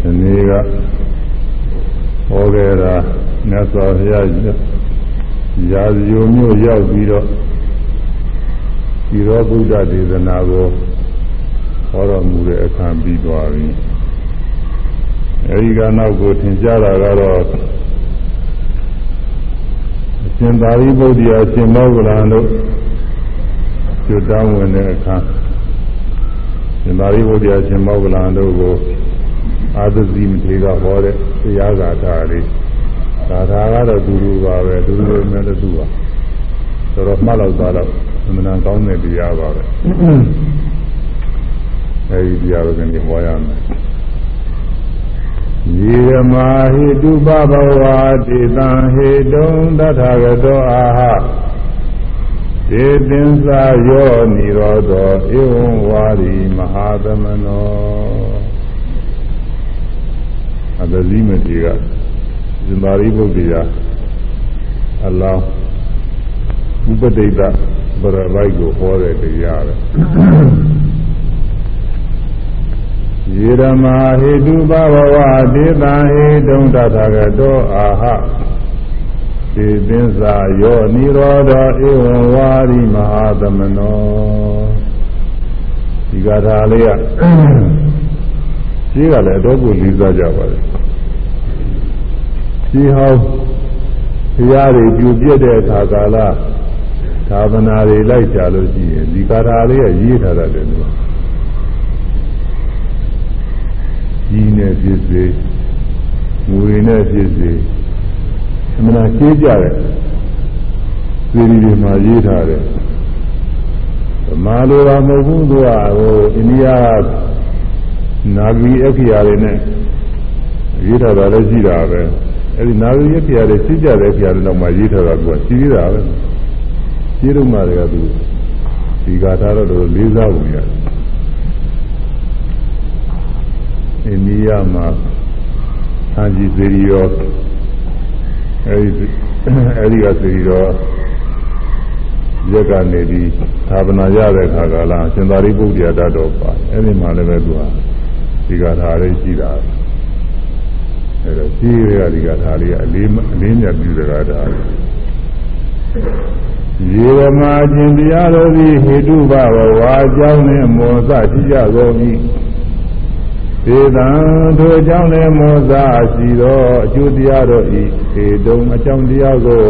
ဒီနေ့ကဟောခဲ့တာမြတ်စွာဘုရားရာဇယုံမျိုးရောက်ပြီးတော့ဒီရောဗုဒ္ဓဒေသနာကိုဟောတော်မူတဲ့အခါပြီးသွားပြီအဲဒီကနောက်ကိုသင်ကြားတာကတော့အရှင်သာရိပုတ္တရာအရှင်မောဂလန်တို့ကျွတ်တောင်းဝင်တဲ့အခါရှင်သာရိပုတ္တရာအရှင်မောဂလန်တို့ကို အာသဇိမထေကဟောတဲ့တရားဂါထာလေးဂါထာကတော့တူတူပါပဲတူတူပဲတူတူပါဆိုတော့မှတ်လောက်သားတော့အမှန်တန်ကောင်းတဲ့တရားပါပဲအဲဒီတရားကိုသင်ဟောရမယ်ယေရမဟိတုပဘဝတေတံဟေတုံတထာဂတောအာဟေသင်္စာယောနိရောဓောဧဝံဝါရီမဟာသမနော အတဇိမတိကဇင်မာရိပုတ္တရာအလောင်းဥပဒိတဗရပိုက်ကိုဟောတဲ့တရားပဲယေရမဟေတုဘဝဝဒေတံဟေတုံတထာဂတောအာဟေသင်္စာယောနိရောဓဧဝံဝါရိမဟာသမနောဒီကထာလေးကကြီးကလည်းအတော့ကိုလေးစားကြပါလေ ကြီးဟောင်းဘုရားတွေပြူပြက်တဲ့အခါကာလသာသနာတွေလိုက်ကြလို့ရှိရင်ဒီကာထာလေးကရေးထားတယ်လို့ကြီးနဲ့ဖြစ်စေငွေနဲ့ဖြစ်စေအမှန်တရားကြီးကြတဲ့သေဒီတွေမှာရေးထားတယ်မာလိုတာမဟုတ်ဘူးသူကဟိုအိန္ဒိယနာဂီအခရာတွေနဲ့ရေးထားတာလည်းရှိတာပဲ အဲဒီနာဂီအခရာတွေရှိကြတဲ့အခရာတွေတော့မှရေးထားတာကရှိသေးတာပဲရှိတော့မှတွေကသူဒီကာထားတော့လေးစားဝင်ရတယ်အိန္ဒိယမှာသံကြီးစေရီရောအဲဒီအဲဒီကစေရီရောရက်ကနေပြီးသာဗနာရတဲ့ခါကလာရှင်သာရိပုတ္တရာတတ်တော်ပါအဲဒီမှာလည်းပဲသူဟာဒီကထာလေးရှိတာ အဲတော့ရှိရတဲ့ဒီကထာလေးကအလေးအလေးမြတ်ပြုတဲ့ကထာရေဝမာခြင်းတရားတော်သည်ဟေတုဘဝဝါကြောင်းနှင့်မောသရှိကြကုန်၏ဒေသံထိုအကြောင်းလည်းမောသရှိသောအကျိုးတရားတော်ဤေတုံအကြောင်းတရားကို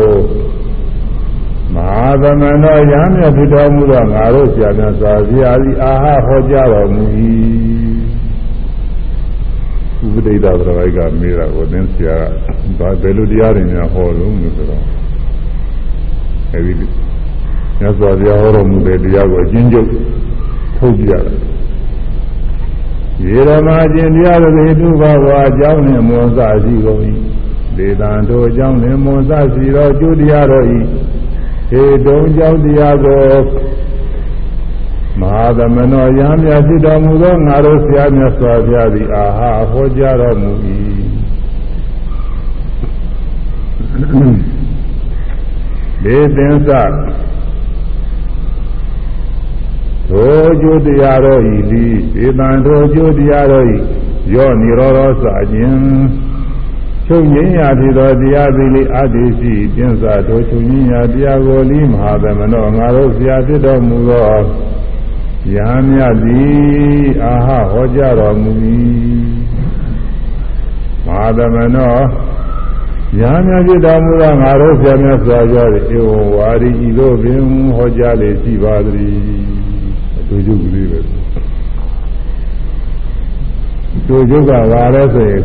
မဟာသမဏောရဟန်းမြတ်ဖြစ်တော်မူသောငါတို့ဆရာများစွာဆရာသည်အာဟဟောကြားတော်မူ၏ ဥပဒိတသရိုက်ကမေးတာကိုသင်ဆရာကဘာဘယ်လိုတရားတွေများဟောလို့လို့ဆိုတော့အဲဒီမြတ်စွာဘုရားဟောတော်မူတဲ့တရားကိုအချင်းချုပ်ထုတ်ပြရတယ်ရေရမခြင်းတရားတွေတုဘဝအကြောင်းနဲ့မောစရှိကုန်၏ဒေသံတို့အကြောင်းနဲ့မောစရှိသောကျိုးတရားတော်၏ဟေတုံကြောင့်တရားကို မဟာသမနောယံမြတ်ဖြစ်တော်မူသောငါတို့ဆရာမြတ်စွာဘုရားသည်အာဟာဟောကြားတော်မူ၏ဒေသင်္စထိုကျိုးတရားတော်ဤလီဒေသံထိုကျိုးတရားတော်ဤယောနိရောဓစခြင်းချုပ်ငင်းရာဖြစ်သောတရားသည်လေအတ္တိရှိကျင့်စာထိုချုပ်ငင်းရာတရားကိုလီမဟာသမနောငါတို့ဆရာဖြစ်တော်မူသော ယာမြတ်သည်အာဟဟောကြားတော်မူ၏မဟာသမနောယာမြတ်ဖြစ်တော်မူသောငါတို့ဆရာမြတ်စွာဘုရား၏ဧဝံဝါရီဤသို့ပင်ဟောကြားလေရှိပါသည်တို့ကျုပ်ကလေးပဲတို့ကျုပ်ကလာလဲဆိုရင်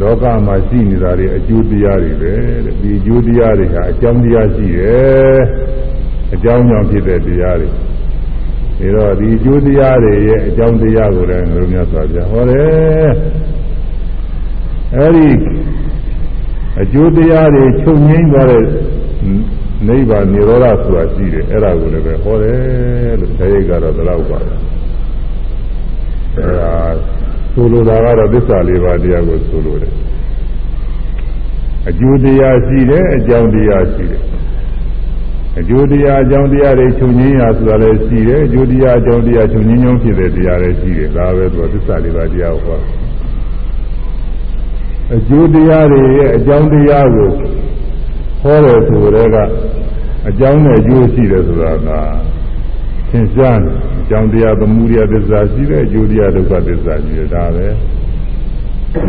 လောကမှာရှိနေတာတွေအကျိုးတရားတွေပဲတဲ့ဒီအကျိုးတရားတွေဟာအကြောင်းတရားရှိတယ်အကြောင်းကြောင့်ဖြစ်တဲ့တရားတွေဒါတော့ဒီအကျိုးတရားတွေရဲ့အကြောင်းတရားကိုလည်းငါတို့များစွာပြဟောတယ်အဲဒီအကျိုးတရားတွေချုပ်ငိမ့်သွားတဲ့နိဗ္ဗာန်និရောဓဆိုတာရှိတယ်အဲ့ဒါကိုလည်းပဲဟောတယ်လို့ဆရာကတော့ဒီလောက်ပါအဲ့ဒါ ဆိုလိုတာကတော့သစ္စာလေးပါးတရားကိုဆိုလိုတယ်အကျိုးတရားရှိတယ်အကြောင်းတရားရှိတယ်အကျိုးတရားအကြောင်းတရားတွေချုပ်ငင်းရဆိုတာလည်းရှိတယ်အကျိုးတရားအကြောင်းတရားချုပ်ငင်းကြောင်းဖြစ်တဲ့တရားလည်းရှိတယ်ဒါပဲသူကသစ္စာလေးပါးတရားကိုဟောအကျိုးတရားတွေရဲ့အကြောင်းတရားကိုဟောတယ်ဆိုတဲ့ကအကြောင်းနဲ့အကျိုးရှိတယ်ဆိုတာကသင်ရှားတယ်အ ကြောင်းတရားသမှုတရားသစ္စာရှိတယ်အကျိုးတရားဒုက္ခသစ္စာရှိတယ်ဒါပဲ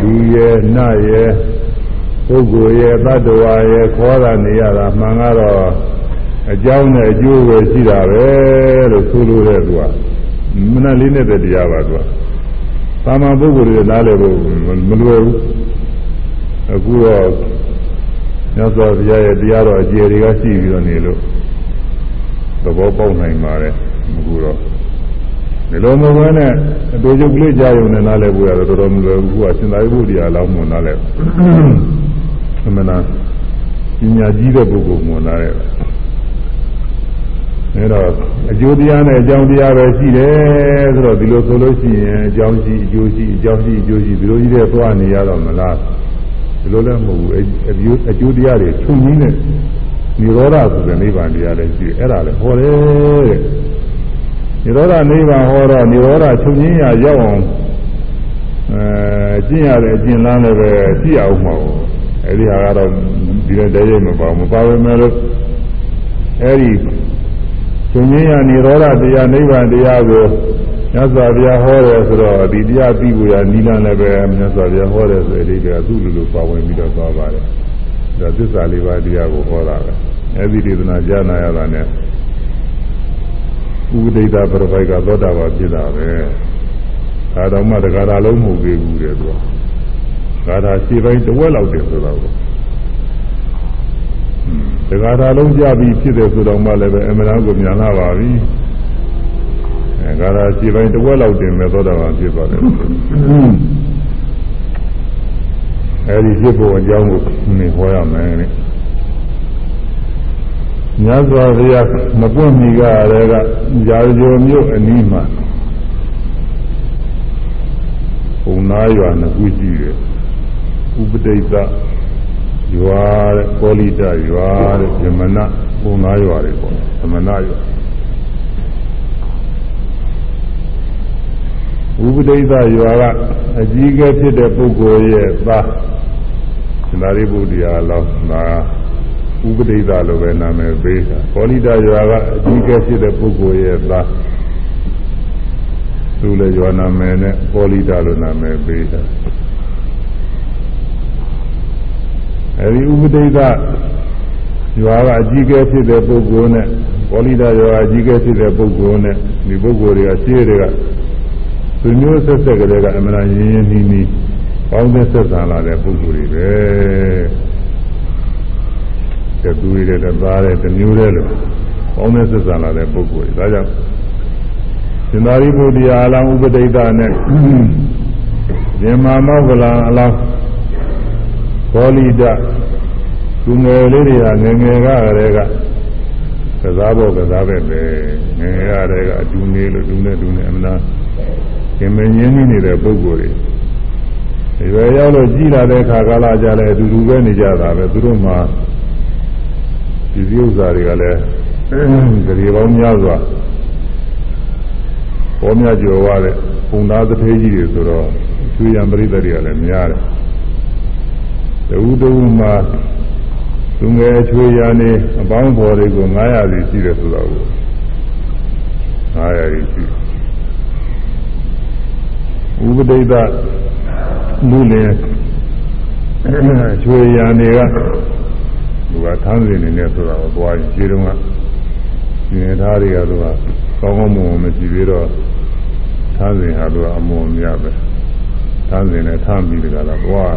လူရဲ့နတ်ရဲ့ပုဂ္ဂိုလ်ရဲ့တ attva ရဲ့ခေါ်တာနေရတာမှန်ကတော့အကြောင်းနဲ့အကျိုးပဲရှိတာပဲလို့ဆိုလိုတဲ့သူကမနလေးနဲ့တဲ့တရားပါသူကသာမန်ပုဂ္ဂိုလ်တွေနားလည်ဖို့မလွယ်ဘူးအခုတော့မြတ်စွာဘုရားရဲ့တရားတော်အကျေတွေကရှိပြီးတော့နေလို့သဘောပေါက်နိုင်ပါတယ်အခုတော့ ဒီလိုမဟုတ်ဘဲနဲ့အတူတူကလေးကြားရုံနဲ့နားလည်ဖို့ရတော့တော်တော်မလွယ်ဘူးကစင်သာရိပုတ္တရာလောင်းမှနားလည်အမှန်လားပညာကြီးတဲ့ပုဂ္ဂိုလ်မှနားလည်အဲတော့အကျိုးတရားနဲ့အကြောင်းတရားပဲရှိတယ်ဆိုတော့ဒီလိုဆိုလို့ရှိရင်အကြောင်းရှိအကျိုးရှိအကြောင်းရှိအကျိုးရှိဒီလိုကြီးတဲ့သွားနေရတော့မလားဒီလိုလည်းမဟုတ်ဘူးအကျိုးအကျိုးတရားတွေချုပ်ငင်းတဲ့និရောဓဆိုတဲ့နိဗ္ဗာန်တရားလည်းရှိတယ်အဲ့ဒါလည်းဟောတယ်တဲ့ နိရောဓနိဗ္ဗာန်ဟောတော့နိရောဓချုပ်ငြင်းရာရောက်အောင်အဲကျင့်ရတဲ့အကျင့်လမ်းလည်းပဲကြည့်အောင်မှာပေါ့အဲဒီဟာကတော့ဒီလိုတည်းရဲ့မပါဘူးပါပဲမဲ့လို့အဲဒီချုပ်ငြင်းရာနိရောဓတရားနိဗ္ဗာန်တရားကိုမြတ်စွာဘုရားဟောတယ်ဆိုတော့ဒီတရားပြီးကိုရနိလန်းလည်းပဲမြတ်စွာဘုရားဟောတယ်ဆိုတဲ့အဓိပ္ပာယ်သူ့လိုလိုပါဝင်ပြီးတော့သွားပါတယ်ဒါသစ္စာလေးပါးတရားကိုဟောတာပဲအဲဒီဒေသနာကြားနာရတာ ਨੇ ဥပဒိတာပြပိုက်ကသောတာပန်ဖြစ်တာပဲဒါတော့မှတက္ကရာလုံးမဟုတ်သေးဘူးတဲ့သူကဒါသာခြေပိုင်းတစ်ဝက်လောက်တယ်ဆိုတော့တက္ကရာလုံးကြပြီးဖြစ်တယ်ဆိုတော့မှလည်းပဲအမှန်တန်ကိုမြန်လာပါပြီအဲဒါသာခြေပိုင်းတစ်ဝက်လောက်တင်မဲ့သောတာပန်ဖြစ်သွားတယ်အဲဒီဖြစ်ဖို့အကြောင်းကိုနေဟောရမယ်တဲ့ မြတ်စွာဘုရားမပွင့်မီကလည်းကရာဇဂိုမြို့အနီးမှာပုံနာရွာနှစ်ခုရှိတယ်ဥပဒိတရွာတဲ့ကောလိတရွာတဲ့ဇမနပုံနာရွာတွေပေါ့ဇမနရွာဥပဒိတရွာကအကြီးကဲဖြစ်တဲ့ပုဂ္ဂိုလ်ရဲ့သားသန္တာရိပုတ္တရာလောင်းသာ ဥပဒိတလို့ပဲနာမည်ပေးတာကောလိတရွာကအကြီးကဲဖြစ်တဲ့ပုဂ္ဂိုလ်ရဲ့သားသူလည်းရွာနာမည်နဲ့ကောလိတလို့နာမည်ပေးတာအဲဒီဥပဒိတရွာကအကြီးကဲဖြစ်တဲ့ပုဂ္ဂိုလ်နဲ့ကောလိတရွာအကြီးကဲဖြစ်တဲ့ပုဂ္ဂိုလ်နဲ့ဒီပုဂ္ဂိုလ်တွေကရှင်းတွေကသူမျိုးဆက်ဆက်ကလေးကအမှန်ရင်းရင်းနှီးနှီးပေါင်းသက်ဆက်ဆံလာတဲ့ပုဂ္ဂိုလ်တွေပဲ တသူတွေတဲ့သားတဲ့တမျိုးတဲ့လို့ပေါင်းသက်ဆက်ဆံလာတဲ့ပုဂ္ဂိုလ်တွေဒါကြောင့်ရှင်သာရိပုတ္တရာအလောင်းဥပဒိတနဲ့ဇင်မာမောဂလံအလောင်းဘောလိတသူငယ်လေးတွေကငယ်ငယ်ကတည်းကကစားဖို့ကစားပဲပဲငယ်ငယ်ကတည်းကအတူနေလို့တူနေတူနေအမလားခင်မင်းရင်းနေတဲ့ပုဂ္ဂိုလ်တွေရွယ်ရောက်လို့ကြီးလာတဲ့ခါကာလကြလည်းအတူတူပဲနေကြတာပဲသူတို့မှ ဒီစည်းဥစ္စာတွေကလည်းကြည်ပေါင်းများစွာပေါ်များကျော်ရတဲ့ပုံသားတစ်သေးကြီးတွေဆိုတော့ကျွေးရံပရိသတ်တွေကလည်းများတယ်တူတူမှသူငယ်ချွေရနေအပေါင်းပေါ်တွေကို900စီရှိတယ်ဆိုတော့900ကြီးရှိဥပဒိတလူလင်ချွေရနေက သူကသန်းစင်နေနေဆိုတော့သွားရင်ခြေတုံးကရှင်သားတွေကသူကကောင်းကောင်းမွန်မွန်မရှိသေးတော့သန်းစင်ဟာသူကအမွန်မြတ်ပဲသန်းစင်နဲ့ထမ်းပြီးတကလားသွား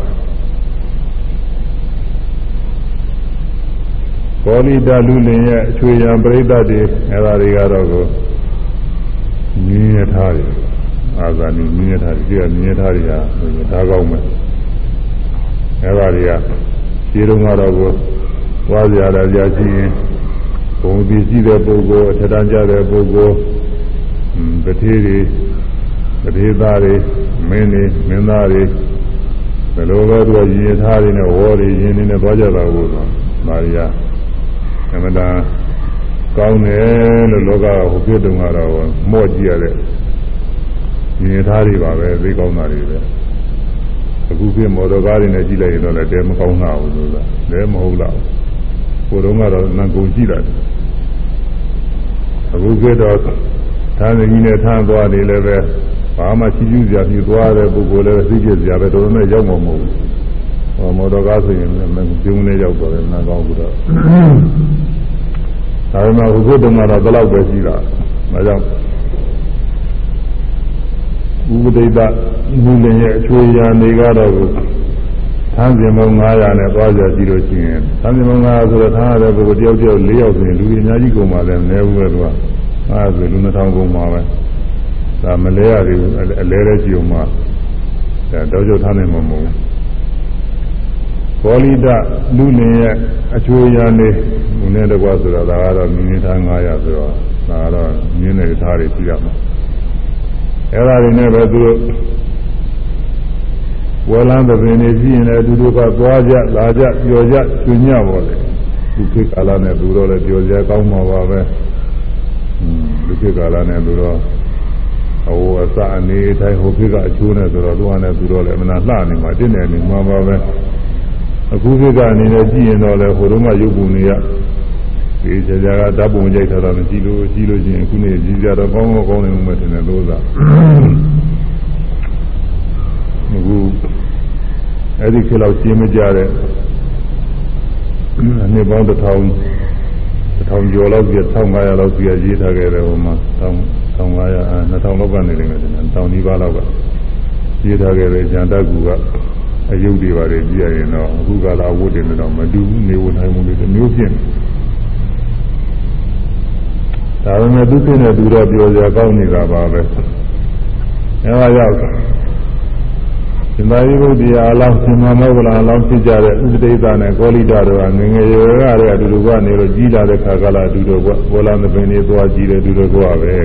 ကောလိတလူလင်ရဲ့အချွေရံပရိသတ်တွေအဲဒါတွေကတော့ကိုမြင်းရထားတယ်အာဇာနည်မြင်းရထားတယ်ဒီကမြင်းရထားတွေဟာဒါကောင်းမယ်အဲဒါတွေကခြေတုံးကတော့ကိုသွား ကြရကြရှိရင်ဘုံပြီးရှိတဲ့ပုဂ္ဂိုလ်အထထကြတဲ့ပုဂ္ဂိုလ်တတိတွေတတိသားတွေမင်းတွေမင်းသားတွေဘယ်လိုပဲသူကရင်ထားတွေနဲ့ဝေါ်တွေရင်တွေနဲ့သွားကြတာကိုဆိုမာရိယာအမတန်ကောင်းတယ်လို့လောကဟိုပြတုံကတော့မော့ကြည့်ရတဲ့ညီသားတွေပါပဲသိကောင်းတာတွေပဲအခုပြမော်တော်ကားတွေနဲ့ကြည့်လိုက်ရင်တော့လည်းတဲမကောင်းတာဘူးလို့လားလည်းမဟုတ်လား ကိုယ်တော့ကတော့နံကုန်ကြည့်တာအခုပြတော့သာသကြီးနဲ့ထားသွားနေလည်းပဲဘာမှချီးကျူးစရာဖြစ်သွားတဲ့ပုဂ္ဂိုလ်လည်းသိကျစရာပဲတော်တော်နဲ့ရောက်မှာမဟုတ်ဘူးဟောမော်တော်ကားဆိုရင်ပြုံးနေရောက်သွားတယ်နံကောင်းဘူးတော့ဒါပေမဲ့ဘုရားတုံးကတော့ဘယ်လောက်ပဲရှိတာဒါကြောင့်ဥပဒိတမူလင်ရဲ့အချွေရာနေကတော့ သံသင်ပေါင်း900နဲ့သွားကြကြည့်လို့ရှိရင်သံသင်ပေါင်း900ဆိုတော့ထားရတဲ့ပုဂ္ဂိုလ်တယောက်တယောက်၄ယောက်ဆိုရင်လူတွေအများကြီးကုန်ပါလေမနေဘူးပဲသူကအဲဆိုလူ2000ကုန်ပါပဲဒါမလဲရသေးဘူးအလဲလဲကြည့်အောင်မှဒါတော့ကျထားနိုင်မှာမဟုတ်ဘူးဘောလိတလူလင်ရဲ့အချွေရာနေမူနဲ့တကွာဆိုတော့ဒါကတော့မိနစ်ထား900ဆိုတော့ဒါကတော့မြင်းတဲ့ထားတွေကြည့်ရမှာအဲ့ဒါတွေနဲ့ပဲသူတို့ ဝလန်းသဘင်တွေကြည့်ရင်လည်းအတူတူကသွားကြလာကြပျော်ကြကျွညပါလေဒီခေတ်ကာလနဲ့သူတို့လည်းပျော်ကြကောင်းမှာပါပဲဒီခေတ်ကာလနဲ့သူတို့အဝအစအနေတိုင်းဟိုခေတ်ကအချိုးနဲ့ဆိုတော့သူကလည်းသူတို့လည်းမနာလှနေမှာတင်းနေနေမှာပါပဲအခုခေတ်ကအနေနဲ့ကြည့်ရင်တော့လည်းဟိုတုန်းကရုပ်ပုံတွေကဒီကြာကြာကဓာတ်ပုံကြိုက်ထားတာမကြည့်လို့ကြည့်လို့ချင်းအခုနေကြည့်ကြတော့ကောင်းကောင်းကောင်းနေမှထင်တယ်လို့သာအခု အဲ့ဒီခေတ်လောက်ရှင်းမကြတဲ့နှစ်ပေါင်းတစ်ထောင်တစ်ထောင်ကျော်လောက်ပြ1500လောက်ပြရေးထားခဲ့တယ်ဟိုမှာ1500 2000လောက်ကနေနေတယ်တောင်ဒီပါလောက်ကရေးထားခဲ့တဲ့ကျန်တကူကအယုတ်တွေပါတယ်ကြည့်ရရင်တော့အခုကလာဝတ်တယ်တော့မတူဘူးနေဝင်နိုင်မှုတွေမျိုးဖြစ်နေဒါပေမဲ့သူသိတဲ့သူတော့ပြောကြကောင်းနေတာပါပဲအဲဒါကြောင့် ရှင်သာရိပုတ္တရာအလောင်းရှင်မမောဂလအလောင်းဖြစ်ကြတဲ့ဥပဒိသနဲ့ကောလိတာတို့ကငငယ်ရွယ်ကတည်းကအတူတူကနေလို့ကြီးလာတဲ့ခါကလာအတူတူကဘောလာသပင်တွေသွားကြည့်တယ်အတူတူကပဲ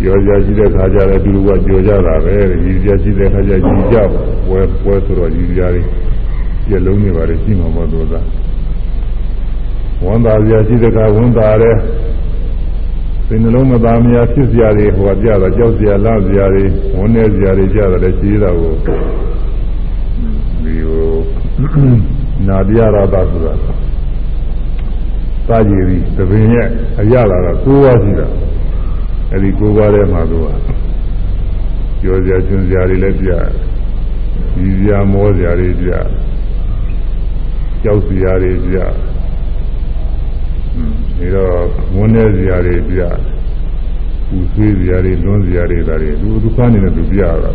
ကြောကြရှိတဲ့ခါကျလည်းအတူတူကကြောကြတာပဲကြီးကြရှိတဲ့ခါကျကြီးကြဝဲဝဲဆိုတော့ကြီးကြတွေပြလုံးနေပါလေရှိမှာမဟုတ်တော့ဝန်တာစရာရှိတဲ့ခါဝန်တာတဲ့ စိတ်နှလုံးမသားမယားဖြစ်စရာတွေဟိုကကြတာကြောက်စရာလားစရာတွေဝန်နေစရာတွေကြတာလည်းရှိတာကိုဒီဟိုနာပြရတာဆိုတာစာကြည်ပြီးသဘင်ရဲ့အရလာကကိုးပါးရှိတာအဲ့ဒီကိုးပါးထဲမှာသူကပြောစရာကျွန်းစရာတွေလည်းပြဒီစရာမောစရာတွေပြကြောက်စရာတွေပြ ဒီတော့ဝန်းနေစရာတွေပြပူဆွေးစရာတွေလွန်းစရာတွေဒါတွေသူဒုက္ခနေနဲ့သူပြရတာ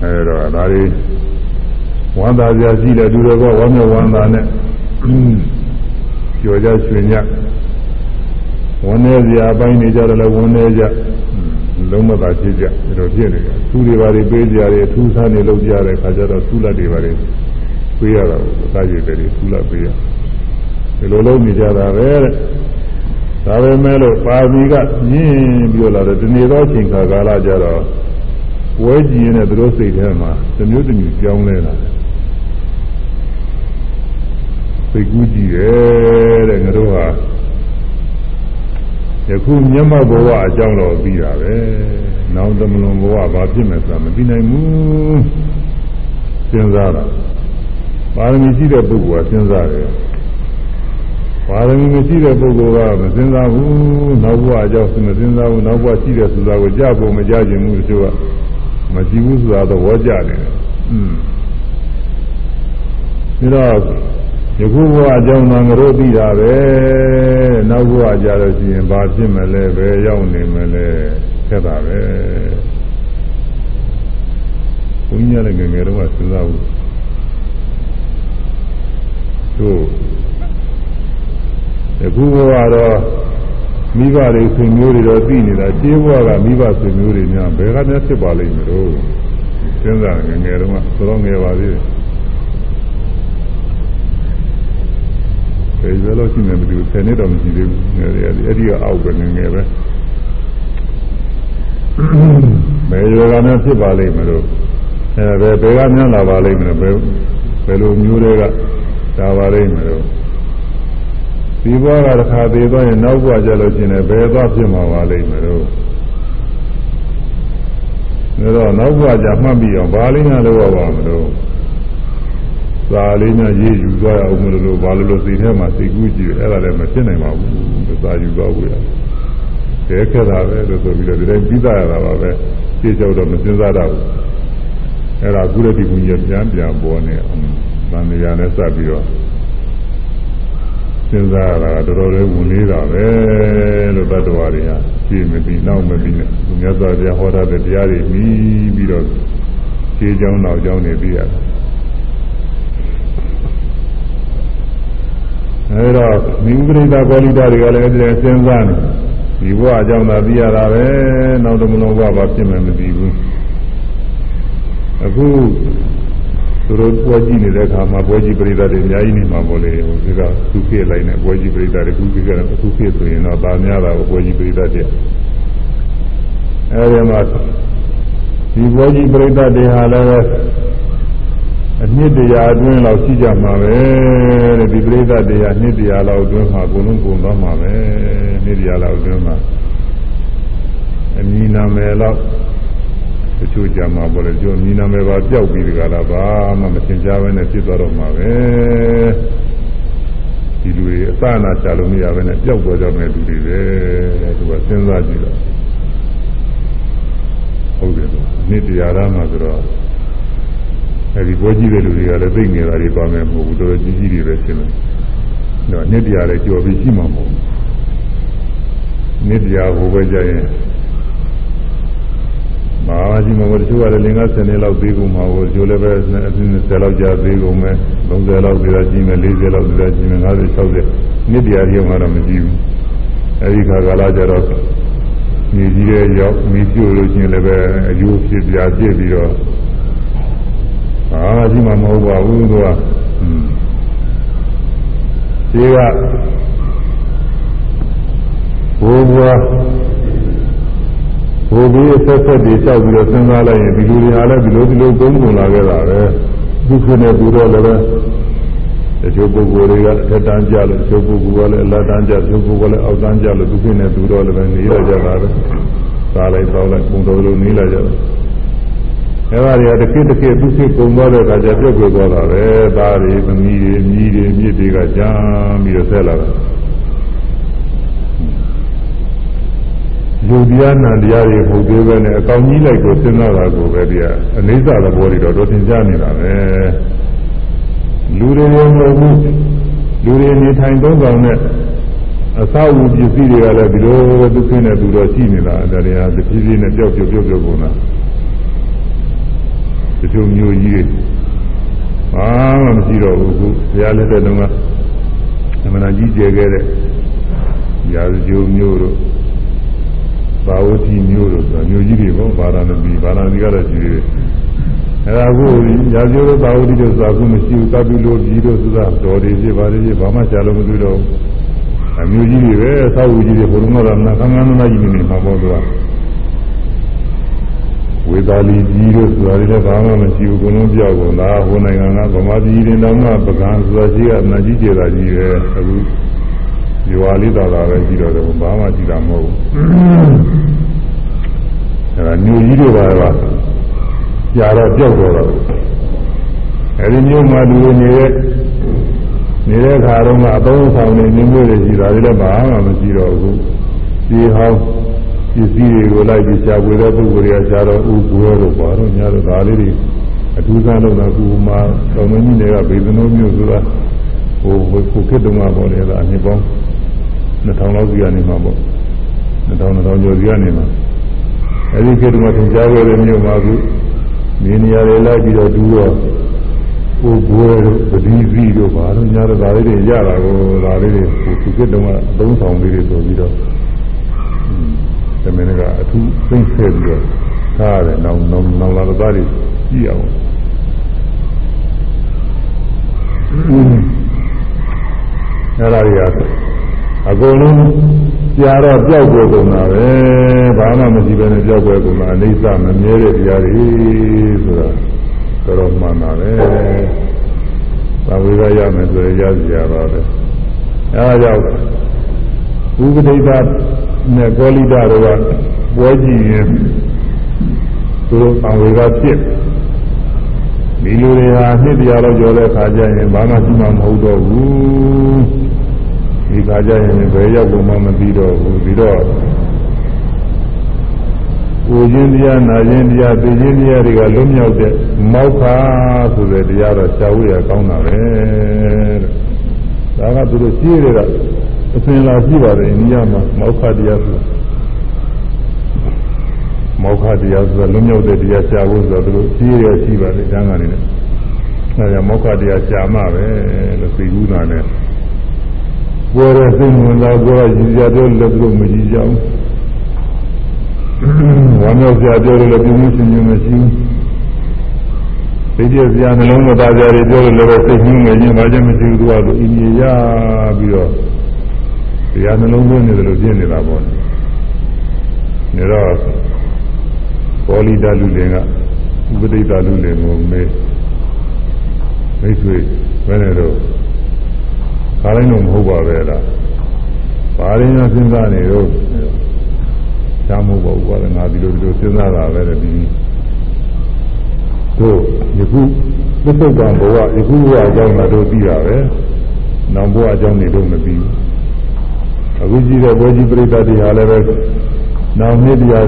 အဲတော့ဒါတွေဝမ်းသာစရာရှိတယ်သူတွေကဝမ်းမြောက်ဝမ်းသာနဲ့ကြော်ကြရွှင်ကြဝန်းနေစရာအပိုင်းနေကြတယ်လည်းဝန်းနေကြလုံးမသာဖြစ်ကြဒါတော့ဖြစ်နေတယ်သူတွေပါတွေပေးကြတယ်ထူးဆန်းနေလောက်ကြတဲ့ခါကျတော့သူ့လက်တွေပါတွေပေးရတာကိုအသာရည်တွေထူးလက်ပေးရ ဒီလိုလုံးနေကြတာပဲတဲ့ဒါပဲမဲ့လို့ပါမီကညင်းပြောလာတယ်ဒီနေ့တော့ချိန်ခါကာလကြတော့ဝဲကြည့်ရင်သူတို့စိတ်ထဲမှာသမျိုးတမျိုးကြောင်းလဲလာတယ်စိတ်ကူးကြည့်တယ်တဲ့ငါတို့ဟာယခုမျက်မှောက်ဘဝအကြောင်းတော့ပြီးတာပဲနောင်သမလွန်ဘဝဘာဖြစ်မယ်ဆိုတာမသိနိုင်ဘူးစဉ်းစားတာပါရမီရှိတဲ့ပုဂ္ဂိုလ်ကစဉ်းစားတယ် ပါရမီမရှိတဲ့ပုဂ္ဂိုလ်ကမစဉ်းစားဘူးနောက်ဘဝအကြောင်းမစဉ်းစားဘူးနောက်ဘဝရှိတဲ့ဆိုတာကိုကြားဖို့မကြားခြင်းဘူးသူကမကြည့်ဘူးဆိုတာတော့ဝေါ်ကြတယ်อืมဒါတော့ယခုဘဝအကြောင်းသာငါတို့သိတာပဲနောက်ဘဝကြလို့ရှိရင်ဘာဖြစ်မလဲပဲရောက်နေမလဲခက်တာပဲဘုန်းကြီးလည်းငယ်ငယ်တော့စဉ်းစားဘူးတို့ ယခုဘဝတော့မိဘတွေဆွေမျိုးတွေတော့သိနေတာရှင်းဘဝကမိဘဆွေမျိုးတွေများဘယ်ကများဖြစ်ပါလိမ့်မလို့စဉ်းစားငယ်ငယ်တော့ဆိုတော့ငယ်ပါသေးတယ်ယ်ရွယ်လို့ရှိနေမလို့10နှစ်တော့မရှိသေးဘူးငယ်ရတယ်အဲ့ဒီကအောက်ပဲငယ်ငယ်ပဲဘယ်ရွယ်ကမှဖြစ်ပါလိမ့်မလို့အဲဘယ်ဘယ်ကများလာပါလိမ့်မလို့ဘယ်ဘယ်လိုမျိုးတွေကဒါပါလိမ့်မလို့ ဒီဘဝကတစ်ခါသေးသွားရင်နောက်ဘဝကျလို့ရှိရင်ဘယ်သွားဖြစ်မှာပါလိမ့်မယ်လို့ဒါတော့နောက်ဘဝကျမှတ်ပြီးအောင်ဘာလေးများလုပ်ရပါမလို့သာလေးများရေးယူသွားရအောင်မလို့ဘာလို့လို့စိတ်ထဲမှာစိတ်ကူးကြည့်အဲ့ဒါလည်းမဖြစ်နိုင်ပါဘူးသာယူသွားဖို့ရတယ်ခဲခက်တာပဲလို့ဆိုပြီးတော့ဒီတိုင်းပြီးသားရတာပါပဲသိကြောက်တော့မစဉ်းစားတော့ဘူးအဲ့ဒါကုရတိဘုံကြီးပြန်ပြန်ပေါ်နေအောင်ဗန္ဒရာနဲ့စပ်ပြီးတော့ စဉ်းစားရတာတော်တော်လေးဝင်လေးတာပဲလို့တတ္တဝါတွေဟာရှင်းမပြီးနောက်မပြီးနဲ့သူမြတ်စွာဘုရားဟောထားတဲ့တရားတွေပြီးပြီးတော့ခြေချောင်းနောက်ချောင်းနေပြီးရတယ်အဲဒါမိဂရိတာကောလိတာတွေကလည်းအဲဒီစဉ်းစားနေဒီဘဝအကြောင်းသာသိရတာပဲနောက်တော့မလို့ဘဝဘာဖြစ်မှမသိဘူးအခု သူတို့ပွဲကြည့်နေတဲ့အခါမှာပွဲကြည့်ပရိသတ်တွေအများကြီးနေမှာပေါ့လေဟိုဒီကသူဖြစ်လိုက်နေပွဲကြည့်ပရိသတ်တွေခုဖြစ်ကြတယ်အခုဖြစ်ဆိုရင်တော့ဒါများတာကိုပွဲကြည့်ပရိသတ်တွေအဲဒီမှာဒီပွဲကြည့်ပရိသတ်တွေဟာလည်းအနှစ်တရာအတွင်းလောက်ရှိကြမှာပဲတဲ့ဒီပရိသတ်တရားနှစ်တရာလောက်အတွင်းမှာအကုန်လုံးကုန်သွားမှာပဲနှစ်တရာလောက်အတွင်းမှာအမီနာမယ်လောက် တချို့ကြမှာပေါ်လေကျော်မိနာမယ်ပါပျောက်ပြီးဒီကလာဘာမှမသင်ကြားဘဲနဲ့ဖြစ်သွားတော့မှာပဲဒီလူတွေအစအနာချလို့မရဘဲနဲ့ပျောက်သွားကြမယ့်လူတွေပဲသူကစဉ်းစားကြည့်တော့ဟုတ်တယ်နှစ်တရားရမှာဆိုတော့အဲဒီဘောကြီးတဲ့လူတွေကလည်းသိနေတာတွေပါမယ်မဟုတ်ဘူးတော်တော်ကြီးကြီးတွေပဲရှင်းတယ်တော့နှစ်တရားလည်းကြော်ပြီးရှိမှာမဟုတ်ဘူးနှစ်တရားဟိုပဲကြရင် မာကြီးမဟုတ်တချို့ကလည်းလင်္ကာ10နှစ်လောက်သေးကုန်မှာကိုကျိုးလည်းပဲ20လောက်ကြာသေးကုန်မယ်30လောက်သေးတာကြီးမယ်40လောက်သေးတာကြီးမယ်50 60နှစ်တရားကြီးကတော့မကြည့်ဘူးအဲဒီခါကာလကျတော့မြေကြီးရဲ့ရောက်မြေကျိုးလို့ရှိရင်လည်းပဲအယိုးဖြစ်ပြာပြည့်ပြီးတော့အာကြီးမှမဟုတ်ပါဘူးသူကဒီကဘိုးဘွား ဟိုဘေးဆက်ဆက်တွေတောက်ပြီးတော့စဉ်းစားလိုက်ရင်ဒီလူတွေဟာလည်းဒီလိုဒီလိုသုံးကုန်လာခဲ့တာပဲဒုက္ခနဲ့ပူတော့လည်းပဲတချို့ပုဂ္ဂိုလ်တွေကအထက်တန်းကြလို့တချို့ပုဂ္ဂိုလ်ကလည်းအလတ်တန်းကြတချို့ပုဂ္ဂိုလ်ကလည်းအောက်တန်းကြလို့ဒုက္ခနဲ့ပူတော့လည်းပဲနေရကြတာပဲစားလိုက်တော့လိုက်ပုံတော်လိုနေလာကြတယ်အဲဒါတွေကတစ်ခေတ်တစ်ခေတ်သူစိတ်ပုံသွားတဲ့အခါကျပြုတ်ပြသွားတာပဲသားတွေသမီးတွေမြည်တွေမြစ်တွေကကြမ်းပြီးတော့ဆက်လာတာ လူတရားနံတရားတွေဟုတ်သေးပဲနဲ့အကောင်ကြီးလိုက်ကိုစဉ်းစားတာကိုပဲတရားအနိစ္စသဘောတွေတော့တော့သင်ကြားနေတာပဲလူတွေရောမဟုတ်ဘူးလူတွေနေထိုင်သုံးဆောင်တဲ့အသာဝပစ္စည်းတွေကလည်းဒီလိုဒုက္ခနဲ့သူတော့ရှိနေတာဒါတွေကတဖြည်းဖြည်းနဲ့ပျောက်ပျောက်ပျောက်ပျောက်ကုန်တာတချို့မျိုးကြီးဘာမှမရှိတော့ဘူးခုဘုရားလက်ထက်တုန်းကအမှန်ကြီးကျယ်ခဲ့တဲ့ရာဇဂျိုမျိုးတို့ ဘာဝတိမျိုးတို့ဆိုတာမျိုးကြီးတွေပေါ့ဗာရာဏသီဗာရာဏသီကတော့ရှိသေးတယ်အဲဒါကိုရာဇိုတို့ဘာဝတိတို့ဆိုတာခုမရှိဘူးတပ်ပြီးလို့ပြီးတို့ဆိုတာတော်တွေဖြစ်ပါလေဖြစ်ဘာမှရှားလို့မသိတော့အမျိုးကြီးတွေပဲအသောက်ကြီးတွေဘုရုံတော်နာခန်းခန်းနာကြီးနေမှာပေါ့သူကဝေသာလီကြီးတို့ဆိုတာလည်းဘာမှမရှိဘူးဘုံလုံးပြောက်ကုန်တာဟိုနိုင်ငံကဗမာပြည်ရင်တော်မှပကံဆိုတာကြီးကအနာကြီးကျေတာကြီးပဲအခု ရွာလေးသာသာပဲရှိတော့တယ်ဘာမှရှိတာမဟုတ်ဘူးအဲဒါညူကြီးတွေပါပါကြာတော့ပြောက်တော့တော့အဲဒီမျိုးမှလူတွေနေတဲ့နေတဲ့ခါတော့ကအသုံးဆောင်နေနေမျိုးတွေရှိတာတွေလည်းဘာမှမရှိတော့ဘူးဒီဟောင်းပစ္စည်းတွေကိုလိုက်ပြီးရှားပွေတဲ့ပုဂ္ဂိုလ်တွေကရှားတော့ဥကွဲတော့ပါတော့ညာတော့ဒါလေးတွေအထူးစားလို့တော့ကူမှတော်မင်းကြီးတွေကဗေဒနိုးမျိုးဆိုတာဟိုဟိုခေတ်တုန်းကပေါ်နေတာအနှစ်ပေါင်း 2000လောက်စီကနေမှာပေါ့2000 2000ကျော်စီကနေမှာအဲဒီခေတ်တုန်းကသင်ကြားခဲ့တဲ့မြို့မှာခုမြေနေရာတွေလိုက်ပြီးတော့တူတော့ဟိုဘွယ်တို့ပတိစီတို့ဘာလို့ညာတော့ဒါလေးတွေရတာကိုဒါလေးတွေဟိုသူခေတ်တုန်းကအသုံးဆောင်လေးတွေဆိုပြီးတော့သမင်းကအထူးသိမ့်ဆဲပြီးတော့ထားရတယ်နောင်နောင်နောင်လာသားတွေကြည့်အောင်အဲ့ဒါတွေက အကုန်လုံးကြာတော့ပျောက်ပေါ်ကုန်တာပဲဘာမှမရှိဘဲနဲ့ပျောက်ပေါ်ကုန်တာအိဋ္ဌမမြဲတဲ့တရားတွေဆိုတာတော်တော်မှန်တာပဲသာဝေကရမယ်ဆိုရင်ရစီရတော့တယ်အဲဒါကြောင့်ဥပဒိတနဲ့ကောလိတတို့ကပွဲကြည့်ရင်သူတို့အဝေကဖြစ်ဒီလူတွေဟာနှစ်တရားလောက်ကျော်တဲ့ခါကျရင်ဘာမှရှိမှမဟုတ်တော့ဘူး ဒီခါကျရင်ဘယ်ရောက်ကုန်မှမသိတော့ဘူးပြီးတော့ကိုခြင်းတရားနာခြင်းတရားသိခြင်းတရားတွေကလွတ်မြောက်တဲ့မောက္ခဆိုတဲ့တရားတော့ရှားဝေးရကောင်းတာပဲတဲ့ဒါကသူတို့ရှိရတဲ့အစဉ်လာရှိပါတယ်အိန္ဒိယမှာမောက္ခတရားဆိုမောက္ခတရားဆိုလွတ်မြောက်တဲ့တရားရှားဖို့ဆိုတော့သူတို့ရှိရရှိပါတယ်ကျမ်းဂန်နေတယ်အဲဒါမောက္ခတရားရှားမှပဲလို့သိကူးတာနဲ့ ပေါ်တဲ့စိတ်ဝင်စားပေါ်ရည်ကြတဲ့လက်လို့မကြည့်ကြဘူးဝမ်းမြောက်စရာပြောလို့လည်းပြင်းပြင်းရှင်ရှင်မရှိဘူးသိကျစရာနှလုံးမသားစရာတွေပြောလို့လည်းစိတ်ကြီးငယ်ချင်းဘာကြောင့်မရှိဘူးသူကလို့အင်းကြီးရပြီးတော့တရားနှလုံးသွင်းနေတယ်လို့ပြင်းနေတာပေါ့နေတော့ပေါ်လီတလူလင်ကဥပဒိတလူလင်ကိုမေးမိတ်ဆွေဘယ်နဲ့တော့ ခါတိုင်းတော့မဟုတ်ပါပဲလားဘာရင်းရစဉ်းစားနေတော့ရှားမဟုတ်ပါဘူးကွာငါဒီလိုဒီလိုစဉ်းစားတာပဲဒီတို့ယခုသစ္စုတ်ကံဘဝယခုဘဝအကြောင်းတော့သိတာပဲနောက်ဘဝအကြောင်းတွေတော့မသိဘူးအခုကြည့်တဲ့ဘောကြီးပရိသတ်တွေဟာလည်းပဲနောက်နှစ်တရား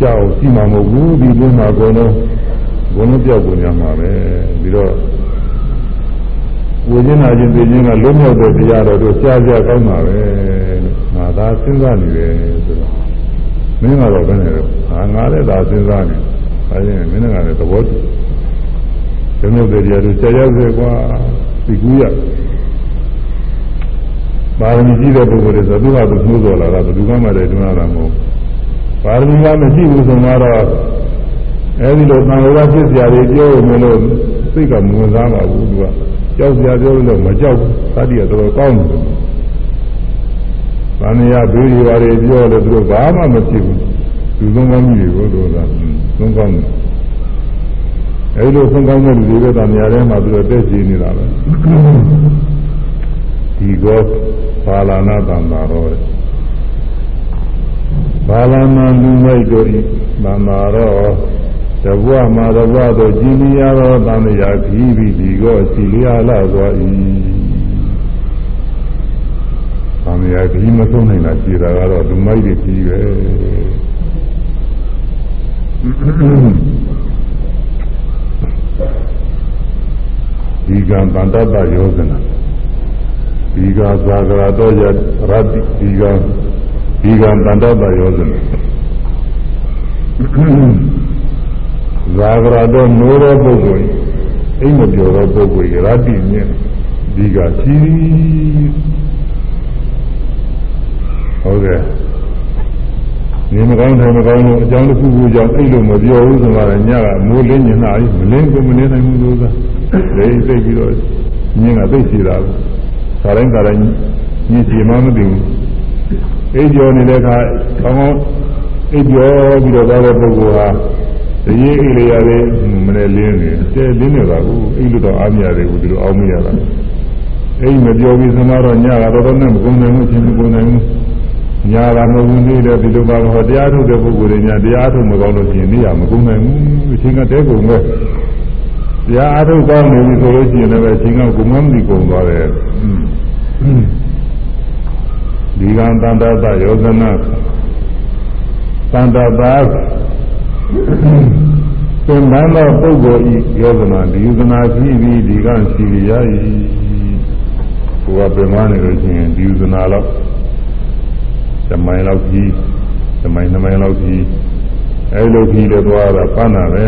ကြောက်ရှိမှာမဟုတ်ဘူးဒီလိုမှဘုံတော့ဘုံတော့ကြောက်ကုန်ကြမှာပဲပြီးတော့ ဝိညာဉ်နာခြင်းသိခြင်းကလုံးမြောက်တဲ့တရားတော်တို့ကြားကြကောင်းပါပဲလို့ငါသာစဉ်းစားနေတယ်ဆိုတော့မင်းကတော့ဘယ်နဲ့တော့ဟာငါလည်းသာစဉ်းစားနေဒါချင်းမင်းကလည်းသဘောတူဓမ္မတွေတရားတို့ကြားရောက်စေကွာသိကူးရပါရမီရှိတဲ့ပုဂ္ဂိုလ်တွေဆိုသူကသူနှိုးတော်လာတာဘယ်သူမှမတည်းတွန်းလာတာမဟုတ်ပါရမီကမရှိဘူးဆိုတော့အဲဒီလိုသံဃာဖြစ်စရာတွေပြောလို့မလို့စိတ်ကမဝင်စားပါဘူးသူက ကြောက်စရာပြောလို့မကြောက်ဘူးသတိကတော်တော်ကောင်းတယ်။ဗာမယဘေးတွေပါတွေပြောလို့သူတို့ဘာမှမဖြစ်ဘူး။သူသုံးကောင်းကြီးတွေကိုတို့ကသုံးကောင်းတယ်။အဲဒီလိုသုံးကောင်းတဲ့လူတွေကဗာမယထဲမှာသူတို့တက်ရှိနေတာပဲ။ဒီကောပါဠနာတန်တာတော့ဘာလနာလူမိုက်တို့ဤတန်တာ တော့တဘွားမှာတဘွားတို့ကြည်လျာသောတန်ရာခီးပြီးဒီကောစီလျာလာသွား၏တန်ရာခီးမဆုံးနိုင်တာရှိတာကတော့လူမိုက်တွေကြီးပဲဒီကံတန်တတယောဇနာဒီကဇာဂရတော်ရရတ္တိဒီကဒီကံတန်တတယောဇနာ ဇာဂရတော့နိုးတဲ့ပုဂ္ဂိုလ်အိမ်မပြောတော့ပုဂ္ဂိုလ်ရတ္တိမြင့်ဒီကချီဟုတ်ကဲ့နေမကောင်းတယ်မကောင်းလို့အကြောင်းတစ်ခုခုကြောင့်အိတ်လို့မပြောဘူးဆိုတော့ညကမိုးလင်းညနာကြီးမလင်းကိုမနေနိုင်ဘူးလို့သာလေသိပြီးတော့ညင်းကသိရှိတာကိုခါတိုင်းခါတိုင်းညင်စီမှမသိဘူးအိတ်ကြောနေတဲ့အခါကောင်းကောင်းအိပ်ပြောပြီးတော့သွားတဲ့ပုဂ္ဂိုလ်ဟာ တရေအိလေရတယ်မနဲ့လင်းနေတဲလင်းနေတာကိုအိပ်လို့တော့အားမရတယ်ဘူးဒီလိုအောင်းမရတာအိမ်မပြောပြီးသမားတော့ညကတော့တော့နဲ့မကုန်နိုင်ဘူးချင်းမကုန်နိုင်ဘူးညာလာမဝင်သေးတယ်ဒီလိုပါတော့တရားထုတ်တဲ့ပုဂ္ဂိုလ်တွေညာတရားထုတ်မကောင်းလို့ရှိရင်နေရမကုန်နိုင်ဘူးအချင်းကတဲကုန်ပဲတရားအထုတ်ကောင်းနေပြီဆိုလို့ရှိရင်လည်းအချင်းကကုမမတိကုန်သွားတယ်ဒီကံတန်တတယောဇနာသန္တာပါ သင်္ကန်းသောပုဂ္ဂိုလ်ဤယောဇနာဒီယုဇနာရှိပြီးဒီကံရှိရ၏ဘုရားပြန်မနေလို့ရှိရင်ဒီယုဇနာတော့သမိုင်းလောက်ကြီးသမိုင်းနှမိုင်းလောက်ကြီးအဲလိုကြီးလည်းသွားတာပန်းတာပဲ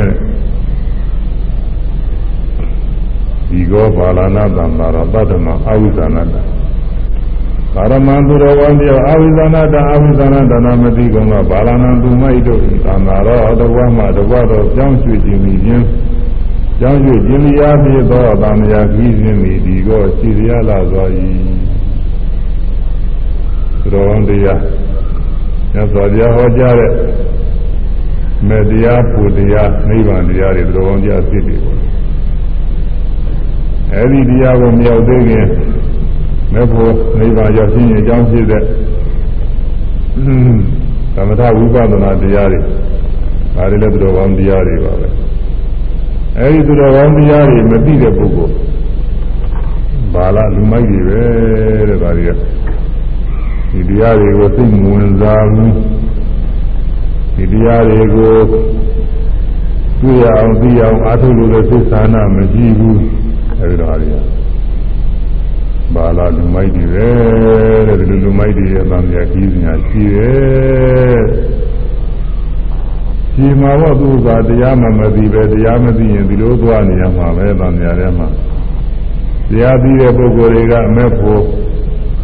ဒီကောဘာလနာတံပါရပတ္တမအဝိဇ္ဇနာတ ပါရမန္တုရောဝံပြောအဝိဇ္ဇနာတအဝိဇ္ဇနာတနာမတိကုံကဘာလနာသူမိုက်တို့သံသာရောတဘဝမှတဘဝတော့ကြောင်းရွှေခြင်းမိခြင်းကြောင်းရွှေခြင်းလျာဖြစ်သောသံဃာကြီးခြင်းမိဒီကောရှိရလာသော၏သောဝန်တရားညသောတရားဟောကြားတဲ့မေတရားပူတရားနိဗ္ဗာန်တရားတွေသောဝန်တရားဖြစ်တယ်ပေါ့အဲဒီတရားကိုမြောက်သေးခင် မဲ့ဖို့နိဗ္ဗာန်ရောက်ခြင်းအကြောင်းဖြစ်တဲ့သမထဝိပဿနာတရားတွေဒါတွေလည်းသူတော်ကောင်းတရားတွေပါပဲအဲဒီသူတော်ကောင်းတရားတွေမသိတဲ့ပုဂ္ဂိုလ်ဘာလာလူမိုက်တွေပဲတဲ့ဒါတွေကဒီတရားတွေကိုသိဝင်စားမှုဒီတရားတွေကိုတွေ့ရအောင်သိအောင်အားထုတ်လို့လည်းသိသနာမရှိဘူးအဲဒီတော့ဟာတွေက ဘာလာလူမိုက်တွေပဲတဲ့ဒီလူမိုက်တွေရဲ့အမှန်တရားကြီးညာရှိတယ်ဒီမှာတော့သူကတရားမှမသိပဲတရားမသိရင်ဒီလိုသွားနေရမှာပဲအမှန်တရားထဲမှာတရားသိတဲ့ပုဂ္ဂိုလ်တွေကအမဲ့ဖို့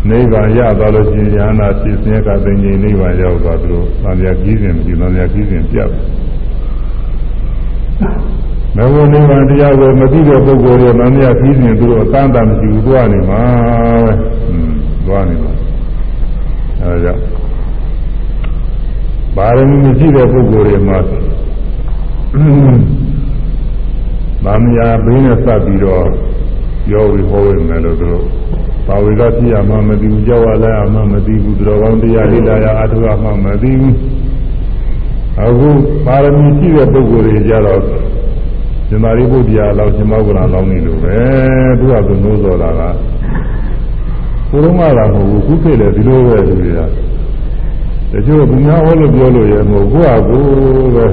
နိဗ္ဗာန်ရသွားလို့ရှိရင်ဉာဏ်ဖြစ်စင်းကသိငြိမ်နိဗ္ဗာန်ရောက်သွားသလိုသံဃာကြီးစဉ်ဒီသံဃာကြီးစဉ်ပြတ် မဘုနိဗ္ဗာန်တရားကိုမသိတဲ့ပုဂ္ဂိုလ်တွေသံဃာကြီးစဉ်သူတို့အကန့်အသတ်မရှိဘူးသွားနေမှာပဲอืมသွားနေမှာအဲဒါကြောင့်ပါရမီမရှိတဲ့ပုဂ္ဂိုလ်တွေမှာသံဃာဘင်းနဲ့စပ်ပြီးတော့ပြောပြီးဟောဝင်မယ်လို့သူတို့ပါဝေကပြရမှမသိဘူးကြောက်ရလဲမှမသိဘူးသူတော်ကောင်းတရားလေးလာရအထုရမှမသိဘူးအခုပါရမီရှိတဲ့ပုဂ္ဂိုလ်တွေကြတော့ ရှင်သာရိပုတ္တရာလောက်ရှင်မောဂလလောင်းနေလို့ပဲသူကသူနိုးစော်တာကကိုရုံးကလာမဟုတ်ဘူးခုခေတ်လည်းဒီလိုပဲသူတွေကတချို့သူများဟောလို့ပြောလို့ရမဟုတ်ကိုယ့်ဟာကိုယ်ပဲ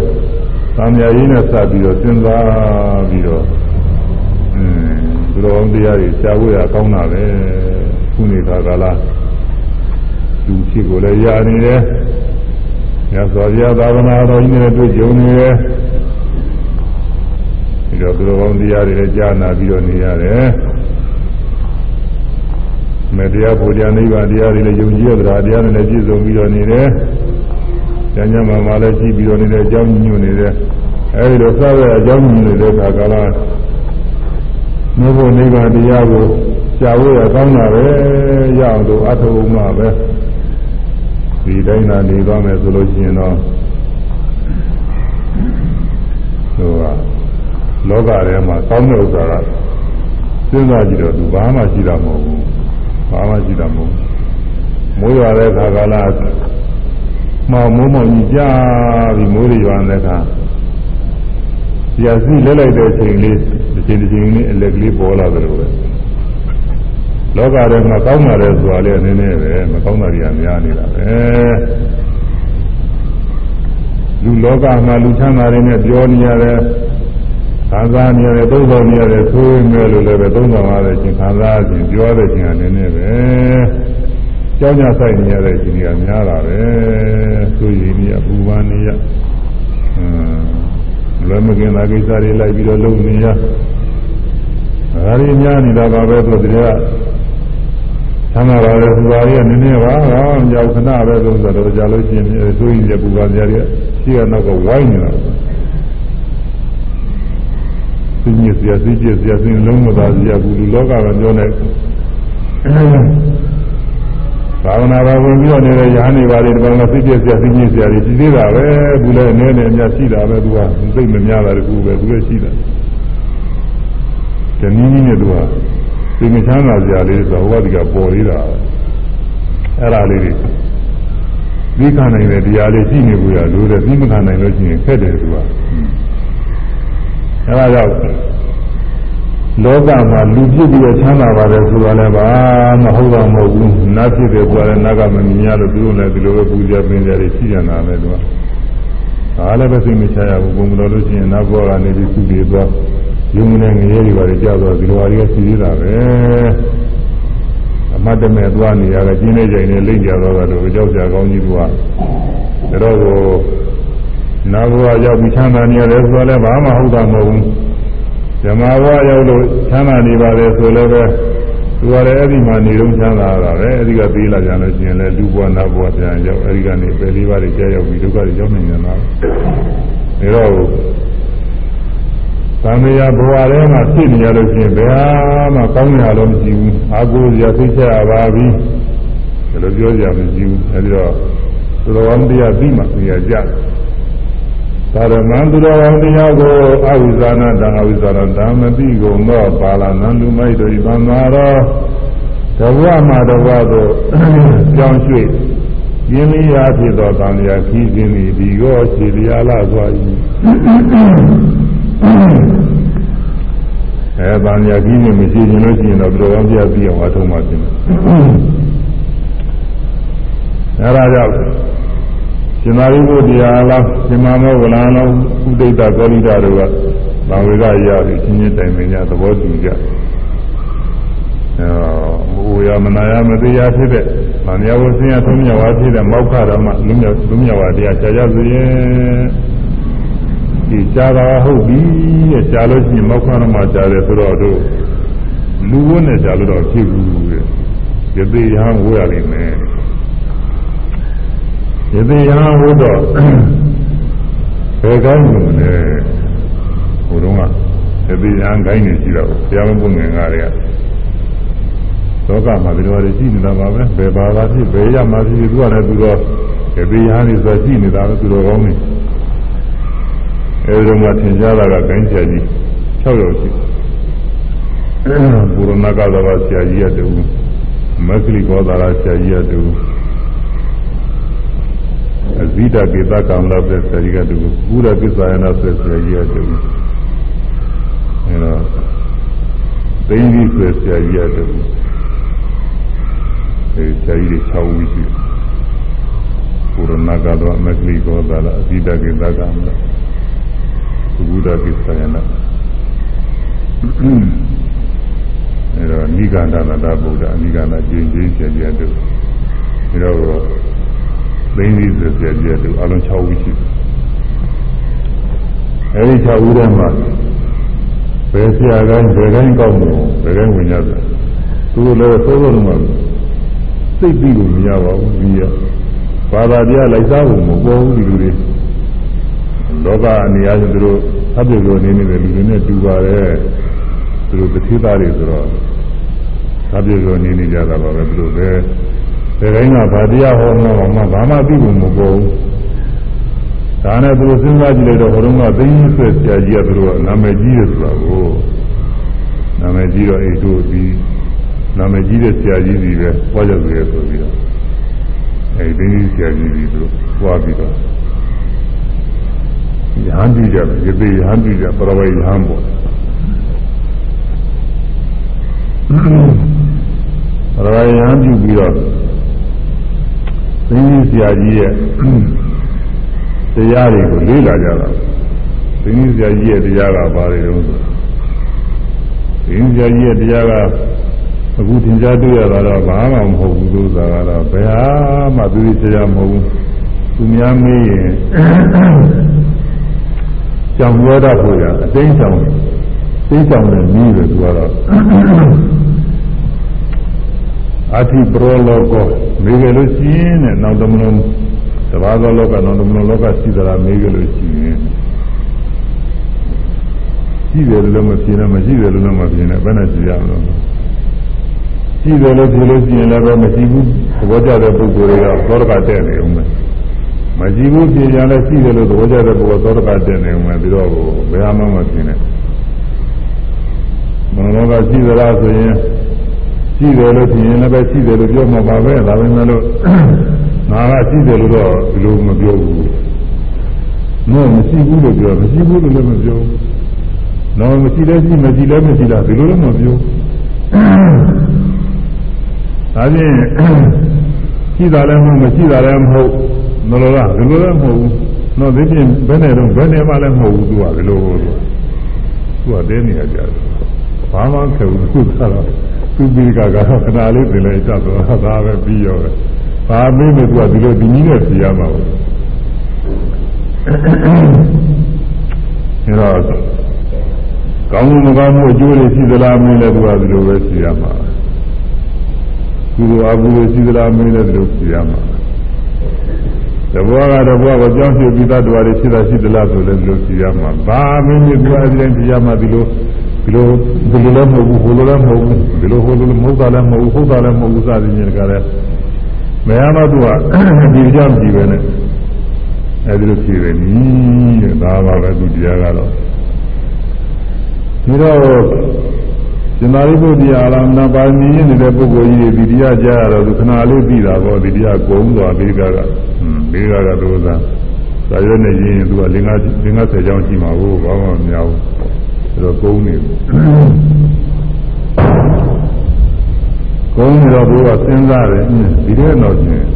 သံဃာကြီးနဲ့စပ်ပြီးတော့စဉ်းစားပြီးတော့အင်းသူတော်ကောင်းတရားတွေရှားဖို့ရကောင်းတာပဲခုနေတာကလားလူဖြစ်ကိုလည်းယာနေတယ်ညဇော်ပြသာသနာတော်ကြီးနဲ့တွေ့ကြုံနေတယ် ပြီးတော့သူတော်ကောင်းတရားတွေလည်းကြားနာပြီးတော့နေရတယ်မေတ္တရားဘုရားနိဗ္ဗာန်တရားတွေလည်းယုံကြည်ရတာတရားတွေလည်းပြည့်စုံပြီးတော့နေတယ်။ဉာဏ်ဉာဏ်မှမှလည်းကြည့်ပြီးတော့နေတဲ့အကြောင်းညွှန်နေတယ်။အဲဒီလိုစတဲ့အကြောင်းညွှန်နေတဲ့အခါကလည်းမြတ်ဘုနိဗ္ဗာန်တရားကိုရှားဖို့ရကောင်းတာပဲရအောင်လို့အထုံမှပဲဒီတိုင်းသာနေသွားမယ်ဆိုလို့ရှိရင်တော့ဟိုက လောကထဲမှာကောင်းတဲ့ဥစ္စာကစဉ်းစားကြည့်တော့သူဘာမှရှိတာမဟုတ်ဘူးဘာမှရှိတာမဟုတ်မိုးရွာတဲ့ခါကလာမောင်မိုးမောင်ကြီးကြာပြီးမိုးရွာတဲ့ခါရာစီလဲလိုက်တဲ့ချိန်လေးတစ်ချိန်တစ်ချိန်လေးအလက်ကလေးပေါ်လာတယ်လို့ပဲလောကထဲမှာကောင်းတာလေဆိုတာလေနည်းနည်းပဲမကောင်းတာတွေကများနေတာပဲလူလောကမှာလူချမ်းသာတွေနဲ့ပြောနေရတယ် ခံစားနေရတယ်သုံးဆောင်နေရတယ်ဆိုရင်လည်းလို့လည်းပဲသုံးဆောင်ရတဲ့ချင်းခံစားခြင်းပြောတဲ့ချင်းကနည်းနည်းပဲကြောင်းကြဆိုင်နေရတဲ့ချင်းကများတာပဲဆိုရင်ဒီအပူပန်နေရအင်းလွယ်မကင်တာကိစ္စတွေလိုက်ပြီးတော့လုပ်နေရဒါရီများနေတာပါပဲဆိုတဲ့သမ်းသာပါလေသူပါရီကနည်းနည်းပါတော့ကြောက်ခဏပဲဆိုတော့ကြာလို့ရှိရင်ဆိုရင်ဒီပူပန်ကြရတဲ့ရှိရတော့ကဝိုင်းနေတာ သိညစ်စရာသိကျစ်စရာသိလုံးမသာစရာဘူးလူလောကကပြောနေသာဝနာပါဝင်ပြီးတော့နေတဲ့ရဟန်းတွေပါလေဒီကောင်ကသိကျစ်စရာသိညစ်စရာတွေရှိသေးတာပဲဘူးလည်းအနေနဲ့အများရှိတာပဲသူကသိမများတာတကူပဲသူလည်းရှိတာတနည်းနည်းနဲ့သူကသိမချမ်းသာစရာလေးဆိုဟောဒီကပေါ်သေးတာအဲ့ဒါလေးတွေသိခံနိုင်တဲ့တရားလေးရှိနေဘူးရလို့တဲ့သိမခံနိုင်လို့ရှိရင်ခက်တယ်သူက အဲဒါကြောင့်လောကမှာလူဖြစ်ပြီးတော့ချမ်းသာပါတယ်ဆိုတာလည်းပါမဟုတ်တော့မဟုတ်ဘူးနတ်ဖြစ်တယ်ဆိုတာလည်းနတ်ကမမြင်ရလို့သူတို့လည်းဒီလိုပဲပူဇော်ပင်ကြတယ်ရှိရတာပဲသူကဒါလည်းပဲသိမချရဘူးဘုံတော်လို့ရှိရင်နတ်ဘောကနေပြီးသူတွေသွားယုံနေငရေတွေပါလေကြောက်တော့ဒီလိုဟာတွေကရှိသေးတာပဲအမတ်တမဲ့သွားနေရတာကျင်းနေကြိင်နေလိမ့်ကြတော့တော့ကြောက်ကြကောင်းကြီးကဒါတော့ကို နာဘဝရောက်ပြီးချမ်းသာနေရတယ်ဆိုလည်းဘာမှဟုတ်တာမဟုတ်ဘူးဓမ္မဘဝရောက်လို့ချမ်းသာနေပါလေဆိုလည်းပဲသူကလည်းအဲ့ဒီမှာနေတော့ချမ်းသာတာပဲအဲ့ဒီကပြေးလာကြလို့ရှိရင်လည်းလူဘဝနာဘဝပြန်ရောက်အဲ့ဒီကနေပယ်လေးပါးတွေကြာရောက်ပြီးဒုက္ခတွေရောက်နေကြတာဒါတော့သံဃာဘဝထဲမှာဖြစ်နေရလို့ရှိရင်ဘယ်ဟာမှကောင်းရလို့မရှိဘူးအာကိုရသိချရပါပြီဒါလိုပြောကြမရှိဘူးအဲဒီတော့သူတော်ကောင်းတရားပြီးမှနေရာကြ သာရမန်သူတော်ကောင်းတရားကိုအဝိဇ္ဇာနာတံအဝိဇ္ဇာနာဓမ္မတိကုန်သောပါဠနန္တုမိုက်တို့ဤသံဃာတော်တဘဝမှာတဘဝသို့ကြောင်းရွှေ့ရင်းလေးရာဖြစ်သောတန်ရာခီးခြင်းသည်ဒီရောခြေတရားလာစွာ၏အဲတန်ရာခီးခြင်းမရှိခြင်းလို့ရှိရင်တော့ဘယ်လိုမှပြပြအောင်အထုံးမှပြင်တယ်အဲဒါကြောင့် ရှင်သာရိပုတ္တရာလားရှင်မမောကလန်လားဥဒိတ္တကောလိတာတို့ကသံဝေကရပြီးချင်းချင်းတိုင်ပင်ကြသဘောတူကြအဲဟိုရမနာယမတရားဖြစ်တဲ့ဗာမယဝဆင်းရသုံးမြဝါဖြစ်တဲ့မောက္ခရမလူမြလူမြဝါတရားကြာကြဆိုရင်ဒီကြာတာဟုတ်ပြီတဲ့ကြာလို့ရှိရင်မောက္ခရမကြာတယ်ဆိုတော့တို့လူဝန်းနဲ့ကြာလို့တော့ဖြစ်ဘူးတဲ့ယသိယဟံဝေရလိမ့်မယ် ယသိယဟံဝေတော့ဘယ်ကောင်းလို့လဲဟိုတုန်းကယသိယဟံခိုင်းနေရှိတော့ဘုရားမပွင့်ငင်ကားတွေကလောကမှာဒီလိုတွေရှိနေတာပါပဲဘယ်ဘာသာဖြစ်ဘယ်ရမှာဖြစ်သူကလည်းသူတော့ယသိယဟံနေဆိုရှိနေတာပဲသူတော်ကောင်းနေအဲဒီတော့မှသင်ကြားတာကဂိုင်းဆရာကြီး6ယောက်ရှိဘုရဏကသဘာဆရာကြီးရတူမက္ခလိကောသာရဆရာကြီးရတူ အဇိတကေတကံလာတဲ့ဆရာကြီးကတူပုရကိစ္ဆာယနာဆရာကြီးရတူအဲတော့သိင်းကြီးဆိုဆရာကြီးရတူအဲဆရာကြီးတွေ6ဦးရှိဘုရဏကသောမက္ခလိကောသာရအဇိတကေတကံလာဘုရားကိစ္စယနာအဲတော့နိဂန္ဓနာတဗုဒ္ဓအနိဂန္ဓကျင့်ချင်းကျင့်ကြတူအဲတော့ သိင်းသီးဆိုကျင့်ကြတူအလုံး6ဦးရှိအဲဒီ6ဦးထဲမှာဘယ်ဆရာတိုင်းဘယ်တိုင်းကောက်မလို့ဘယ်တိုင်းဝင်ရတယ်သူတို့လည်းသိုးသိုးလုံးမှာစိတ်ပြီးလို့မရပါဘူးဒီရဘာသာတရားလိုက်စားဖို့မပေါ်ဘူးဒီလူတွေလောကအနေအချင်းသူတို့အပြည့်စုံနေနေတဲ့လူတွေနဲ့တူပါတယ်သူတို့တတိသားတွေဆိုတော့အပြည့်စုံနေနေကြတာပါပဲသူတို့ပဲ ဒီတိုင်းကဗာတရားဟောမှမှဘာမှသိဖို့မပေါ်ဘူးဒါနဲ့သူတို့စဉ်းစားကြည့်လိုက်တော့ဘုရုံးကသိင်းဆွဲဆရာကြီးကသူတို့ကနာမည်ကြီးတယ်ဆိုတာကိုနာမည်ကြီးတော့အိတ်တို့ဒီနာမည်ကြီးတဲ့ဆရာကြီးကြီးပဲဟောကြတယ်ဆိုပြီးတော့အဲဒီသိင်းဆရာကြီးကြီးသူတို့ဟောပြီးတော့ယဟန်ပြုကြတယ်ယသိယဟန်ပြုကြပရဝေယဟန်ပေါ့ပရဝေယဟန်ပြုပြီးတော့ သင်္ကြီးဆရာကြီးရဲ့တရားတွေကိုလေ့လာကြတာသင်္ကြီးဆရာကြီးရဲ့တရားကဘာတွေလဲဆိုသင်္ကြီးဆရာကြီးရဲ့တရားကအခုသင်ကြားတွေ့ရတာတော့ဘာမှမဟုတ်ဘူးလို့ဆိုတာကတော့ဘယ်ဟာမှသူတရားမဟုတ်ဘူးသူများမေးရင်ကြောင်ရောတတ်ဖို့ရအသိကြောင်သိကြောင်နဲ့ပြီးတယ်သူကတော့ အတိပရောလောကောမေးကြလို့ရှိရင်တဲ့နောက်တမလုံးတဘာသောလောကနောက်တမလုံးလောကရှိသလားမေးကြလို့ရှိရင်ရှိတယ်လို့မဖြစ်နဲ့မရှိတယ်လို့မဖြစ်နဲ့ဘယ်နဲ့ရှိရမလို့ရှိတယ်လို့ဖြစ်လို့ရှိရင်လည်းမရှိဘူးသဘောကျတဲ့ပုဂ္ဂိုလ်တွေကသောရကတဲ့နေဦးမယ်မရှိဘူးပြင်ကြလဲရှိတယ်လို့သဘောကျတဲ့ပုဂ္ဂိုလ်သောတကတက်နေမှပြီးတော့ဘယ်မှမဖြစ်နဲ့မနောကရှိသလားဆိုရင် ရှိတယ်လို့ပြင်ရင်လည်းပဲရှိတယ်လို့ပြောမှာပါပဲဒါပေမဲ့လို့ငါကရှိတယ်လို့တော့ဒီလိုမပြောဘူးနော်မရှိဘူးလို့ပြောမရှိဘူးလို့လည်းမပြောဘူးနော်မရှိလဲရှိမရှိလဲမရှိတာဒီလိုလည်းမပြောဒါဖြင့်ရှိတာလည်းမဟုတ်မရှိတာလည်းမဟုတ်မလို့လားဒီလိုလည်းမဟုတ်ဘူးတော့ဒီပြင်ဘယ်နဲ့တော့ဘယ်နဲ့မှလည်းမဟုတ်ဘူးသူကဒီလိုသူကတဲနေရကြတယ်ဘာမှခဲဘူးသူကတော့ သူပြီးကကတော့ခဏလေးပြင်လိုက်ကြတော့ဒါပဲပြီးရောပဲဘာမင်းတို့ကဒီလိုဒီနည်းနဲ့ပြရမှာဘူးအဲတော့ကောင်းမှုမကောင်းမှုအကျိုးတွေရှိသလားမင်းလည်းသူကဒီလိုပဲပြရမှာကုသိုလ်အကုသိုလ်ရှိသလားမင်းလည်းဒီလိုပြရမှာတဘောကတော့ဘောကိုကြောင်းပြပြီးသားတော်တွေရှိတာရှိသလားဆိုလည်းဒီလိုကြည့်ရမှာဘာမင်းကြီးကအဲဒီတိုင်းကြည့်ရမှာဒီလို ဒီလိုဒီလိုလည်းမဟုတ်ဘူးဟိုလိုလည်းမဟုတ်ဘူးဒီလိုဟိုလိုမဟုတ်တာလည်းမဟုတ်ဘူးဟုတ်တာလည်းမဟုတ်ဘူးစသည်ဖြင့်ကလည်းမရမသူကဒီကြောင့်ကြည့်ပဲနဲ့အဲဒီလိုကြည့်တယ်နီးတဲ့ဒါပါပဲသူတရားကတော့ဒီတော့ရှင်သာရိပုတ္တရာလာမပါမီရနေတဲ့ပုဂ္ဂိုလ်ကြီးတွေဒီတရားကြားရတော့သူခဏလေးပြီးတာပေါ့ဒီတရားကုံသွားဘေကကဟွန်းဘေကကသူကသာရွက်နဲ့ရင်းရင်သူကလင်္ကာလင်္ကာဆယ်ချောင်းရှိမှာကိုဘာမှမများဘူးအဲ တော့ကုံနေကုံနေတော့သူကစဉ်းစားတယ်ဒီတဲ့တော့ချင်း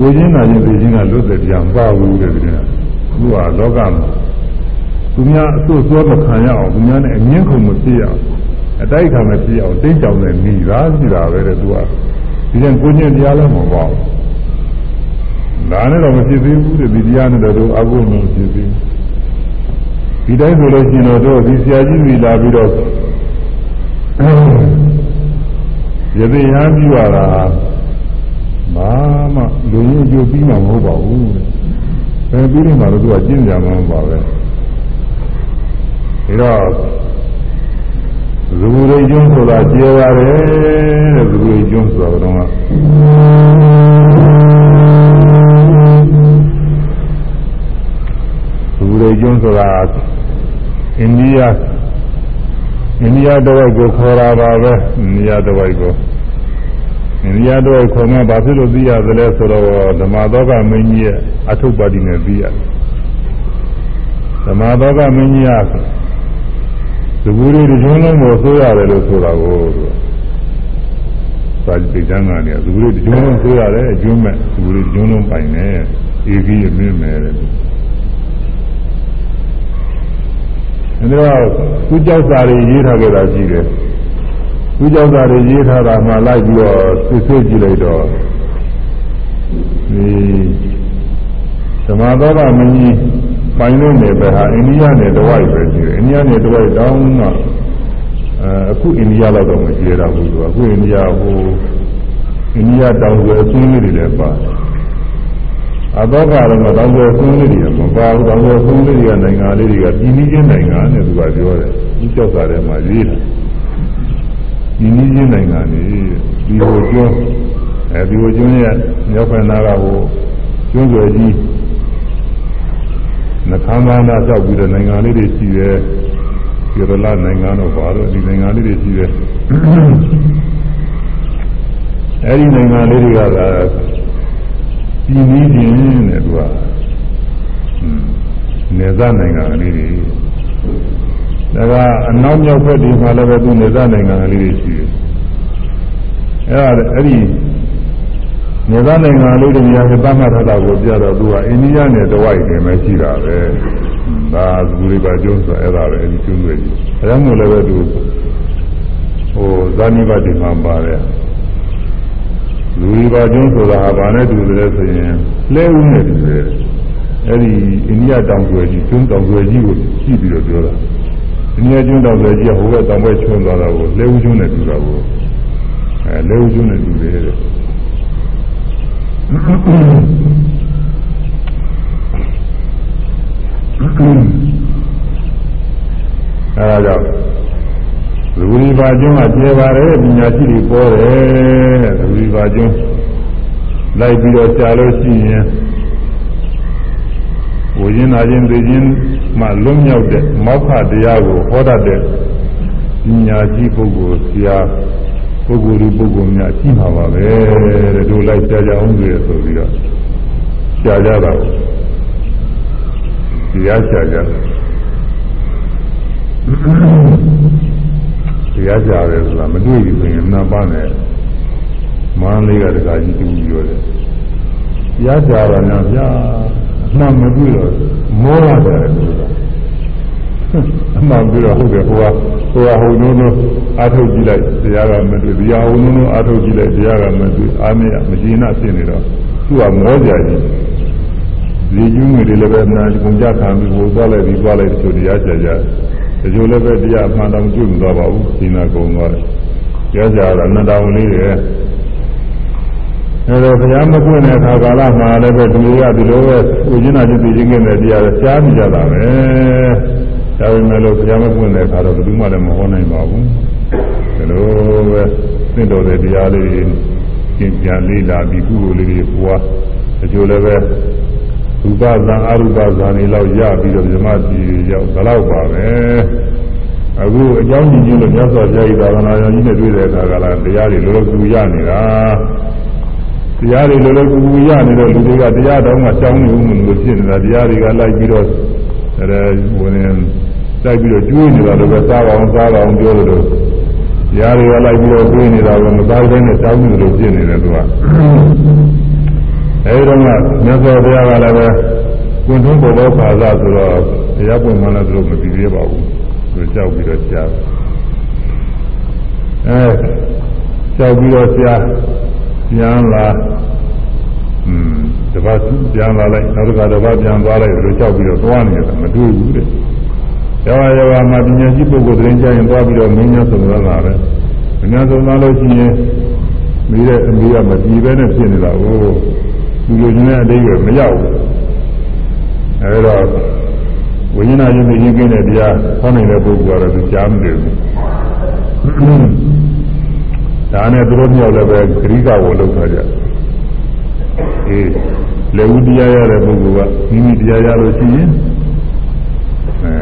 ဝိညာဉ်နာခြင်းသိခြင်းကလွတ်တဲ့တရားမပါဘူးတဲ့ဒီကသူကလောကမှာသူများအဆိုးဆိုးမခံရအောင်သူများနဲ့အငင်းခုန်မဖြစ်ရအောင်အတိုက်ခံမဖြစ်အောင်တင်းကြောင်နဲ့မိသားရှိတာပဲတဲ့သူကဒီရင်ကိုညင်တရားလည်းမပေါ့ဒါနဲ့တော့မဖြစ်သေးဘူးတဲ့ဒီတရားနဲ့တော့အကုသိုလ်ဖြစ်သေး ဒီတိုင်းဆိုလို့ရှိရင်တော့ဒီဆရာကြီးကြီးလာပြီးတော့ယသိဟန်ပြရတာဘာမှလူရင်းကြိုပြီးမှမဟုတ်ပါဘူးတဲ့ဘယ်ပြီးနေမှာလို့သူကကျင့်ကြမှာမပါပဲဒါတော့ဇူရိကျွန်းဆိုတာကျေပါတယ်တဲ့ဇူရိကျွန်းဆိုတော့ကဇူရိကျွန်းဆိုတာ အိန္ဒိယအိန္ဒိယတဝိုက်ကိုခေါ်တာပါပဲအိန္ဒိယတဝိုက်ကိုအိန္ဒိယတဝိုက်ခေါ်မှဘာဖြစ်လို့သိရသလဲဆိုတော့ဓမ္မသောကမင်းကြီးရဲ့အထုပ်ပါတိနဲ့သိရတယ်ဓမ္မသောကမင်းကြီးကသဘူရီဒီကျွန်းလုံးကိုဆိုးရတယ်လို့ဆိုတာကိုသူစာကြည့်ကြမ်းကနေသဘူရီဒီကျွန်းလုံးဆိုးရတယ်အကျွန်းမဲ့သဘူရီဒီကျွန်းလုံးပိုင်နေအေးကြီးမြင့်မယ်တဲ့ အဲဒီတော့သူကြောက်စာတွေရေးထားကြတာရှိတယ်သူကြောက်စာတွေရေးထားတာမှလိုက်ပြီးတော့စစ်ဆေးကြည့်လိုက်တော့ဒီဓမ္မသောကမင်းကြီးပိုင်လို့နေပဲဟာအိန္ဒိယနဲ့တဝိုက်ပဲရှိတယ်အိန္ဒိယနဲ့တဝိုက်တောင်းတော့အဲအခုအိန္ဒိယလောက်တော့မကျေတော့ဘူးသူအခုအိန္ဒိယဟိုအိန္ဒိယတောင်ွယ်အင်းလေးတွေလည်းပါ အတော့ကတော့တောင်ွယ်အင်းလေးတွေမပါဘူးတောင်ွယ်အင်းလေးတွေကနိုင်ငံလေးတွေကပြည်နည်းချင်းနိုင်ငံနဲ့သူကပြောတယ်ဒီကြောက်တာထဲမှာရေးတာပြည်နည်းချင်းနိုင်ငံနေဒီဟိုကျွန်းအဲဒီဟိုကျွန်းရဲ့မြောက်ဖက်နာကဟိုကျွန်းွယ်ကြီးနှခမ်းသားနာလျှောက်ပြီးတဲ့နိုင်ငံလေးတွေရှိတယ်ကျေရလာနိုင်ငံတော့ဘာလို့ဒီနိုင်ငံလေးတွေရှိတယ်အဲဒီနိုင်ငံလေးတွေကသာ ပြည်နည်းချင်းတဲ့သူကနေဇနိုင်ငံလေးတွေဒါကအနောက်မြောက်ဘက်ဒီမှာလည်းပဲသူနေဇနိုင်ငံလေးတွေရှိတယ်အဲဒါအဲ့ဒီနေသားနိုင်ငံလေးတွေများသတ်မှတ်ထားတာကိုပြတော့သူကအိန္ဒိယနဲ့တဝိုက်နေမှရှိတာပဲဒါသူတွေပါကျုံးဆိုအဲ့ဒါပဲအဲဒီကျုံးတွေကြီးအဲဒါမျိုးလည်းပဲသူဟိုဇာနိဘတိမှာပါတယ် လူတွေပါကျုံးဆိုတာဟာဘာနဲ့တူတယ်ဆိုရင်လဲဦးနဲ့တူတယ်အဲ့ဒီအိန္ဒိယတောင်ကျွယ်ကြီးကျုံးတောင်ကျွယ်ကြီးကိုကြည့်ပြီးတော့ပြောတာအိန္ဒိယကျုံးတောင်ကျွယ်ကြီးကဟိုဘက်တောင်ဘက်ချွန်းသွားတာကိုလဲဦးကျုံးနဲ့တူတာကိုအဲလဲဦးကျုံးနဲ့တူတယ်တဲ့အဲဒါကြောင့် သဝိပါကျွန်းကကျေပါတယ်ပညာရှိတွေပေါ်တယ်သဝိပါကျွန်းလိုက်ပြီးတော့ရှားလို့ရှိရင်ဝိညာဉ်နာခြင်းသိခြင်းမှလွတ်မြောက်တဲ့မောက္ခတရားကိုဟောတတ်တဲ့ပညာရှိပုဂ္ဂိုလ်ဆရာပုဂ္ဂိုလ်ဒီပုဂ္ဂိုလ်များရှိမှာပါပဲတဲ့တို့လိုက်ကြားကြအောင်ဆိုရဆိုပြီးတော့ကြားကြတာတရားကြားကြ တရားကြားတယ်ဆိုတာမတွေ့ဘူးဆိုရင်နာပါနဲ့မန်းလေးကတခါကြီးတူပြောတယ်တရားကြားတာများဗျာအမှန်မတွေ့တော့မောရတယ်ဆိုတာအမှန်ပြီးတော့ဟုတ်တယ်ဟိုကဟိုကဟိုနုံနုံအာထုတ်ကြည့်လိုက်တရားကမတွေ့ဒီဟာဟိုနုံနုံအာထုတ်ကြည့်လိုက်တရားကမတွေ့အာမရမကျေနပ်ဖြစ်နေတော့သူကမောကြကြီးဒီကျူးငွေတွေလည်းပဲနာကုန်ကြခံပြီးဟိုသွားလိုက်ပြီးသွားလိုက်သူတရားကြကြတ ချို့လည်းပဲတရားအမှန်တောင်ကျွတ်မသွားပါဘူးဒီနာကုန်သွားတယ်ကြားကြတာနှစ်တောင်လေးတွေအဲဒါဘုရားမပွင့်တဲ့အခါကာလမှာလည်းပဲသူတွေကဒီလိုပဲဥကျင်းနာချင်းသိချင်းတဲ့တရားရှားနေကြတာပဲဒါပေမဲ့လို့ဘုရားမပွင့်တဲ့အခါတော့ဘယ်သူမှလည်းမဟောနိုင်ပါဘူးဒီလိုပဲသိတော်တဲ့တရားလေးတွေကျင့်ကြံလေးလာပြီးကုသိုလ်လေးတွေပွားအကျိုးလည်းပဲ ရူပဇံအရူပဇံတွေလောက်ရပြီးတော့ဓမ္မပြည်ရောက်ဘယ်လောက်ပါပဲအခုအကြောင်းကြည့်ချင်းလို့မြတ်စွာဘုရားဤသာသနာတော်ကြီးနဲ့တွေ့တဲ့အခါကလည်းတရားတွေလောလောကူရနေတာတရားတွေလောလောကူကူရနေတော့လူတွေကတရားတော်မှကြောင်းနေဦးမလို့ဖြစ်နေတာတရားတွေကလိုက်ပြီးတော့အဲဝင်တိုက်ပြီးတော့ကျွေးနေတာလည်းပဲစားအောင်စားအောင်ပြောလို့တရားတွေကလိုက်ပြီးတော့ကျွေးနေတာကမသားတဲ့နဲ့ကြောင်းနေလို့ဖြစ်နေတယ်သူက အဲဒီတော့ကမြတ်စွာဘုရားကလည်းပဲကွန်ထုံးပေါ်တော့ပါသာဆိုတော့တရားပွင့်မှလည်းသူတို့မပြီးသေးပါဘူးသူကြောက်ပြီးတော့ကြားအဲကြောက်ပြီးတော့ကြားပြန်လာอืมတပတ်ပြန်လာလိုက်နောက်တစ်ခါတပတ်ပြန်သွားလိုက်လို့ကြောက်ပြီးတော့သွားနေတယ်မတွေ့ဘူးတဲ့ယောဂယောဂမှာပညာရှိပုဂ္ဂိုလ်သတင်းကြရင်သွားပြီးတော့မင်းများဆုံးသွားတာပဲမင်းများဆုံးသွားလို့ရှိရင်မိတဲ့အမိကမကြည်ပဲနဲ့ဖြစ်နေတာကို လူလူချင်းတဲ့အတိတ်ကမရောက်ဘူးအဲဒါဝိညာဉ်ရေးမြင်ကင်းတဲ့တရားဟောနေတဲ့ပုဂ္ဂိုလ်ကတော့သူကြားမတယ်ဘူးဒါနဲ့သူတို့မြောက်လည်းပဲဂရိကကိုလောက်ထားကြအေးလေဝတရားရတဲ့ပုဂ္ဂိုလ်ကမိမိတရားရလို့ရှိရင်အဲ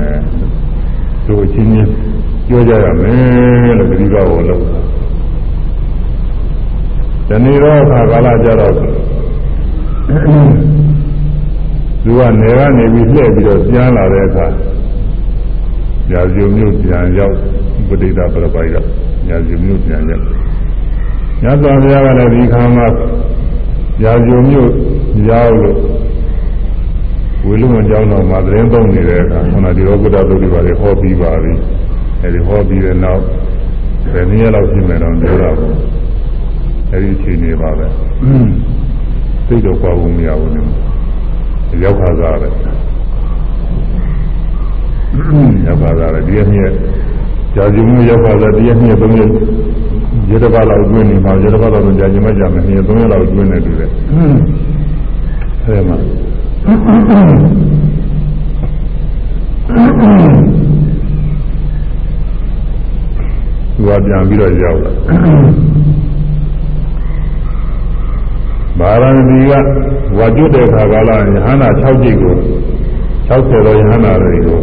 တို့အချင်းချင်းပြောကြရမယ်လို့ဂရိကကိုလောက်တာဒီနေ့တော့အခါကာလကြတော့ သူကနေကနေပြီးလှည့်ပြီးတော့ပြန်လာတဲ့အခါညာဇုံမျိုးပြန်ရောက်ပဋိဒါပရပိုက်ကညာဇုံမျိုးပြန်ရောက်ညသောဘုရားကလည်းဒီခါမှာညာဇုံမျိုးရောက်လို့ဝေလူဝန်ကျောင်းတော်မှာသတင်းသုံးနေတဲ့အခါခုနဒီရောကုတ္တသုတိပါလေဟောပြီးပါပြီအဲဒီဟောပြီးတဲ့နောက်ဘယ်နည်းလောက်ပြင်မယ်တော့ပြောတာပေါ့အဲဒီအချိန်နေပါပဲ သိတော့ပါဘူးမရဘူးနော်ရောက်ခါစားတယ်ရောက်ခါစားတယ်ဒီအမြဲကြာကြမှုရောက်ခါစားဒီအမြဲသုံးရက်ရေတစ်ပါးလောက်အတွင်းနေမှာရေတစ်ပါးလောက်ကြာကြမကြမမြဲသုံးရက်လောက်အတွင်းနေတူတယ်အဲမှာသူကပြန်ပြီးတော့ရောက်လာ ဗာရာဏသီကဝါကျွတ်တဲ့ခါကာလယဟန္တာ6ကြိတ်ကို60တော်ယဟန္တာတွေကို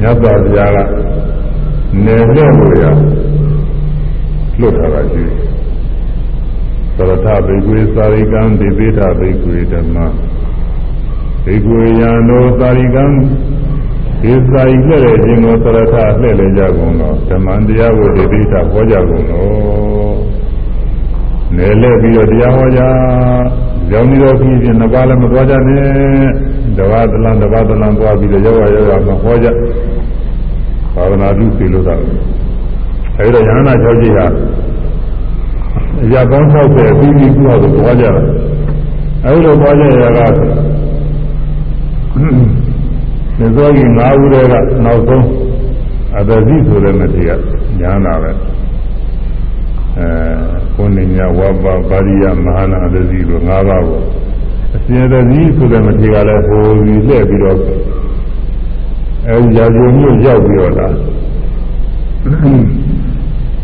မြတ်စွာဘုရားကနေနဲ့လို့ရလွတ်ထားတာရှိတယ်သရထဘိကွေသာရိကံဒေသေထဘိကွေဓမ္မဘိကွေယံတို့သာရိကံဒီစာရိလှဲ့တဲ့ခြင်းကိုသရထလှဲ့လေကြကုန်တော့ဓမ္မတရားကိုဒေသေထဟောကြကုန်တော့ နေလဲပြီးတော့တရားဟောကြကြောင်းပြီးတော့ပြီးပြင်နှစ်ပါးလည်းမသွားကြနဲ့တပါးတလန်တပါးတလန်သွားပြီးတော့ရောက်ရရောက်ရမဟောကြသာသနာပြုစီလို့တာအဲဒီတော့ယန္နာ၆ကြီးဟာအရာပေါင်း60ပြီးပြီးခုဟာကိုသွားကြတာအဲဒီလိုသွားကြရတာနေသောကြီး၅ဦးတည်းကနောက်ဆုံးအတ္တဇိဆိုတဲ့မထေရညာနာပဲ အဲကိုနေညာဝဘပါရိယမဟာနာအတ္တဇိလို၅ပါးကိုအစဉ်အတ္တဇိဆိုတဲ့မထေရလည်းဟိုပြီးလှည့်ပြီးတော့အဲဒီရာဇုံမျိုးရောက်ပြီးတော့လာ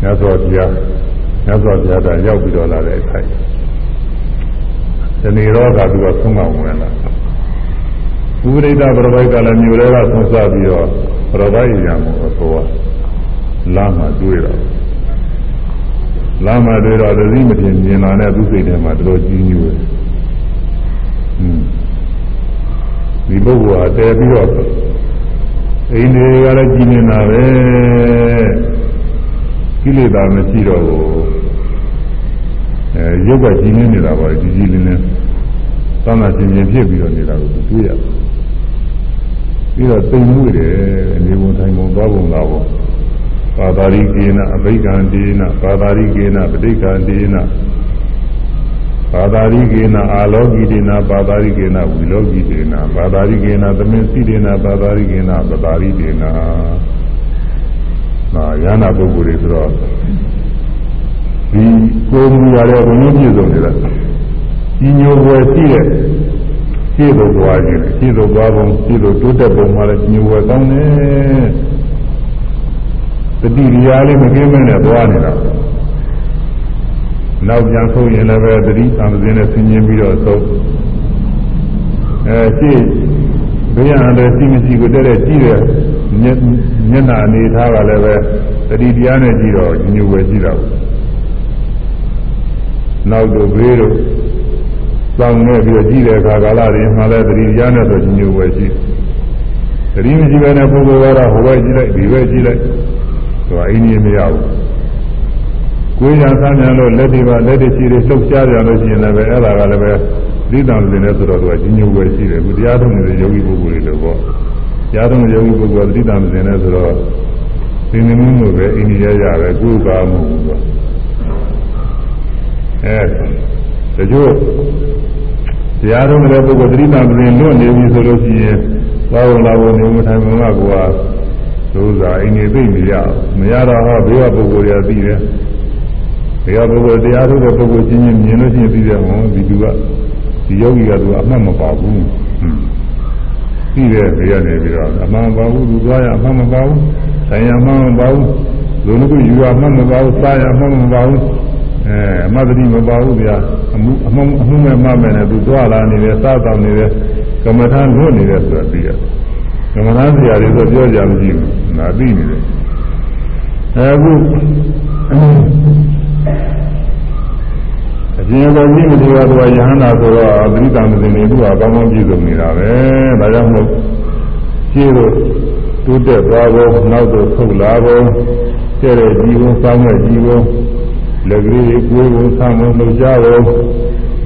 ညသောဘုရားညသောဘုရားကရောက်ပြီးတော့လာတဲ့အခိုက်ဒီနေ့တော့ကသူကဆုံးမဝင်လာဥပရိဒပရပိုက်ကလည်းမြို့တွေကဆုံးစပြီးတော့ပရပိုက်ရံကိုသွားလာမှတွေ့တော့ လာမှတွေ့တော့သတိမတင်မြင်လာတဲ့သူစိတ်ထဲမှာတော်တော်ကြီးညိုတယ်ဒီပုဂ္ဂိုလ်ဟာတည်ပြီးတော့အိန္ဒိယကလည်းကြီးနေတာပဲကိလေသာမရှိတော့ဘူးအဲရုပ်ကကြီးနေနေတာပါကြီးကြီးလင်းလင်းသံသာချင်းချင်းဖြစ်ပြီးတော့နေတာကိုတွေ့ရတယ်ပြီးတော့သိမ်မှုတယ်နေပုံထိုင်ပုံသွားပုံလာပုံ ပါတာရိကေနအဘိက္ခံဒေနပါတာရိကေနပဋိက္ခံဒေနပါတာရိကေနအာလောကိဒေနပါတာရိကေနဝီလောကိဒေနပါတာရိကေနသမင်စီဒေနပါတာရိကေနပတာရိဒေနနာယနာပုဂ္ဂိုလ်တွေဆိုတော့ဒီကိုယ်မူရတဲ့ဘုံကြီးပြည့်စုံနေတာကြီးညိုွယ်ရှိတဲ့ရှင်းလို့သွားခြင်းရှင်းလို့သွားပုံရှင်းလို့တိုးတက်ပုံမှာလည်းညိုွယ်ကောင်းတယ် တတိရိယာလေးမကင်းမနဲ့သွားနေတာနောက်ပြန်ဆုံးရင်လည်းပဲတတိသံသင်းနဲ့ဆင်ញင်းပြီးတော့ဆုံးအဲရှင်းဘုရားလည်းရှိမရှိကိုတဲ့တဲ့ကြည့်တယ်မျက်မျက်နှာအနေထားကလည်းပဲတတိတရားနဲ့ကြည့်တော့ညူဝယ်ကြည့်တာပေါ့နောက်တို့ဘေးတို့စောင်းနေပြီးတော့ကြည့်တဲ့အခါကာလတွေမှာလည်းတတိတရားနဲ့ဆိုညူဝယ်ကြည့်တတိမရှိဘဲနဲ့ပုဂ္ဂိုလ်ကတော့ဟိုဘက်ကြည့်လိုက်ဒီဘက်ကြည့်လိုက် ဆိုတာအင်းကြီးမရဘူးကိုယ်ရဆန်းမြန်လို့လက်တွေပါလက်တွေရှိတွေလှုပ်ရှားကြလို့ရှိရင်လည်းအဲ့ဒါကလည်းပဲသီတံစင်နဲ့ဆိုတော့သူကကြီးညိုပဲရှိတယ်ခုတရားထုံးနေတဲ့ယောဂီပုဂ္ဂိုလ်တွေလို့ပေါ့တရားထုံးတဲ့ယောဂီပုဂ္ဂိုလ်ကသီတံစင်နဲ့ဆိုတော့သင်္ကန်းမှုပဲအိန္ဒိယရပဲကိုယ်ကားမှုပေါ့အဲတချို့တရားထုံးတဲ့ပုဂ္ဂိုလ်သတိတံစင်လွတ်နေပြီဆိုလို့ရှိရင်သာဝလာဘုံနေမထိုင်မှာကကွာ သို့သာအိန္ဒိသိမရမရတော့ဟောဘေးကပုဂ္ဂိုလ်ရသိတယ်ဘေးကပုဂ္ဂိုလ်တရားထုံးတဲ့ပုဂ္ဂိုလ်ချင်းချင်းမြင်လို့ရှိရင်သိတယ်ဟောဒီသူကဒီယောဂီကသူအမှတ်မပါဘူးပြီးတဲ့ဘေးကနေပြီးတော့အမှန်ပါဘူးသူသွားရအမှန်မပါဘူးဆိုင်ရအမှန်မပါဘူးလူနုကယူရအမှန်မပါဘူးစားရအမှန်မပါဘူးအဲအမှတ်တတိမပါဘူးဗျာအမှုအမှုအမှုမဲ့မှမဲ့နဲ့သူသွားလာနေတယ်စားတောင်းနေတယ်ကမ္မထာလွတ်နေတယ်ဆိုတာသိရ ကမ္မနာစရာတွေဆိုပြောကြမရှိဘူးငါသိနေတယ်အခုအပြင်ပေါ်ကြီးမဒီဝါတော်ယဟန္တာဆိုတော့ပရိသံသင်တွေသူကကောင်းကောင်းပြည့်စုံနေတာပဲဒါကြောင့်မို့ရှင်းလို့တိုးတက်သွားဖို့နောက်တော့ဆုတ်လာဖို့ကျတဲ့ဒီဝန်ဆောင်တဲ့ဒီဝန်လက်ကလေးကိုယ်ဝန်ဆောင်မှုလုပ်ကြဖို့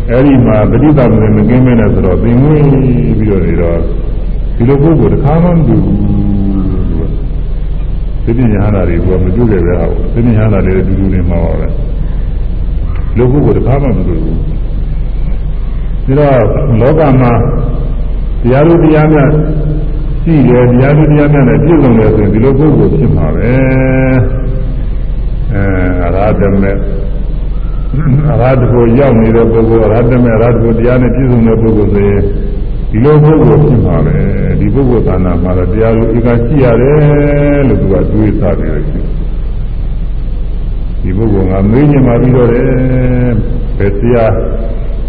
အဲ့ဒီမှာပရိသံသင်မကင်းမင်းနဲ့ဆိုတော့ပင်ဝင်ပြီးတော့နေတော့ ဒီလိုပုဂ္ဂိုလ်တစ်ခါမှမတူဘူးသတိညာနာတွေကမတွေ့ကြပဲဟာသတိညာနာတွေတူတူနေမှာပါပဲလူပုဂ္ဂိုလ်တစ်ခါမှမတွေ့ဘူးဒါတော့လောကမှာတရားလူတရားများရှိတယ်တရားလူတရားများနဲ့ပြည့်စုံတယ်ဆိုရင်ဒီလိုပုဂ္ဂိုလ်ဖြစ်မှာပဲအဲအရာဓမေအရာတကိုရောက်နေတဲ့ပုဂ္ဂိုလ်အရာဓမေအရာတကိုတရားနဲ့ပြည့်စုံတဲ့ပုဂ္ဂိုလ်ဆိုရင် ဒီလိုပုဂ္ဂိုလ်ဖြစ်မှာပဲဒီပုဂ္ဂိုလ်သဏ္ဍာန်မှာတော့တရားလိုဧကရှိရတယ်လို့သူကတွေးစားနေတယ်ဒီပုဂ္ဂိုလ်ကမေးမြင်မှပြီးတော့တယ်ဘယ်တရား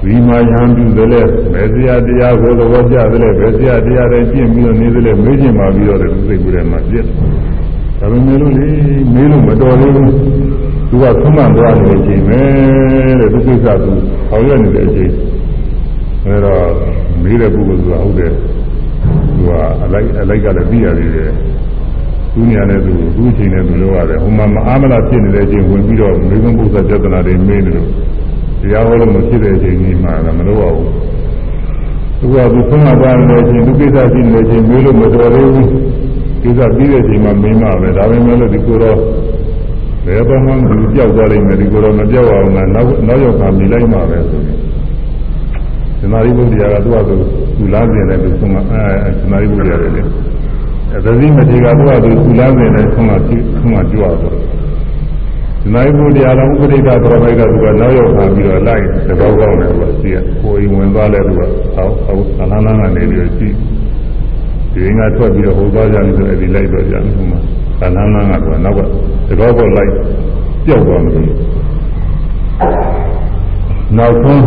ဝိမာယံပြုတယ်လဲဘယ်တရားတရားကိုသဘောကျတယ်လဲဘယ်တရားတရားတွေပြင့်ပြီးတော့နေတယ်လဲမေးမြင်မှပြီးတော့တယ်သူစိတ်ကူးထဲမှာပြည့်ဒါပေမဲ့လို့လေမေးလို့မတော်သေးဘူးသူကသုံးမှသွားနေတဲ့အချိန်ပဲတဲ့သူကိစ္စသူဆောင်ရွက်နေတဲ့အချိန် အဲတော့မေးတဲ့ပုဂ္ဂိုလ်ကဟုတ်တယ်သူကအလိုက်အလိုက်ကလည်းပြီးရသေးတယ်သူညာနဲ့သူသူ့အချိန်နဲ့သူလုပ်ရတယ်ဟိုမှာမအားမလားဖြစ်နေတဲ့အချိန်ဝင်ပြီးတော့မိဂုံပု္ပ္ပပြဿနာတွေမေးနေလို့တရားဟောလို့မဖြစ်တဲ့အချိန်ကြီးမှလည်းမလုပ်ရဘူးသူကသူဆုံးမသွားနေတဲ့အချိန်သူကိစ္စရှိနေတဲ့အချိန်မေးလို့မတော်သေးဘူးကိစ္စပြီးတဲ့အချိန်မှမေးမှပဲဒါပေမဲ့လို့ဒီကိုတော့ဘယ်တော့မှသူကြောက်သွားလိမ့်မယ်ဒီကိုတော့မကြောက်အောင်ငါနောက်နောက်ရောက်မှမြည်လိုက်မှပဲဆို ရင်သမာဓိဘုရားကသူ့အတူသူလားပြင်တယ်သူဆုံးမအဲသမာဓိဘုရားလည်းအဲသတိမထေကသူ့အတူသူလားပြင်တယ်ဆုံးမကြည့်ဆုံးမကြွားတော့သမာဓိဘုရားကဥပဒိကပရပိုက်ကသူကနောက်ရောက်မှပြီးတော့လိုက်သဘောကောင်းတယ်သူကရှိရကိုယ်ဝင်သွားလဲသူကအောက်အောက်အလန်းလန်းကနေပြီးတော့ရှိဒီငါထွက်ပြီးတော့ဟိုသွားကြပြီဆိုအဲဒီလိုက်တော့ကြတယ်ဟိုမှာအလန်းလန်းကတော့နောက်ကသဘောကောလိုက်ပျောက်သွားတယ်နောက်ဆုံး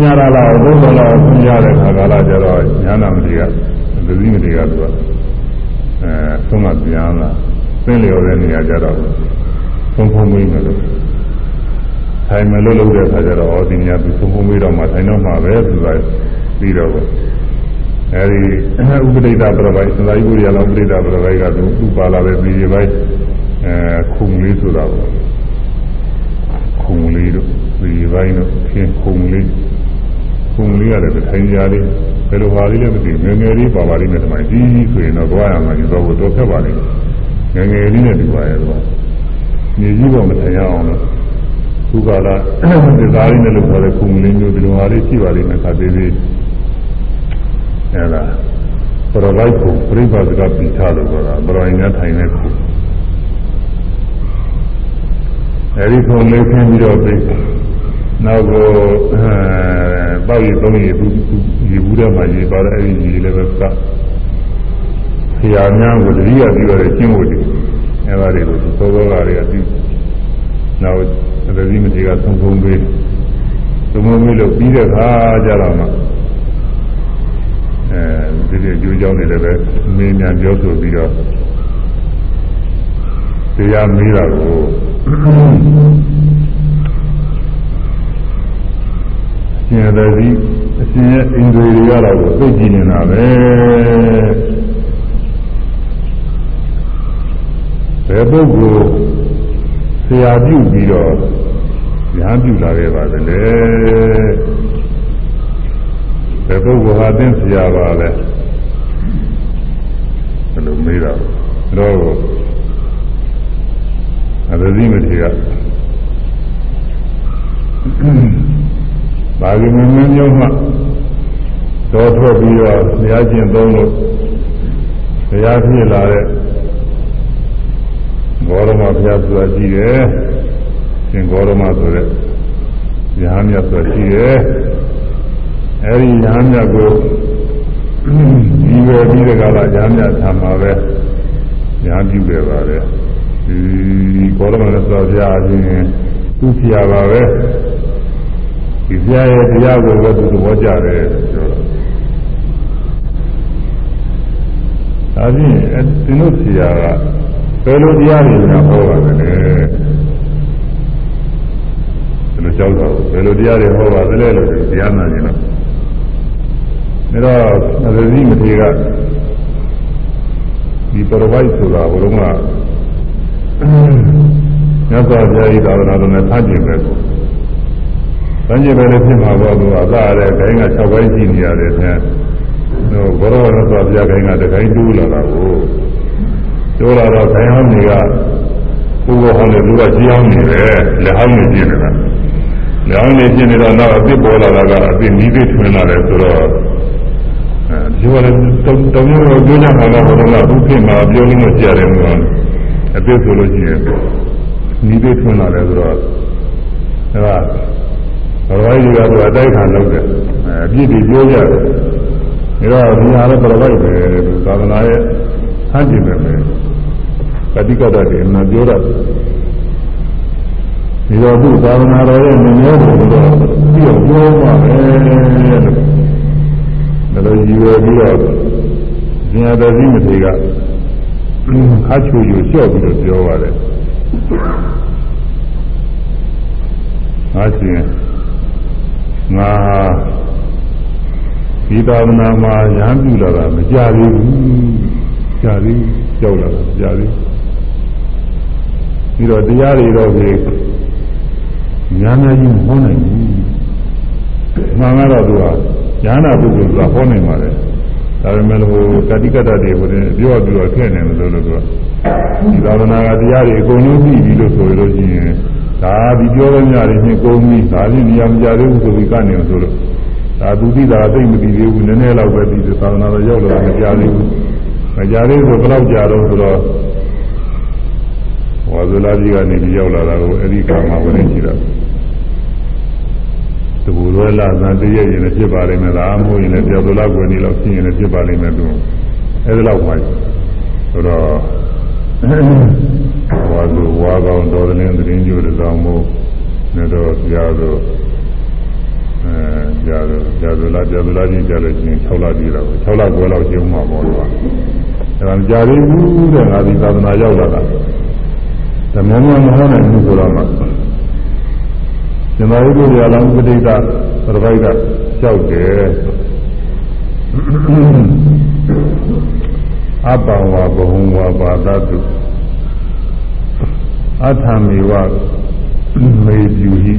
ညာရလာဘုရားလာဆင်းရတဲ့ခါကာလကျတော့ညာနာမတိကသတိမတိကသူကအဲဆုံးမပြန်လာသင်လျော်တဲ့နေရာကျတော့သုံးဖုံးမိမယ်လို့ထိုင်မလို့လုပ်တဲ့ခါကျတော့ဩဒီညာသူသုံးဖုံးမိတော့မှထိုင်တော့မှပဲသူကပြီးတော့အဲဒီဥပဒိတာပြပိုက်သသာယုရိယလောဥပဒိတာပြပိုက်ကသူဥပါလာတဲ့ဒီပိုင်းအဲခုံလေးဆိုတာပေါ့ခုံလေးတို့ ဒီပိုင်းတို့ခင်ခုံလေးခုံလေးရတယ်ထိုင်ကြလေးဘယ်လိုပါလေးလဲမသိငယ်ငယ်လေးပါပါလေးနဲ့တမိုင်းဒီဆိုရင်တော့သွားရမှာဒီတော့တော့ဖက်ပါလိမ့်ငယ်ငယ်လေးနဲ့ဒီပါရဲ့တော့မြေကြီးပေါ်မထိုင်ရအောင်လို့သူကလာဒီသားလေးနဲ့လို့ခေါ်တဲ့ခုံလေးမျိုးဒီလိုဟာလေးရှိပါလိမ့်မယ်ခါသေးသေးအဲဒါပရလိုက်ကိုပြိပဒကပိထားလို့ဆိုတာပရိုင်းနဲ့ထိုင်တဲ့ခုအဲဒီခုံလေးခင်းပြီးတော့ပြီး နောက်ကိုအဲပေါ့ရသုံးရသူရေဘူးထဲမှာရေပါတဲ့အဲဒီရေလည်းပဲကဆရာများကိုတတိယပြီးတော့ကျင့်ဝတ်တယ်အဲဒါတွေကိုသောသောကတွေကပြီးနောက်သတိမတိကသုံးသုံးပေးသုံးသုံးပေးလို့ပြီးတဲ့အခါကျတော့မှအဲဒီလိုကြိုးကြောင့်လည်းပဲမင်းများပြောဆိုပြီးတော့တရားမေးတာကို ရှင်ရသည်အရှင်ရဲ့အိန္ဒြေတွေကတော့သိကြည့်နေတာပဲဘယ်ပုဂ္ဂိုလ်ဆရာပြုပြီးတော့ညာပြုလာခဲ့ပါသလဲဘယ်ပုဂ္ဂိုလ်ဟာသင်ဆရာပါလဲဘယ်လိုမေးတာတော့အရဇိမထေရ ဘာကြီးမင်းမင်းမျိုးမှတော်ထွက်ပြီးတော့ဘုရားရှင်သုံးလို့ဘုရားဖြစ်လာတဲ့ဘောရမဘုရားဆိုတာရှိတယ်ရှင်ဘောရမဆိုတဲ့ရဟန်းမြတ်ဆိုတာရှိတယ်အဲဒီရဟန်းမြတ်ကိုဒီဝယ်ပြီးတဲ့ကလာရဟန်းမြတ်ဆံမှာပဲရဟန်းပြုခဲ့ပါတယ်ဒီဘောရမနဲ့ဆိုဘုရားအချင်းသူဆရာပါပဲ ဒီဆရာရဲ့တရားကိုပဲသူသဘောကျတယ်ပြောတော့ဒါဖြင့်ဒီလိုဆရာကဘယ်လိုတရားတွေများဟောပါသလဲဒီလိုကြောက်တော့ဘယ်လိုတရားတွေဟောပါသလဲလို့တရားနာနေတော့ဒါတော့သတိမထေကဒီပရဝိုက်ဆိုတာဘုရုံးကမြတ်စွာဘုရားဤသာသနာတော်နဲ့ဖတ်ကြည့်ပဲကို ဖတ်ကြည့်ပဲလည်းဖြစ်မှာပေါ့သူကသာရတဲ့ခိုင်းက6ခိုင်းရှိနေရတယ်တဲ့ဟိုဘရောရသောဘုရားခိုင်းကတခိုင်းတူးလာတာကိုပြောလာတော့ခိုင်းဟောင်းတွေကဘုရားဟောင်းတွေသူကကြီးအောင်နေတယ်လက်ဟောင်းနေပြနေတာလက်ဟောင်းနေပြနေတော့နောက်အစ်ပေါ်လာတာကအစ်နီးသေးထွင်လာတယ်ဆိုတော့အဲဒီကလည်းတုံတုံရောပြောကြမှာတော့ဘုရားကသူဖြစ်မှာပြောလို့မကြရတယ်မှာအစ်ဆိုလို့ရှိရင်နီးသေးထွင်လာတယ်ဆိုတော့အဲဒါ ဘဝကြီးကတော့အတိုက်ခံလုပ်တယ်အပြည့်တွေပြောကြတယ်ဒါတော့ဒီဟာလည်းဘဝကြီးပဲသာသနာရဲ့ဟန်ကြည့်မယ်ပဲပฏิကတ္တတွေအမှန်ပြောတာဒီတော့သူသာသနာတော်ရဲ့မမျိုးကိုတော့ပြီးတော့ပြောမှာပဲလို့ဒါလိုရည်ရွယ်ပြီးတော့ဇင်ယတော်ကြီးမထေကခါချူယူလျှော့ပြီးတော့ပြောပါတယ်ငါရှင် ငါဒီသာသနာမှာရဟန်းပြုလာတာမကြသေးဘူးကြာသေးကြောက်လာတာကြာသေးပြီးတော့တရားတွေတော့ဒီညာများကြီးမဟောနိုင်ဘူးမှန်ကတော့သူကဉာဏပုဂ္ဂိုလ်ကဟောနိုင်ပါတယ်ဒါပေမဲ့ဟိုတတိကတ္တတွေဟိုပြောပြီးတော့ထည့်နေတယ်လို့လို့သူကဒီသာသနာကတရားတွေအကုန်လုံးသိပြီလို့ဆိုလို့ရှိရင် ဒါဒီပြောရများတွေချင်းကုန်ပြီဒါချင်းနေရာမကြသေးဘူးဆိုပြီးကနေလို့ဆိုလို့ဒါသူသိတာသိမသိသေးဘူးနည်းနည်းတော့ပဲသိတယ်သာသနာတော်ရောက်လာမကြသေးဘူးမကြသေးဆိုဘယ်လောက်ကြာတော့ဆိုတော့ဝါဇလာကြီးကနေပြီးရောက်လာတာကိုအဲ့ဒီကမှဝင်နေကြည့်တော့တဘူလွဲလာသံတည့်ရရင်လည်းဖြစ်ပါလိမ့်မယ်ဒါမှမဟုတ်ရင်လည်းပြောသလားကွယ်နေလောက်ဖြစ်ရင်လည်းဖြစ်ပါလိမ့်မယ်သူအဲ့ဒါလောက်ပါဆိုတော့ ဝါလူဝါကောင်တော်တဲ့သတင်းကြိုးတစောင်းမို့နေတော့ကြားတော့အဲကြားတော့ကြားတော့လာကြားတော့လာချင်းကြားလို့ချင်း6လပြည့်တော့6လခွဲလောက်ကျုံမှာပေါ့ကွာအဲဒါကြားရဘူးတဲ့ငါဒီသာသနာရောက်လာတာဓမ္မမမဟုတ်နိုင်ဘူးဆိုတော့မှဇမဝိဒ္ဓရလောင်းပဋိဒပရပိုက်ကကြောက်တယ်အပ္ပဝါဘဟုံဝါပါဒတု အထာမေဝမေပြုဟိ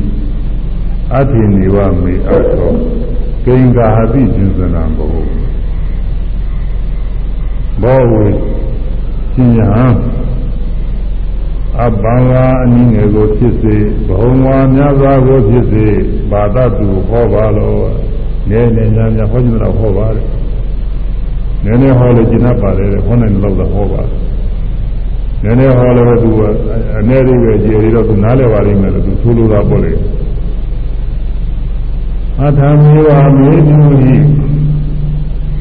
အထိနေဝမေအသောကိင်္ဂာဟတိကျင်စနာဘဟုဘောဝေရှင်ယံအပ္ပံဝါအနည်းငယ်ကိုဖြစ်စေဘုံဝါများစွာကိုဖြစ်စေဘာတတုဟောပါလို့နည်းနည်းများများဟောကြည့်တော့ဟောပါတယ်နည်းနည်းဟောလို့ကျင်납ပါတယ်ဟောနိုင်လို့တော့ဟောပါ နည်းနည်းဟောလို့သူအနည်းလေးပဲကြည်ရတော့သူနားလည်ပါလိမ့်မယ်လို့သူဆိုလိုတာပေါ့လေအထာမေဝမေတုဟိ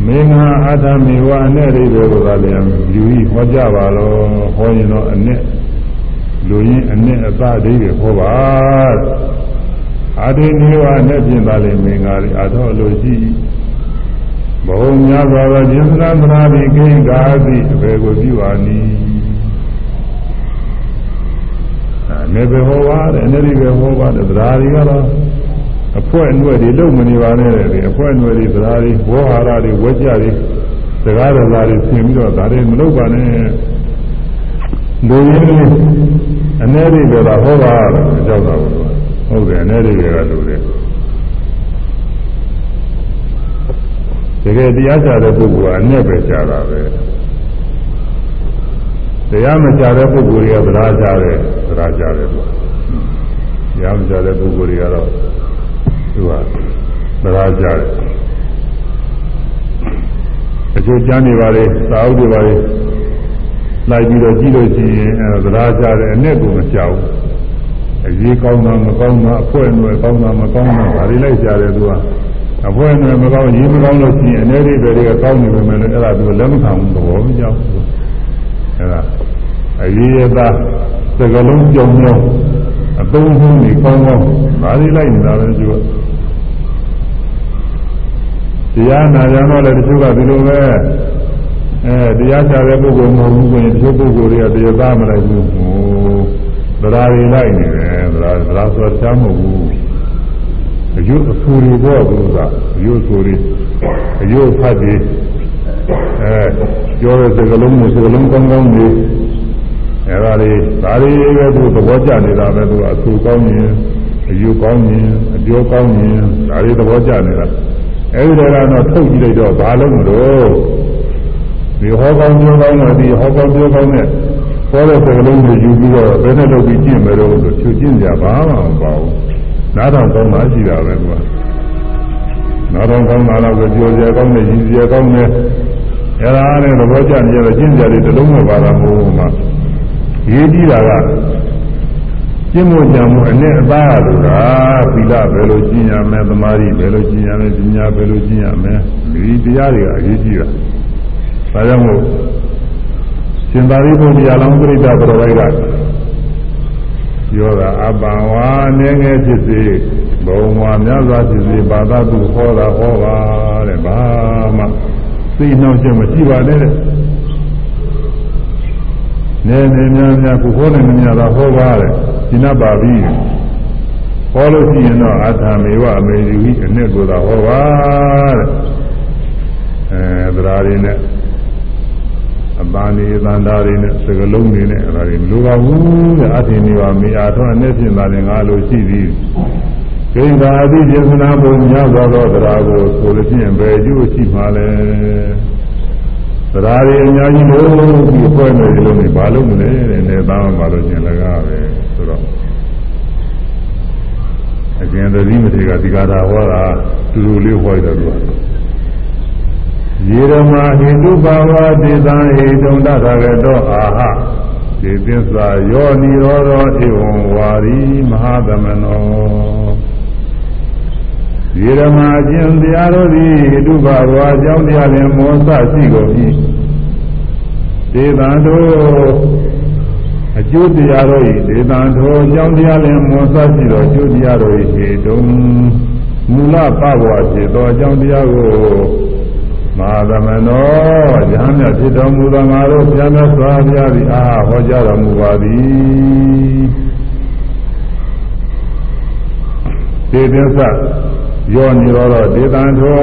မင်းကအထာမေဝအနဲ့လေးတွေကလည်းယူဟိဟောကြပါလို့ဟောရင်တော့အနဲ့လူရင်းအနဲ့အသာလေးတွေဟောပါအာတိနေဝနဲ့ပြင်ပါလိမ့်မင်္ဂါရီအထောလို့ရှိဘုံများစွာသောခြင်းသနာသနာတိကိင်္ဂါတိအဘေကိုပြုပါနီ အနေပဲဟောပါတယ်အနေဒီပဲဟောပါတယ်သရာတွေကတော့အဖွဲအနှွဲ့တွေလုံမနေပါနဲ့လေအဖွဲအနှွဲ့တွေသရာတွေဝေါဟာရတွေဝက်ကြတွေစကားတော်သားတွေဆင်ပြီးတော့ဒါတွေမလုပ်ပါနဲ့လူရင်းလေးအနေဒီပဲဟောပါကြောက်တာဟုတ်တယ်အနေဒီပဲကလူတွေတကယ်တရားချတဲ့ပုဂ္ဂိုလ်ကအနဲ့ပဲချတာပဲ တရားမချတဲ့ပုဂ္ဂိုလ်တွေကသရာချတယ်သရာချတယ်သူတရားမချတဲ့ပုဂ္ဂိုလ်တွေကတော့သူကသရာချတယ်အကျိုးကျမ်းတွေပါလေသာဥတွေပါလေလိုက်ပြီးတော့ကြည့်လို့ရှိရင်အဲသရာချတယ်အနဲ့ကိုမချဘူးအရေးကောင်းတာမကောင်းတာအဖွဲအနွယ်ကောင်းတာမကောင်းတာဒါတွေလိုက်ကြတယ်သူကအဖွဲအနွယ်မကောင်းရေးမကောင်းလို့ရှိရင်အနေတွေတွေကကောင်းနေပေမဲ့လည်းအဲ့ဒါသူလက်မခံဘူးသဘောမကျဘူး အဲ့ဒါအရေးရသားသကလုံးကြောင်ကြောင်အသုံးဟုံးနေကောင်းကောင်းဒါတွေလိုက်နေတာပဲသူကတရားနာကြတော့လည်းတချို့ကဒီလိုပဲအဲတရားချတဲ့ပုဂ္ဂိုလ်မဟုတ်ဘူးဆိုရင်တချို့ပုဂ္ဂိုလ်တွေကတရားသားမလိုက်ဘူးဟိုသရာတွေလိုက်နေတယ်သရာသရာဆိုချမ်းမဟုတ်ဘူးအယုအဆူတွေပေါ့သူကအယုအဆူတွေအယုဖတ်တွေ အဲပြောတဲ့စကလုံးနဲ့စကလုံးကောင်းကောင်းတွေအဲဒါတွေဒါတွေပဲသူသဘောကျနေတာပဲသူအဆူကောင်းရင်အယုကောင်းရင်အပြောကောင်းရင်ဒါတွေသဘောကျနေတာအဲဒီတည်းကတော့ထုတ်ကြည့်လိုက်တော့ဘာလို့မလို့ဒီဟောကောင်းပြောကောင်းတဲ့ဒီဟောကောင်းပြောကောင်းတဲ့ပေါ်တဲ့စကလုံးကိုယူပြီးတော့ဘယ်နဲ့လုပ်ပြီးကျင့်မယ်လို့ဆိုချူကျင့်ကြဘာမှမပေါ့ဘူးနားတော်ကောင်းတာရှိတာပဲကွာ နားတော်ကောင်းတာတော့ကြော်ကြကောင်းတယ်ရည်ကြကောင်းတယ်အဲ့ဒါနဲ့သဘောကျနေရတော့ကျင့်ကြတယ်တလုံးမပါတာမဟုတ်ဘူးမှာရေးကြည့်တာကကျင့်မှုကြံမှုအနဲ့အသားလို့ကသီလဘယ်လိုကျင့်ရမလဲသမာဓိဘယ်လိုကျင့်ရမလဲပညာဘယ်လိုကျင့်ရမလဲဒီတရားတွေကအရေးကြီးတာဒါကြောင့်မို့ရှင်သာရိပုတ္တရာလောင်းပြိတ္တာပရောဟိတ်ကပြောတာအပံဝါနေငယ်ဖြစ်စေ ဘုံဝါများစွာဖြစ်စေဘာသာသူဟောတာဟောပါတဲ့ဘာမှသိနှောင့်ချက်မရှိပါနဲ့တဲ့နေနေများများကိုဟောနေနေများတာဟောပါတဲ့ဒီနာပါပြီဟောလို့ရှိရင်တော့အထာမေဝအမေယူဟိအနှစ်ကိုသာဟောပါတဲ့အဲသရာတွေနဲ့အပန်းနေသန္တာတွေနဲ့စကလုံးတွေနဲ့အဲဒါတွေမလိုပါဘူးတဲ့အထင်နေပါမေအာထောအနဲ့ပြင်ပါလေငါလိုရှိသည် ကိင်္ဂာအတိကျေသနာပုံများသောသောတရားကိုဆိုလို့ရှိရင်ဘယ်အကျိုးရှိမှာလဲတရားတွေအများကြီးလို့ဒီအဖွဲနေလို့နေဘာလို့မလဲတဲ့နေသားမှပါလို့ရှင်လည်းကားပဲဆိုတော့အကျဉ်းသတိမထေကဒီကာထာဟောတာတူတူလေးဟောတယ်သူကယေရမဟိတုဘာဝတေသံဟိတုံတထာဂတောအာဟေသစ္စာယောနိရောဓဧဝံဝါရီမဟာသမနော ယေရမအကျင့်တရားတို့သည်ဟိတုဘာဝအကြောင်းတရားလင်မောစရှိကုန်၏ဒေသံတို့အကျိုးတရားတို့၏ဒေသံတို့အကြောင်းတရားလင်မောစရှိသောအကျိုးတရားတို့၏ဟိတုံမူလပဘဝဖြစ်သောအကြောင်းတရားကိုမဟာသမနောယဟမြဖြစ်တော်မူသောငါတို့ဘုရားမြတ်စွာဘုရားသည်အာဟောကြားတော်မူပါသည်ဒေသသ ယောနိရောဓဒေသံသော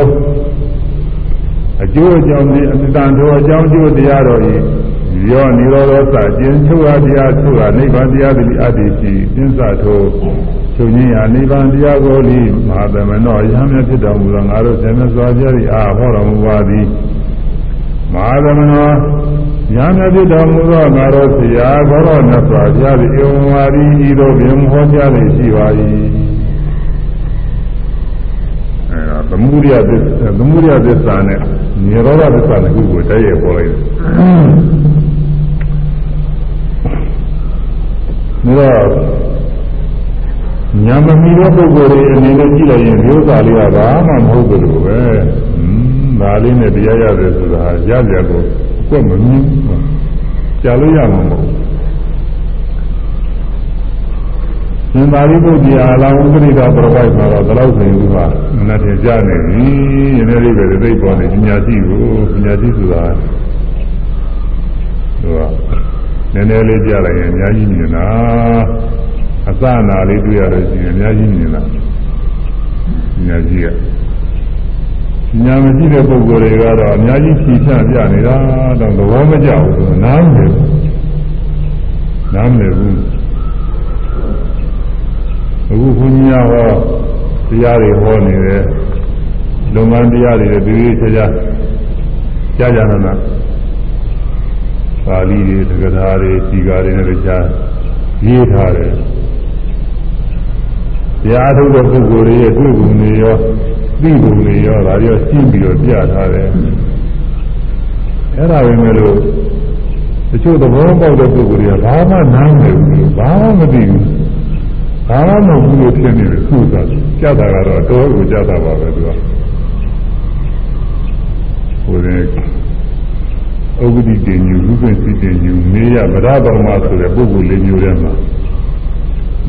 အကျိုးအကြောင်းဒီအတန်သောအကြောင်းကျိုးတရားတော်ဤယောနိရောဓသကျင်ချုပ်အပ်တရားချုပ်အနိဗ္ဗာန်တရားသည်အတ္တိရှိသစ္စာသောချုပ်ငြိမ်းရာနိဗ္ဗာန်တရားကိုလိမဟာသမနောယဟမြဖြစ်တော်မူသောငါတို့ဆင်မစွာပြသည်အာဟောတော်မူပါသည်မဟာသမနောယဟမြဖြစ်တော်မူသောငါတို့ဆရာဘောရောမြတ်စွာဘုရားသည်ဧဝံဝါရီဤသို့ပြင်ဟောကြားလေရှိပါ၏ သမုဒိယသစ္စာသမုဒိယသစ္စာနဲ့နိရောဓသစ္စာနှစ်ခုကိုတည်းရဲ့ပေါ်လိုက်တယ်ဒါညာမမီတဲ့ပုဂ္ဂိုလ်တွေအနေနဲ့ကြည့်လိုက်ရင်မျိုးသားလေးကဘာမှမဟုတ်ဘူးလို့ပဲ။ဒါလေးနဲ့တရားရတယ်ဆိုတာရကြကိုအကွက်မမြင်ဘူး။ကြားလို့ရမှာမဟုတ်ဘူး။ သင်္သာရိပုတ္တရာလောင်းဥပရိဒပရပိုက်မှာတော့ဒီလောက်ဆိုရင်သူကမနတင်ကြနေပြီယနေ့လေးပဲသိပေါ်နေပညာရှိကိုပညာရှိဆိုတာသူကနည်းနည်းလေးကြလိုက်ရင်အများကြီးမြင်တာအစနာလေးတွေ့ရလို့ရှိရင်အများကြီးမြင်တာပညာရှိကညာမရှိတဲ့ပုဂ္ဂိုလ်တွေကတော့အများကြီးဖြီးချပြနေတာတော့သဘောမကျဘူးသူနားမလည်ဘူးနားမလည်ဘူး အခုဘုန်းကြီးကဟောတရားတွေဟောနေတယ်လုပ်ငန်းတရားတွေလည်းဒီလိုချာချာကြာကြာနာနာပါဠိတွေသက္ကထာတွေစီကာတွေနဲ့ကြားရေးထားတယ်တရားထုတ်တဲ့ပုဂ္ဂိုလ်တွေရဲ့တွေ့ပုံတွေရောသိပုံတွေရောဒါရောရှင်းပြီးတော့ပြထားတယ်အဲ့ဒါပဲမဲ့လို့တချို့သဘောပေါက်တဲ့ပုဂ္ဂိုလ်တွေကဘာမှနားမလည်ဘူးဘာမှမသိဘူး ဘာမှမဟုတ်ဘူးလို့ဖြစ်နေတယ်သူကကြတာကတော့တော်ကိုကြတာပါပဲသူကဟိုတဲ့ဥပဒိတင်ညူဥပ္ပစီတင်ညူမေရဗရဗရမဆိုတဲ့ပုဂ္ဂိုလ်လေးမျိုးထဲမှာ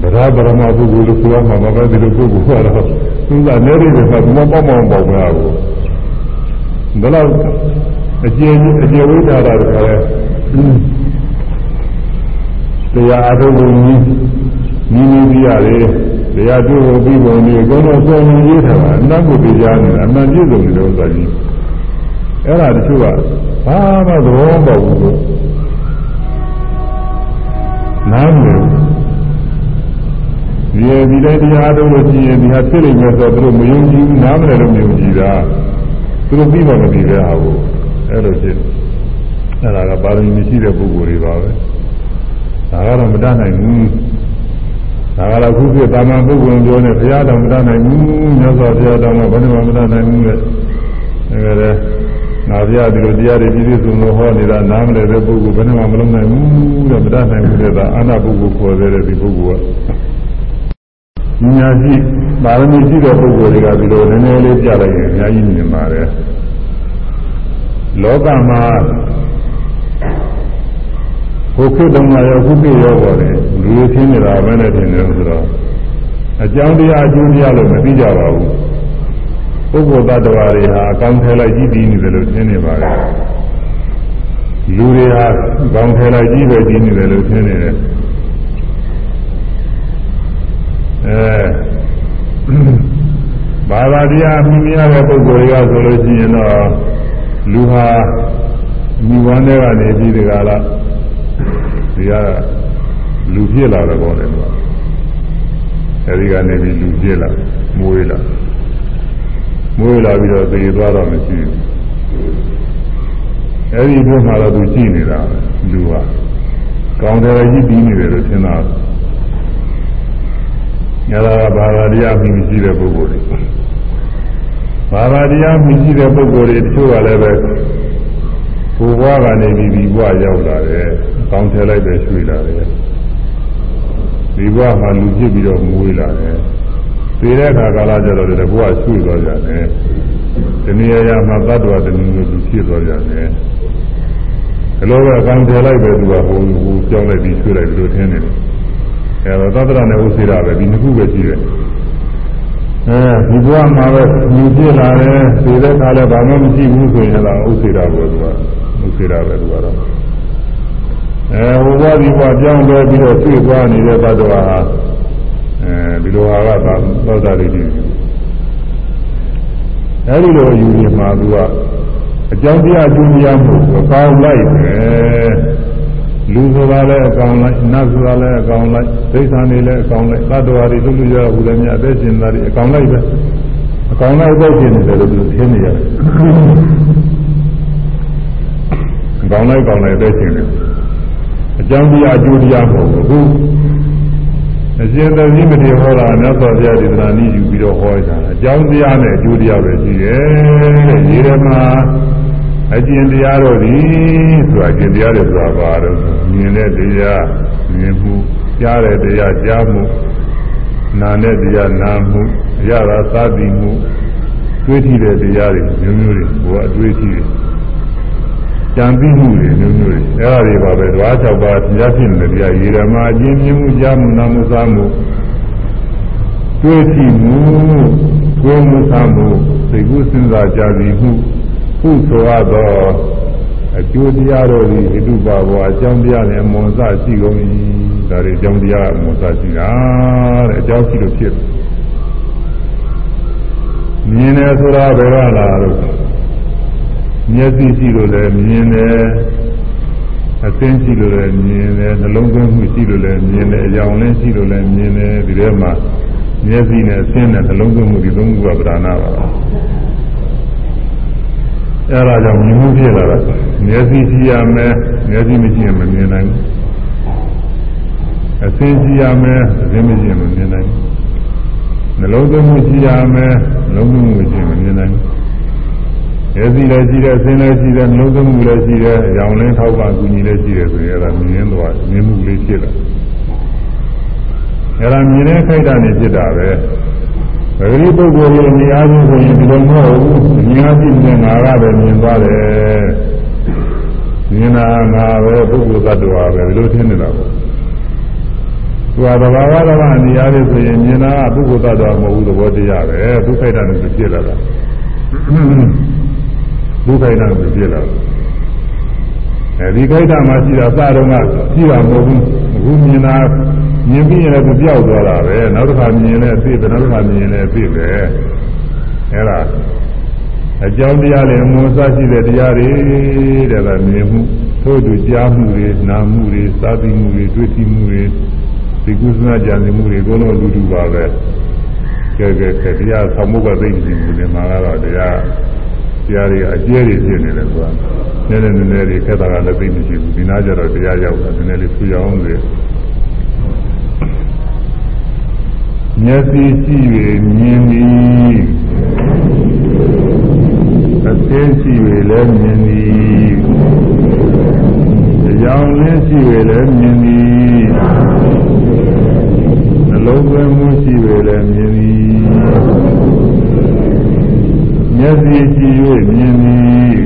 ဗရဗရမပုဂ္ဂိုလ်လို့ဆိုရမှာမပဲဒီလိုပုဂ္ဂိုလ်ကတော့သူကနေရတဲ့ကဘုမပေါ့မောင်ပေါ့ပါဘူးဒါတော့အကျေအကျေဝိဒါတာတခါလဲတရားအထုပ်ကို ကြီးညီညီပြရတယ်တရားတွေ့ဖို့ပြီးပုံဒီအကုန်လုံးစုံလင်ရေးထားတာအနတ်ကိုပြကြနေတာအမှန်ပြည့်စုံတဲ့ဥစ္စာကြီးအဲ့ဒါတချို့ကဘာမှသဘောမပေါက်ဘူးလို့နားမလည်ဒီဒီတိုင်းတရားထုတ်လို့ရှိရင်ဒီဟာဖြစ်လိမ့်မယ်ဆိုတော့သူတို့မယုံကြည်ဘူးနားမလည်လို့မယုံကြည်တာသူတို့ပြီးမှမပြီးတဲ့ဟာကိုအဲ့လိုဖြစ်အဲ့ဒါကပါရမီမရှိတဲ့ပုဂ္ဂိုလ်တွေပါပဲဒါကတော့မတတ်နိုင်ဘူး ဒါကတော့ခုပြတာမန်ပုဂ္ဂိုလ်ပြောနေဘုရားတော်မတတ်နိုင်ဘူးမြတ်စွာဘုရားတော်ကဘယ်နှမမတတ်နိုင်ဘူးလေဒါကြတဲ့ငါပြဒီလိုတရားတွေပြည့်စုံလို့ဟောနေတာနားမလည်တဲ့ပုဂ္ဂိုလ်ဘယ်နှမမလုံးနိုင်ဘူးတဲ့မတတ်နိုင်ဘူးတဲ့ဒါအာနာပုဂ္ဂိုလ်ခေါ်တဲ့ဒီပုဂ္ဂိုလ်ကညာရှိပါရမီရှိတဲ့ပုဂ္ဂိုလ်တွေကဒီလိုနည်းနည်းလေးကြားလိုက်ရင်အများကြီးမြင်ပါတယ်လောကမှာ ဟိုခေတ်တုန်းကရောခုခေတ်ရောပေါ်တယ်လူတွေချင်းနေတာပဲနဲ့ထင်တယ်ဆိုတော့အကြောင်းတရားအကျိုးတရားလို့မသိကြပါဘူးပုဂ္ဂိုလ်တ attva တွေဟာအကောင်းထဲလိုက်ကြည့်ပြီးနေတယ်လို့ထင်နေပါလေလူတွေဟာအကောင်းထဲလိုက်ကြည့်ပဲကြည့်နေတယ်လို့ထင်နေတယ်အဲဘာသာတရားမြင်ရတဲ့ပုဂ္ဂိုလ်တွေကဆိုလို့ရှိရင်တော့လူဟာမိဝမ်းတွေကနေပြီးဒီကလာ ဒီကလူဖြစ်လာတယ်ပေါ့လေသူကအဲဒီကနေပြီးလူဖြစ်လာမွေးလာမွေးလာပြီးတော့သေသွားတော့မရှိဘူးအဲဒီဘက်မှာတော့သူကြည့်နေတာလူဟာကောင်းတယ်ကြီးပြီးနေတယ်လို့ထင်တာညလာဘာသာတရားမြင်ရှိတဲ့ပုဂ္ဂိုလ်တွေဘာသာတရားမြင်ရှိတဲ့ပုဂ္ဂိုလ်တွေတချို့ကလည်းပဲကိုယ်ဘွားကနေပြီးဒီဘွားရောက်လာတယ်။ ကောင်းထဲလိုက်ပဲရွှေ့လာတယ်။ဒီဘွားမှာလူဖြစ်ပြီးတော့မွေးလာတယ်။သေတဲ့အခါကာလကျတော့ဒီဘွားရွှေ့သွားကြတယ်။ဒီနေရာမှာသတ္တဝါတမျိုးမျိုးသူဖြစ်သွားကြတယ်။ဒီလိုပဲကောင်းထဲလိုက်ပဲသူကဟိုဟိုကြောင်းလိုက်ပြီးရွှေ့လိုက်ပြီးလို့ထင်းနေတယ်။အဲတော့သတ္တရနဲ့ဥစ္စေရပဲဒီနှစ်ခုပဲရှိတယ်။အဲဒီဘဝမှာပဲမြင်ပြလာတယ်သေတဲ့ခါလည်းဘာမှမရှိဘူးဆိုရင်လည်းဥစ္စေရဘောသူကဥစ္စေရပဲသူကတော့ အဲဟိုဘဝဒီဘဝပြောင်းလဲပြီးတော့သိသွားနေတဲ့သတ္တဝါဟာအဲဒီလိုဟာကသာသောတာရိတိအဲဒီလိုယူရင်မှာသူကအကြောင်းတရားအကျိုးတရားမှုအကောင်းလိုက်ပဲလူဆိုတာလည်းအကောင်လိုက်နတ်ဆိုတာလည်းအကောင်လိုက်ဒိဋ္ဌာန်တွေလည်းအကောင်လိုက်သတ္တဝါတွေလူလူရဟူလည်းမြတ်အသက်ရှင်သားတွေအကောင်လိုက်ပဲအကောင်လိုက်ပဲရှင်နေတယ်လို့သူထင်နေရတယ်အကောင်လိုက်ကောင်လိုက်ပဲရှင်နေ အကြောင်းတရားအကျိုးတရားမဟုတ်ဘူးအရှင်သတိမတိဟောတာမြတ်စွာဘုရားဒေသနာနည်းယူပြီးတော့ဟောတာအကြောင်းတရားနဲ့အကျိုးတရားပဲရှိတယ်တဲ့ဒီထဲမှာအကျင့်တရားတို့သည်ဆိုတာအကျင့်တရားတွေဆိုတာဘာလို့မြင်တဲ့တရားမြင်မှုကြားတဲ့တရားကြားမှုနာတဲ့တရားနာမှုရတာသတိမှုတွေးကြည့်တဲ့တရားတွေမျိုးမျိုးတွေဟိုအတွေးကြည့် ကြံပြီးမှုတွေမျိုးမျိုးတွေအဲဒါတွေပါပဲဓဝါ၆ပါးတရားဖြစ်နေတဲ့တရားရေဓမ္မအကျင့်မြင်မှုကြားမှုနာမှုစားမှုတွေးကြည့်မှုကိုယ်မှုသမှုစိတ်ကူးစဉ်းစားကြသည်မှုခုဆိုရသောအကျိုးတရားတို့သည်ဣတုပါဘောအကြောင်းတရားနဲ့မွန်စရှိကုန်၏ဒါတွေအကြောင်းတရားမွန်စရှိတာတဲ့အကြောင်းရှိလို့ဖြစ်မြင်တယ်ဆိုတာဘယ်ကလာလို့ မျက်စိရှိလို့လည်းမြင်တယ်အသိရှိလို့လည်းမြင်တယ်နှလုံးသွင်းမှုရှိလို့လည်းမြင်တယ်အယောင်လင်းရှိလို့လည်းမြင်တယ်ဒီထဲမှာမျက်စိနဲ့အသိနဲ့နှလုံးသွင်းမှုဒီသုံးခုကပဓာနာပါအဲဒါကြောင့်မြင်မှုဖြစ်လာတာမျက်စိရှိရမယ်မျက်စိမရှိရင်မမြင်နိုင်ဘူးအသိရှိရမယ်အသိမရှိရင်မမြင်နိုင်ဘူးနှလုံးသွင်းမှုရှိရမယ်နှလုံးသွင်းမှုရှိရင်မမြင်နိုင်ဘူး မျက်စိလည်းရှိတယ်အသိလည်းရှိတယ်နှလုံးသွင်းမှုလည်းရှိတယ်အယောင်လင်းထောက်ပံ့ကူညီလည်းရှိတယ်ဆိုရင်အဲဒါမြင်သွားမြင်မှုလေးဖြစ်လာအဲဒါမြင်တဲ့ခိုက်တာနေဖြစ်တာပဲပဂရိပုဂ္ဂိုလ်ရဲ့နေအားဖြင့်ဆိုရင်ဒီလိုမဟုတ်ဘူးမြင်အားဖြင့်ငါကပဲမြင်သွားတယ်မြင်တာငါပဲပုဂ္ဂိုလ်သတ္တဝါပဲဒီလိုထင်နေတာပေါ့သူကသဘာဝဓမ္မနေအားဖြင့်ဆိုရင်မြင်တာကပုဂ္ဂိုလ်သတ္တဝါမဟုတ်ဘူးသဘောတရားပဲဒုက္ခိတနဲ့ဖြစ်လာတာ ဒုက္ခိတနဲ့ဖြစ်လာတာအဲဒီခိတမှာရှိတာစတော့ကရှိတာမဟုတ်ဘူးအခုမြင်တာမြင်ပြီးရင်လည်းပြောက်သွားတာပဲနောက်တစ်ခါမြင်လည်းအသိပဲနောက်တစ်ခါမြင်လည်းအသိပဲအဲဒါအကြောင်းတရားတွေအမှုစရှိတဲ့တရားတွေတဲ့ကမြင်မှုထို့တူကြားမှုတွေနားမှုတွေစာသိမှုတွေတွေ့ထိမှုတွေဒီကုသနာကြံမှုတွေအကုန်လုံးအတူတူပါပဲကဲကဲကဲတရားဆောင်မှုကသိနေမှုတွေမှာကတော့တရား တရားတွေအကျဲတွေဖြစ်နေတယ်ဆိုတာနည်းနည်းနည်းနည်းတွေခက်တာကလည်းသိမရှိဘူးဒီနာကြတော့တရားရောက်တာနည်းနည်းလေးဆူရအောင်လေမျက်စိရှိ၍မြင်သည်အသိရှိ၍လည်းမြင်သည်အကြောင်းလည်းရှိ၍လည်းမြင်သည်နှလုံးသွင်းမှုရှိ၍လည်းမြင်သည် မျက်စိရှိ၍မြင်သည်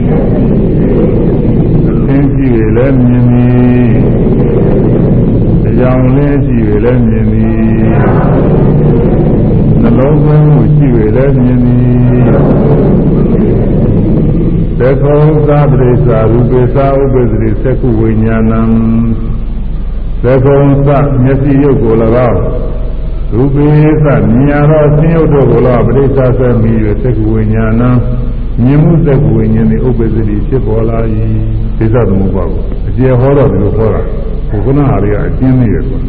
အသိရှိ၍လည်းမြင်သည်အကြောင်းလည်းရှိ၍လည်းမြင်သည်နှလုံးသွင်းမှုရှိ၍လည်းမြင်သည်သေခောသာပရိစ္ဆာရူပေသာဥပ္ပဇိသက္ခုဝိညာဏံသေခောသမျက်စိရုပ်ကို၎င်း ရူပေသမြင်ရသောဆင်းရုပ်တို့ကို၎င်းပရိစ္ဆာဆက်ပြီး၍သက္ခုဝိညာဏံမြင်မှုသက္ခုဝိညာဉ်၏ဥပ္ပဇိဖြစ်ပေါ်လာ၏သိသသမုပ္ပါကိုအကျေဟောတော့ဒီလိုဟောတာဘုရားဟာတွေကအကျဉ်းနေတယ်ကွာ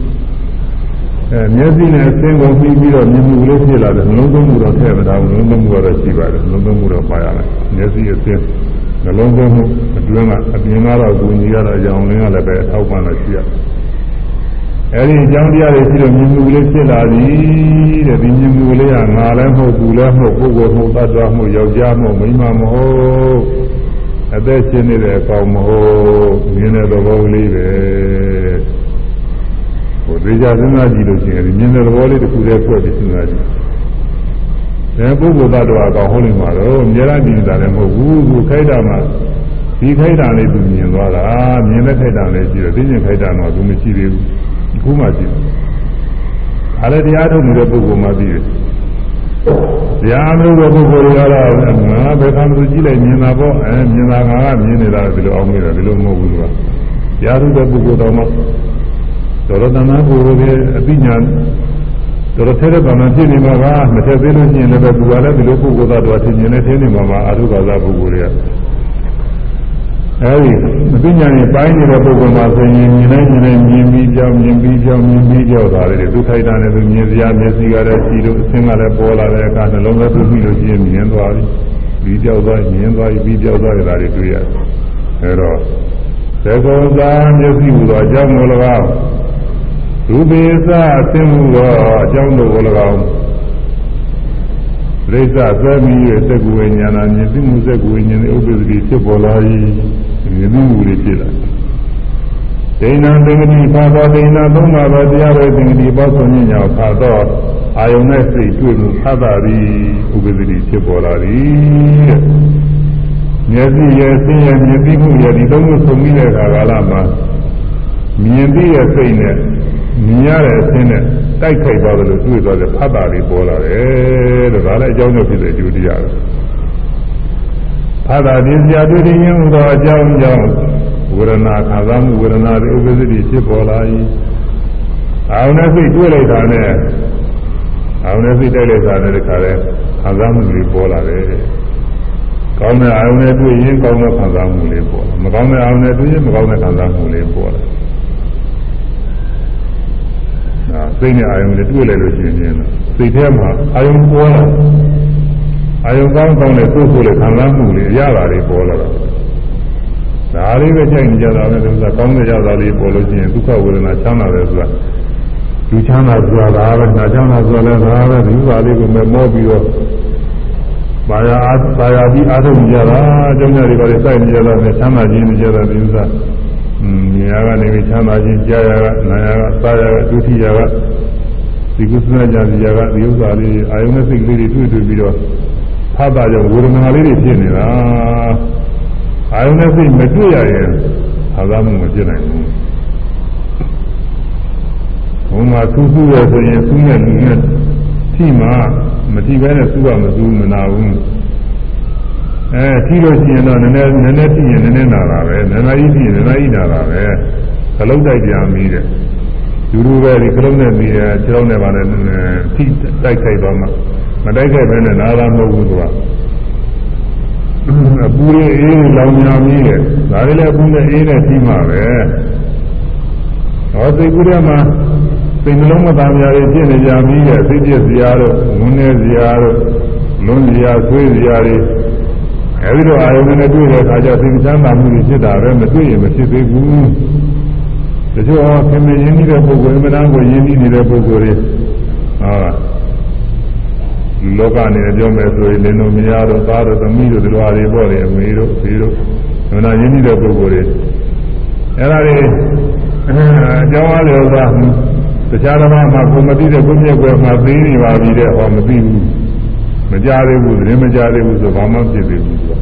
အဲမျက်စိနဲ့အစင်းကိုပြီးပြီးတော့မြင်မှုလေးဖြစ်လာတယ်နှလုံးသွင်းမှုတော့ထည့်မထားဘူးနှလုံးသွင်းမှုတော့ရှိပါတယ်နှလုံးသွင်းမှုတော့ပါရတယ်မျက်စိအစင်းနှလုံးသွင်းမှုအတွင်းကအပြင်ကတော့ကိုကြီးရတော့အကြောင်းလင်းကလည်းပဲအထောက်ပံ့လို့ရှိရ အဲဒီအကြောင်းတရားတွေရှိလို့မြင်မှုလေးဖြစ်လာပြီတဲ့ဒီမြင်မှုလေးကငါလည်းမဟုတ်ဘူးလည်းမဟုတ်ပုဂ္ဂိုလ်မဟုတ်သတ္တဝါမဟုတ်ယောက်ျားမဟုတ်မိန်းမမဟုတ်အသက်ရှင်နေတဲ့အကောင်မဟုတ်မြင်တဲ့သဘောလေးပဲဟိုသေချာစဉ်းစားကြည့်လို့ရှိရင်မြင်တဲ့သဘောလေးတစ်ခုတည်းဖွက်ပြီးစဉ်းစားကြည့်။ဒါပုဂ္ဂိုလ်သတ္တဝါကောင်ဟုတ်နေမှာတော့အများအားဖြင့်ဒါလည်းမဟုတ်ဘူး။သူခိုက်တာမှဒီခိုက်တာလေးသူမြင်သွားတာမြင်တဲ့ခိုက်တာလေးရှိတယ်သိဉ္ခိုက်တာတော့သူမရှိသေးဘူး။အ ခုမှရှိတယ်။အားလည်းတရားထုတ်နေတဲ့ပုဂ္ဂိုလ်မှသိတယ်။တရားမျိုးတဲ့ပုဂ္ဂိုလ်တွေကတော့ငါဘယ်ကမှသူကြည့်လိုက်မြင်တာပေါ့အဲမြင်တာငါကမြင်နေတာဒီလိုအောင်မိတယ်ဒီလိုမဟုတ်ဘူးကွာ။တရားထုတ်တဲ့ပုဂ္ဂိုလ်တော်မှတော်တော်တနာကိုယ်ရဲ့အသိဉာဏ်တော်တော်ထဲတဲ့ဗမာဖြစ်နေမှာပါမထက်သေးလို့ရှိရင်လည်းသူကလည်းဒီလိုပုဂ္ဂိုလ်သားတော်ထင်မြင်နေသေးနေမှာပါအထုဘာသာပုဂ္ဂိုလ်တွေက အဲဒီအသိဉာဏ်ကြီးပိုင်းနေတဲ့ပုဂ္ဂိုလ်မှာဆိုရင်မြင်နိုင်မြင်နိုင်မြင်ပြီးကြောင်းမြင်ပြီးကြောင်းမြင်ပြီးကြောက်တာလေသူထိုက်တာနဲ့သူမြင်စရာမျက်စိကလည်းရှိလို့အဆင်းကလည်းပေါ်လာတဲ့အခါနှလုံးသားပြုပြီးလို့ရှိရင်မြင်သွားပြီပြီးကြောက်သွားမြင်သွားပြီးကြောက်သွားကြတာတွေတွေ့ရတယ်အဲတော့သေကောသာမျက်စိဟူသောအကြောင်းကို၎င်းရူပေသအသိမှုသောအကြောင်းတို့ကို၎င်းပြိဿသမိရဲ့သက္ကဝိညာဏမြင်သိမှုသက္ကဝိညာဉ်ဥပ္ပဒတိဖြစ်ပေါ်လာ၏ မြင်သိမှုတွေဖြစ်လာဒိဏံသင်္ကတိပါသောဒိဏသုံးပါးသောတရားတွေသင်္ကတိပေါဆုံးညောခါသောအာယုန်နဲ့စိတ်တွေ့မှုဖတ်တာသည်ဥပ္ပဒတိဖြစ်ပေါ်လာသည်တဲ့မျက်စိရဲ့ဆင်းရဲမြင်သိမှုရဲ့ဒီသုံးခုဆုံးပြီးတဲ့အခါကာလမှာမြင်သိတဲ့စိတ်နဲ့မြင်ရတဲ့အခြင်းနဲ့တိုက်ခိုက်သွားတယ်လို့တွေ့သွားတယ်ဖတ်တာလေးပေါ်လာတယ်တဲ့ဒါလည်းအကြောင်းကြောင့်ဖြစ်တဲ့ဒုတိယပဲ ဖတ်တာဒီစရာတွေ့ရင်ဟူသောအကြောင်းကြောင့်ဝေဒနာခံစားမှုဝေဒနာတွေဥပ္ပစ္စတိဖြစ်ပေါ်လာ၏အာရုံနဲ့စိတ်တွေ့လိုက်တာနဲ့အာရုံနဲ့စိတ်တိုက်လိုက်တာနဲ့တခါလဲခံစားမှုတွေပေါ်လာတယ်ကောင်းတဲ့အာရုံနဲ့တွေ့ရင်ကောင်းတဲ့ခံစားမှုလေးပေါ်လာမကောင်းတဲ့အာရုံနဲ့တွေ့ရင်မကောင်းတဲ့ခံစားမှုလေးပေါ်လာဒါစိတ်နဲ့အာရုံနဲ့တွေ့လိုက်လို့ရှိရင်စိတ်ထဲမှာအာရုံပေါ်လာ အာယုံကောင်းကောင်းနဲ့ကိုယ်ကိုယ်နဲ့ခံစားမှုလေးအရသာလေးပေါ်လာတာဒါလေးပဲကြိုက်နေကြတာပဲသူကကောင်းတဲ့ကြတာလေးပေါ်လို့ရှိရင်ဒုက္ခဝေဒနာချမ်းသာတယ်ဆိုတာလူချမ်းသာဆိုတာဒါပဲနာချမ်းသာဆိုတာလည်းဒါပဲဒီဥပါလေးကိုမဲ့မောပြီးတော့ဘာယာအားဘာယာပြီးအားထုတ်ကြတာအကြောင်းများတွေကလည်းစိုက်နေကြတာနဲ့ချမ်းသာခြင်းနေကြတာဒီဥစ္စာอืมဉာဏ်ကနေပြီးချမ်းသာခြင်းကြားရကနာရကစားရကဒုတိယကဒီကုသနာကြစီရကဒီဥစ္စာလေးအာယုန်နဲ့စိတ်ကလေးတွေတွေ့တွေ့ပြီးတော့ ဖတ်တာကြောင့်ဝေဒနာလေးတွေဖြစ်နေတာအာယုန်နဲ့စိတ်မတွေ့ရရင်အာသာမှုမဖြစ်နိုင်ဘူးဘုံမှာသူ့သူ့ရဲ့ဆိုရင်သူ့နဲ့လူနဲ့ထိမှမထိဘဲနဲ့သူ့ကမသူ့မနာဘူးအဲထိလို့ရှိရင်တော့နည်းနည်းနည်းနည်းထိရင်နည်းနည်းနာတာပဲနည်းနည်းကြီးထိရင်နည်းနည်းကြီးနာတာပဲခလုံးတိုက်ပြန်ပြီးတဲ့ လူလူပဲဒီခလုံးနဲ့ပြီးတယ်ခြေလုံးနဲ့ပါနဲ့ထိတိုက်ခိုက်သွားမှမတိုက်ခိုက်ပဲနဲ့နာတာမဟုတ်ဘူးသူကအပူရအေးလောင်ညာမီးတဲ့ဒါလည်းအပူနဲ့အေးနဲ့ပြီးမှပဲဟောစိတ်ကူးထဲမှာစိတ်နှလုံးမသားများတွေဖြစ်နေကြမီးတဲ့စိတ်ပြည့်စရာတို့ငုံနေစရာတို့လွန်စရာဆွေးစရာတွေအဲဒီလိုအာယုန်နဲ့တွေ့တဲ့အခါကျစိတ်ချမ်းသာမှုတွေဖြစ်တာပဲမတွေ့ရင်မဖြစ်သေးဘူး တချို့ဟောခင်မရင်းနှီးတဲ့ပုဂ္ဂိုလ်အမှန်တမ်းကိုရင်းနှီးနေတဲ့ပုဂ္ဂိုလ်တွေဟာလောကနဲ့ပြောမယ်ဆိုရင်လင်းတို့မယားတို့သားတို့သမီးတို့ဒီလိုအားတွေပေါ့လေအမေတို့ဖေတို့မနာရင်းနှီးတဲ့ပုဂ္ဂိုလ်တွေအဲ့ဒါတွေအကြောင်းအားလျော်စွာတခြားတစ်ပါးမှာကိုမသိတဲ့ကိုမြက်ွယ်မှာသိနေပါပြီတဲ့ဟောမသိဘူးမကြသေးဘူးသတင်းမကြသေးဘူးဆိုဘာမှဖြစ်သေးဘူးဆို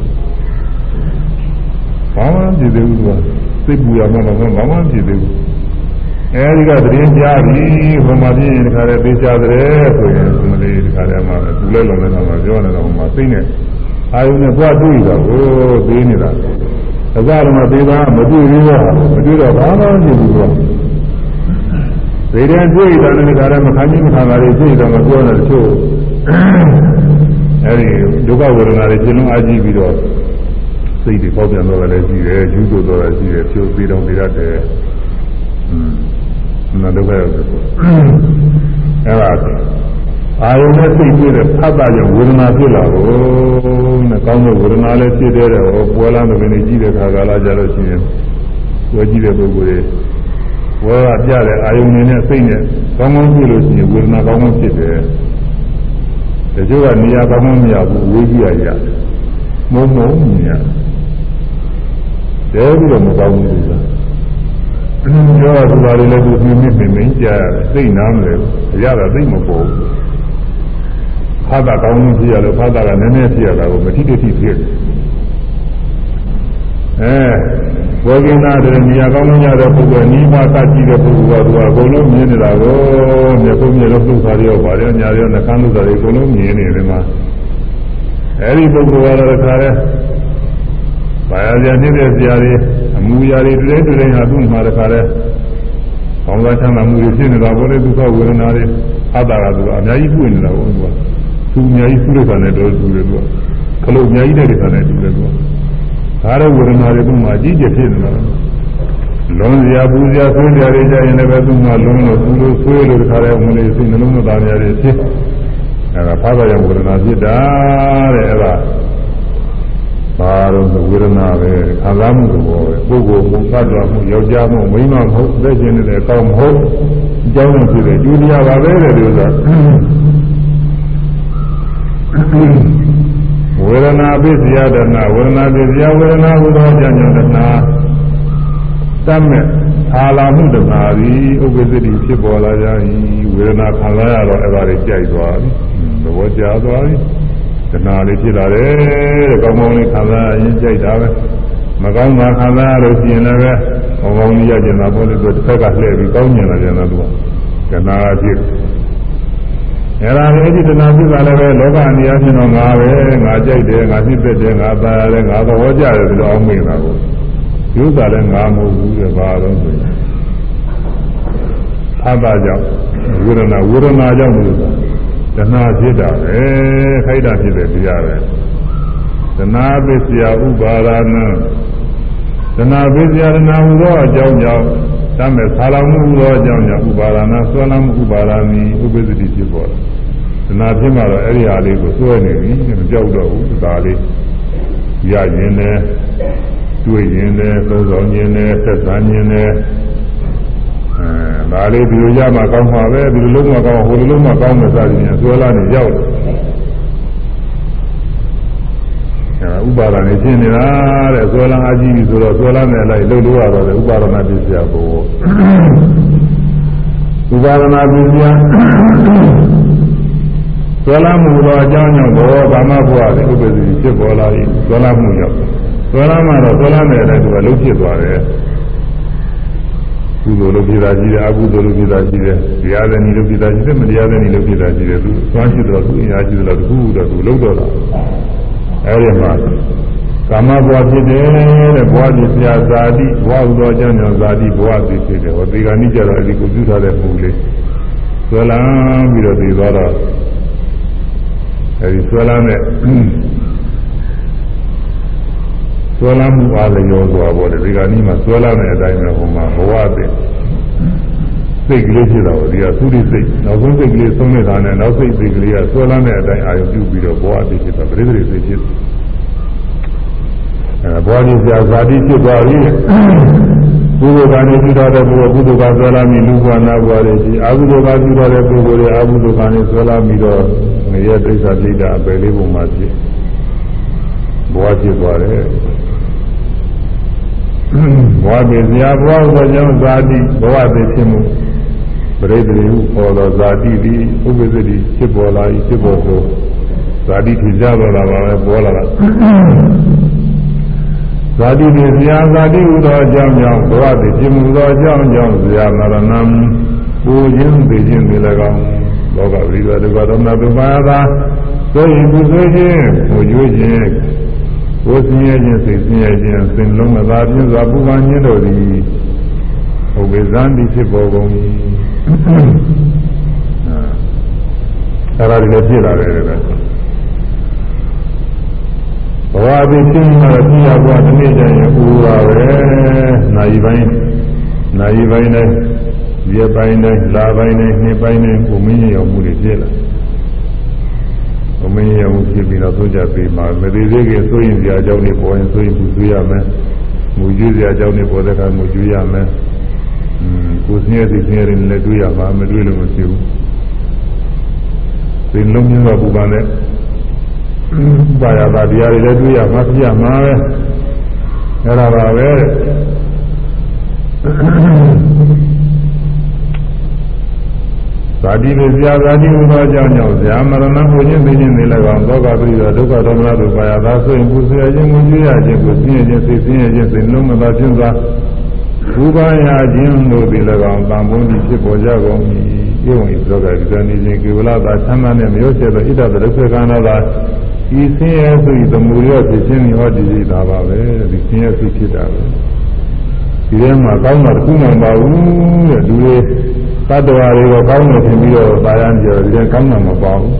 ဘာမှဖြစ်သေးဘူးဆို စိတ်ပူရမှတော့ဘာမှဖြစ်သေးဘူးအဲဒီကသတင်းကြားပြီဟိုမှာပြင်းရင်တခါတည်းသိကြတယ်ဆိုရင်မလေးတခါတည်းမှသူလဲလုံးလဲတော့မှပြောနေတော့ဟိုမှာသိနေအာယုနဲ့သွားတွေ့တာကိုသိနေတာအစလုံးမသိတာမတွေ့ဘူးကမတွေ့တော့ဘာမှမဖြစ်ဘူးကွာဒီတဲ့တွေ့တာနဲ့တခါတည်းမခံချင်းမခံတာတွေတွေ့တော့မပြောနဲ့တချို့အဲဒီဒုက္ခဝေဒနာတွေရှင်းလုံးအားကြီးပြီးတော့ စိတ်တွေပေါက်ပြန်တော့လည်းရှိတယ်ယူဆိုတော့လည်းရှိတယ်ဖြိုးပြီးတော့ပြရတယ်อืมနာဒုက္ခရောက်တယ်အဲ့ဒါအာယုနဲ့စိတ်ပြည့်တဲ့ဖတ်တာကြောင့်ဝေဒနာဖြစ်လာကိုနဲ့ကောင်းတဲ့ဝေဒနာလည်းဖြစ်တဲ့ဟောပွဲလာတဲ့နေ့ကြီးတဲ့ခါကာလကြလို့ရှိရင်ဝဲကြီးတဲ့ပုဂ္ဂိုလ်တွေဝဲကပြတဲ့အာယုန်နဲ့စိတ်နဲ့ကောင်းကောင်းပြလို့ရှိရင်ဝေဒနာကောင်းကောင်းဖြစ်တယ်တချို့ကနေရာကောင်းကောင်းမရဘူးဝေးကြီးရရတယ်မုံမုံမြင်ရတယ် တဲပြီးတော့မကောင်းဘူးဆိုတာပြောရဆိုတာတွေလည်းသူမြင်မြင်မြင်မြင်ကြားရတယ်သိနားမလဲရတာသိမပေါ်ဘူးဖာသာကောင်းမှုဖြစ်ရလို့ဖာသာကနည်းနည်းဖြစ်ရတာကိုမတိတိဖြစ်အဲဘောဂိနာတဲ့နေရာကောင်းလို့ရတဲ့ပုဂ္ဂိုလ်နီးပါးတတ်ကြည့်တဲ့ပုဂ္ဂိုလ်ကသူကအကုန်လုံးမြင်နေတာကိုမြေပုံမြေလုံးပု္ပ္ပာရောပါတယ်ညာရောနှကန်းလို့တွေအကုန်လုံးမြင်နေတယ်မှာအဲဒီပုဂ္ဂိုလ်ကတော့တခါလဲ ဘာယာပြန်နေတဲ့ဆရာတွေအမူအရာတွေတွေ့တွေ့တိုင်းဟာသူ့မှာတခါလဲကောင်းစားချမ်းသာမှုတွေဖြစ်နေတာဘောလေဒုက္ခဝေဒနာတွေအတ္တကသူကအများကြီးတွေ့နေတာကိုသူကသူအများကြီးသူ့လက်ကနေတော့သူတယ်သူကခလုတ်အများကြီးတဲ့ခါနဲ့သူတယ်သူကဒါတော့ဝေဒနာတွေသူ့မှာအကြီးကျယ်ဖြစ်နေတာလွန်စရာပူစရာဆွေးစရာတွေကြရင်လည်းပဲသူ့မှာလွန်လို့သူလိုဆွေးလို့တခါလဲဝင်နေစိတ်နှလုံးမသားများတွေဖြစ်အဲဒါဖားပါရဝေဒနာဖြစ်တာတဲ့အဲဒါ ဘာလို့ဝေဒနာပဲခံစားမှုကိုပုဂ္ဂိုလ်မှုသတ္တဝါမှုယောက်ျားမှုမိန်းမမှုသက်ရှင်နေတဲ့အကောင်မဟုတ်အကြောင်းနဲ့ဖြစ်တဲ့ကျူတရားပါပဲတဲ့ဒီဥစ္စာဝေဒနာပိစယတနာဝေဒနာပိစယဝေဒနာဟူသောကြောင့်တနာတတ်မဲ့အာလာမှုတနာသည်ဥပ္ပစ္စတိဖြစ်ပေါ်လာကြ၏ဝေဒနာခံစားရတော့အဲ့ဒါတွေကြိုက်သွားပြီသဘောကျသွားပြီ တဏှာလေးဖြစ်လာတယ်တဲ့ကောင်းကောင်းလေးခံစားရင်ကြိုက်တာပဲမကောင်းတာခံစားရလို့ရှိရင်လည်းကောင်းကောင်းလေးရကျင်တာပေါ့လေသူတစ်ဖက်ကလှည့်ပြီးကောင်းကျင်လာကြတာသူကတဏှာဖြစ်အဲ့ဒါလေဒီတဏှာဖြစ်တာလည်းပဲလောကအနိယဖြစ်တော့ငါပဲငါကြိုက်တယ်ငါနှိမ့်သက်တယ်ငါပါရတယ်ငါသဘောကျတယ်ဒီလိုအောင်မိတာကိုဒီဥစ္စာလည်းငါမဟုတ်ဘူးလေဘာလို့ဆိုရင်အဘကြောင့်ဝေဒနာဝေဒနာကြောင့်လို့တ ဏှာဖြစ်တာပဲခိုက်တာဖြစ်တယ်တရားပဲတဏှာပစ္စယဥပါဒနာတဏှာပစ္စယရဏဟူသောအကြောင်းကြောင့်တမ်းမဲ့ဆာလောင်မှုသောအကြောင်းကြောင့်ဥပါဒနာဆွဲလမ်းမှုဥပါဒာမီဥပ္ပစ္စတိဖြစ်ပေါ်တယ်တဏှာဖြစ်မှတော့အဲ့ဒီဟာလေးကိုစွဲနေပြီမကြောက်တော့ဘူးဒါလေးရရင်လည်းတွေ့ရင်လည်းသုံးဆောင်ရင်လည်းဆက်ဆံရင်လည်းအဲ ဒါလေးဒီလိုရမှကောင်းမှာပဲဒီလိုလုံးမကောင်းဟိုလိုလုံးမကောင်းမစားရင်ဆွဲလာနေရောက်တယ်အဲဥပါဒဏ်နဲ့ရှင်းနေတာတဲ့ဆွဲလန်းအကြည့်ပြီဆိုတော့ဆွဲလန်းတယ်လိုက်လှုပ်လို့ရတော့တယ်ဥပါဒနာပစ္စယဘုံဥပါဒနာပစ္စယဆွဲလန်းမှုတော့အကြောင်းကြောင့်ဘောကာမဘဝတွေဥပ္ပဒေဖြစ်ပေါ်လာပြီဆွဲလန်းမှုကြောင့်ဆွဲလန်းမှတော့ဆွဲလန်းတယ်လည်းသူကလှုပ်ဖြစ်သွားတယ် ကုသိုလ်လုပ်ပြတာရှိတယ်အကုသိုလ်လုပ်ပြတာရှိတယ်တရားတဲ့နည်းလုပ်ပြတာရှိတယ်မတရားတဲ့နည်းလုပ်ပြတာရှိတယ်သူသွားရှိတော့သူအင်အားရှိတော့တခုတော့သူလှုပ်တော့တာအဲဒီမှာကာမဘဝဖြစ်တယ်တဲ့ဘဝဖြစ်ဆရာဇာတိဘဝဥသောအကြောင်းကြောင့်ဇာတိဘဝဖြစ်ဖြစ်တယ်ဟောဒီကနေ့ကျတော့အဲဒီကိုပြုထားတဲ့ပုံလေးဆွဲလန်းပြီးတော့ပြီးသွားတော့အဲဒီဆွဲလန်းတဲ့ ဆွဲလန်းမှုအားလည်းရောသွားပေါ်တယ်ဒီကနေ့မှဆွဲလန်းတဲ့အတိုင်းပဲဟိုမှာဘဝအဖြစ်စိတ်ကလေးဖြစ်တာကိုဒီကသုရိစိတ်နောက်ဆုံးစိတ်ကလေးဆုံးနေတာနဲ့နောက်စိတ်စိတ်ကလေးကဆွဲလန်းတဲ့အတိုင်းအာရုံပြုပြီးတော့ဘဝအဖြစ်ဖြစ်တာပရိသေစိတ်ဖြစ်အဲဘဝကြီးဆရာဇာတိဖြစ်သွားပြီကုသိုလ်ကနေပြုတော်တဲ့ပုဂ္ဂိုလ်ကုသိုလ်ကဆွဲလာပြီးလူဘဝနာဘဝတွေရှိအကုသိုလ်ကပြုတော်တဲ့ပုဂ္ဂိုလ်တွေအကုသိုလ်ကနေဆွဲလာပြီးတော့ငရဲဒိဋ္ဌာဒိဋ္ဌာအပယ်လေးပုံမှာဖြစ်ဘဝဖြစ်သွားတယ် ဘဝတည်ဇာဘဝဆိုကြောင့်ဇာတိဘဝတည်ဖြစ်မှုပရိသေဟုပေါ်သောဇာတိသည်ဥပ္ပစ္စတိဖြစ်ပေါ်လာ၏ဖြစ်ပေါ်သောဇာတိထူကြတော့လာပါပဲပေါ်လာတာဇာတိသည်ဇာဇာတိဟူသောအကြောင်းကြောင့်ဘဝတည်ဖြစ်မှုသောအကြောင်းကြောင့်ဇာမရဏံပူခြင်းသိခြင်းတွေ၎င်းလောကဝိဒဒုက္ခဒေါမနသုပါဒသို့ရင်ပူဆွေးခြင်းပူကျွေးခြင်း ကိုယ်ဆင်းရဲခြင်းစိတ်ဆင်းရဲခြင်းစင်လုံးမသာပြင်းစွာပူပန်ခြင်းတို့သည်ဥပ္ပဇံတိဖြစ်ပေါ်ကုန်၏အဲဒါတွေလည်းဖြစ်လာတယ်တဲ့ဘဝအပြီးရှင်းမှတော့ပြရဘဝတစ်နေ့ကျရင်ဥပါပဲနိုင်ပိုင်းနိုင်ပိုင်းနဲ့ရက်ပိုင်းနဲ့လပိုင်းနဲ့နှစ်ပိုင်းနဲ့ကိုမင်းရောမှုတွေဖြစ်လာဘ မင်းရောဖြစ်ပြီးတော့သို့ကြသေးမှာမသေးသေးခင်ဆိုရင်ကြာအကြောင်းတွေပေါ်ရင်ဆိုရင်ပူဆွေးရမယ်ငူကျွေးစရာအကြောင်းတွေပေါ်တဲ့အခါငူကျွေးရမယ်อืมကိုယ်ဆင်းရဲစိတ်ဆင်းရဲတွေလည်းတွေ့ရမှာမတွေ့လို့မဖြစ်ဘူးဒီလုံးမျိုးကပူပန်တဲ့ပါရတာတရားတွေလည်းတွေ့ရမှာပြရမှာပဲအဲ့ဒါပါပဲ ဇာတိနဲ့ဇာဇာတိဟူသောအကြောင်းကြောင့်ဇာမရဏဟူခြင်းသိခြင်းတွေလည်းကောင်းသောကပရိသောဒုက္ခဒေါမနတို့ပါရသာဆိုရင်ပူဆွေးခြင်းကိုကြွရခြင်းကိုဆင်းရဲခြင်းစိတ်ဆင်းရဲခြင်းစိတ်လုံးမသာခြင်းသာဘူပန်ရခြင်းတို့သည်လည်းကောင်းတန်ဖိုးသည်ဖြစ်ပေါ်ကြကုန်၏ဧဝံဤသောကဒီကနေ့ခြင်းကေဝလသာချမ်းသာနဲ့မရောကျတဲ့ဣဒ္ဓတရုက္ခကနာသာဤဆင်းရဲဆို၏သမုဒယဖြစ်ခြင်းဤဟောတည်တာပါပဲဒီဆင်းရဲဆိုဖြစ်တာပဲ ဒီထဲမှာကောင်းတာတစ်ခုမှမပါဘူးတဲ့လူတွေသတ္တဝါတွေကိုကောင်းတယ်ထင်ပြီးတော့ပါရမ်းကြတယ်ဒီကောင်းတာမပေါ့ဘူး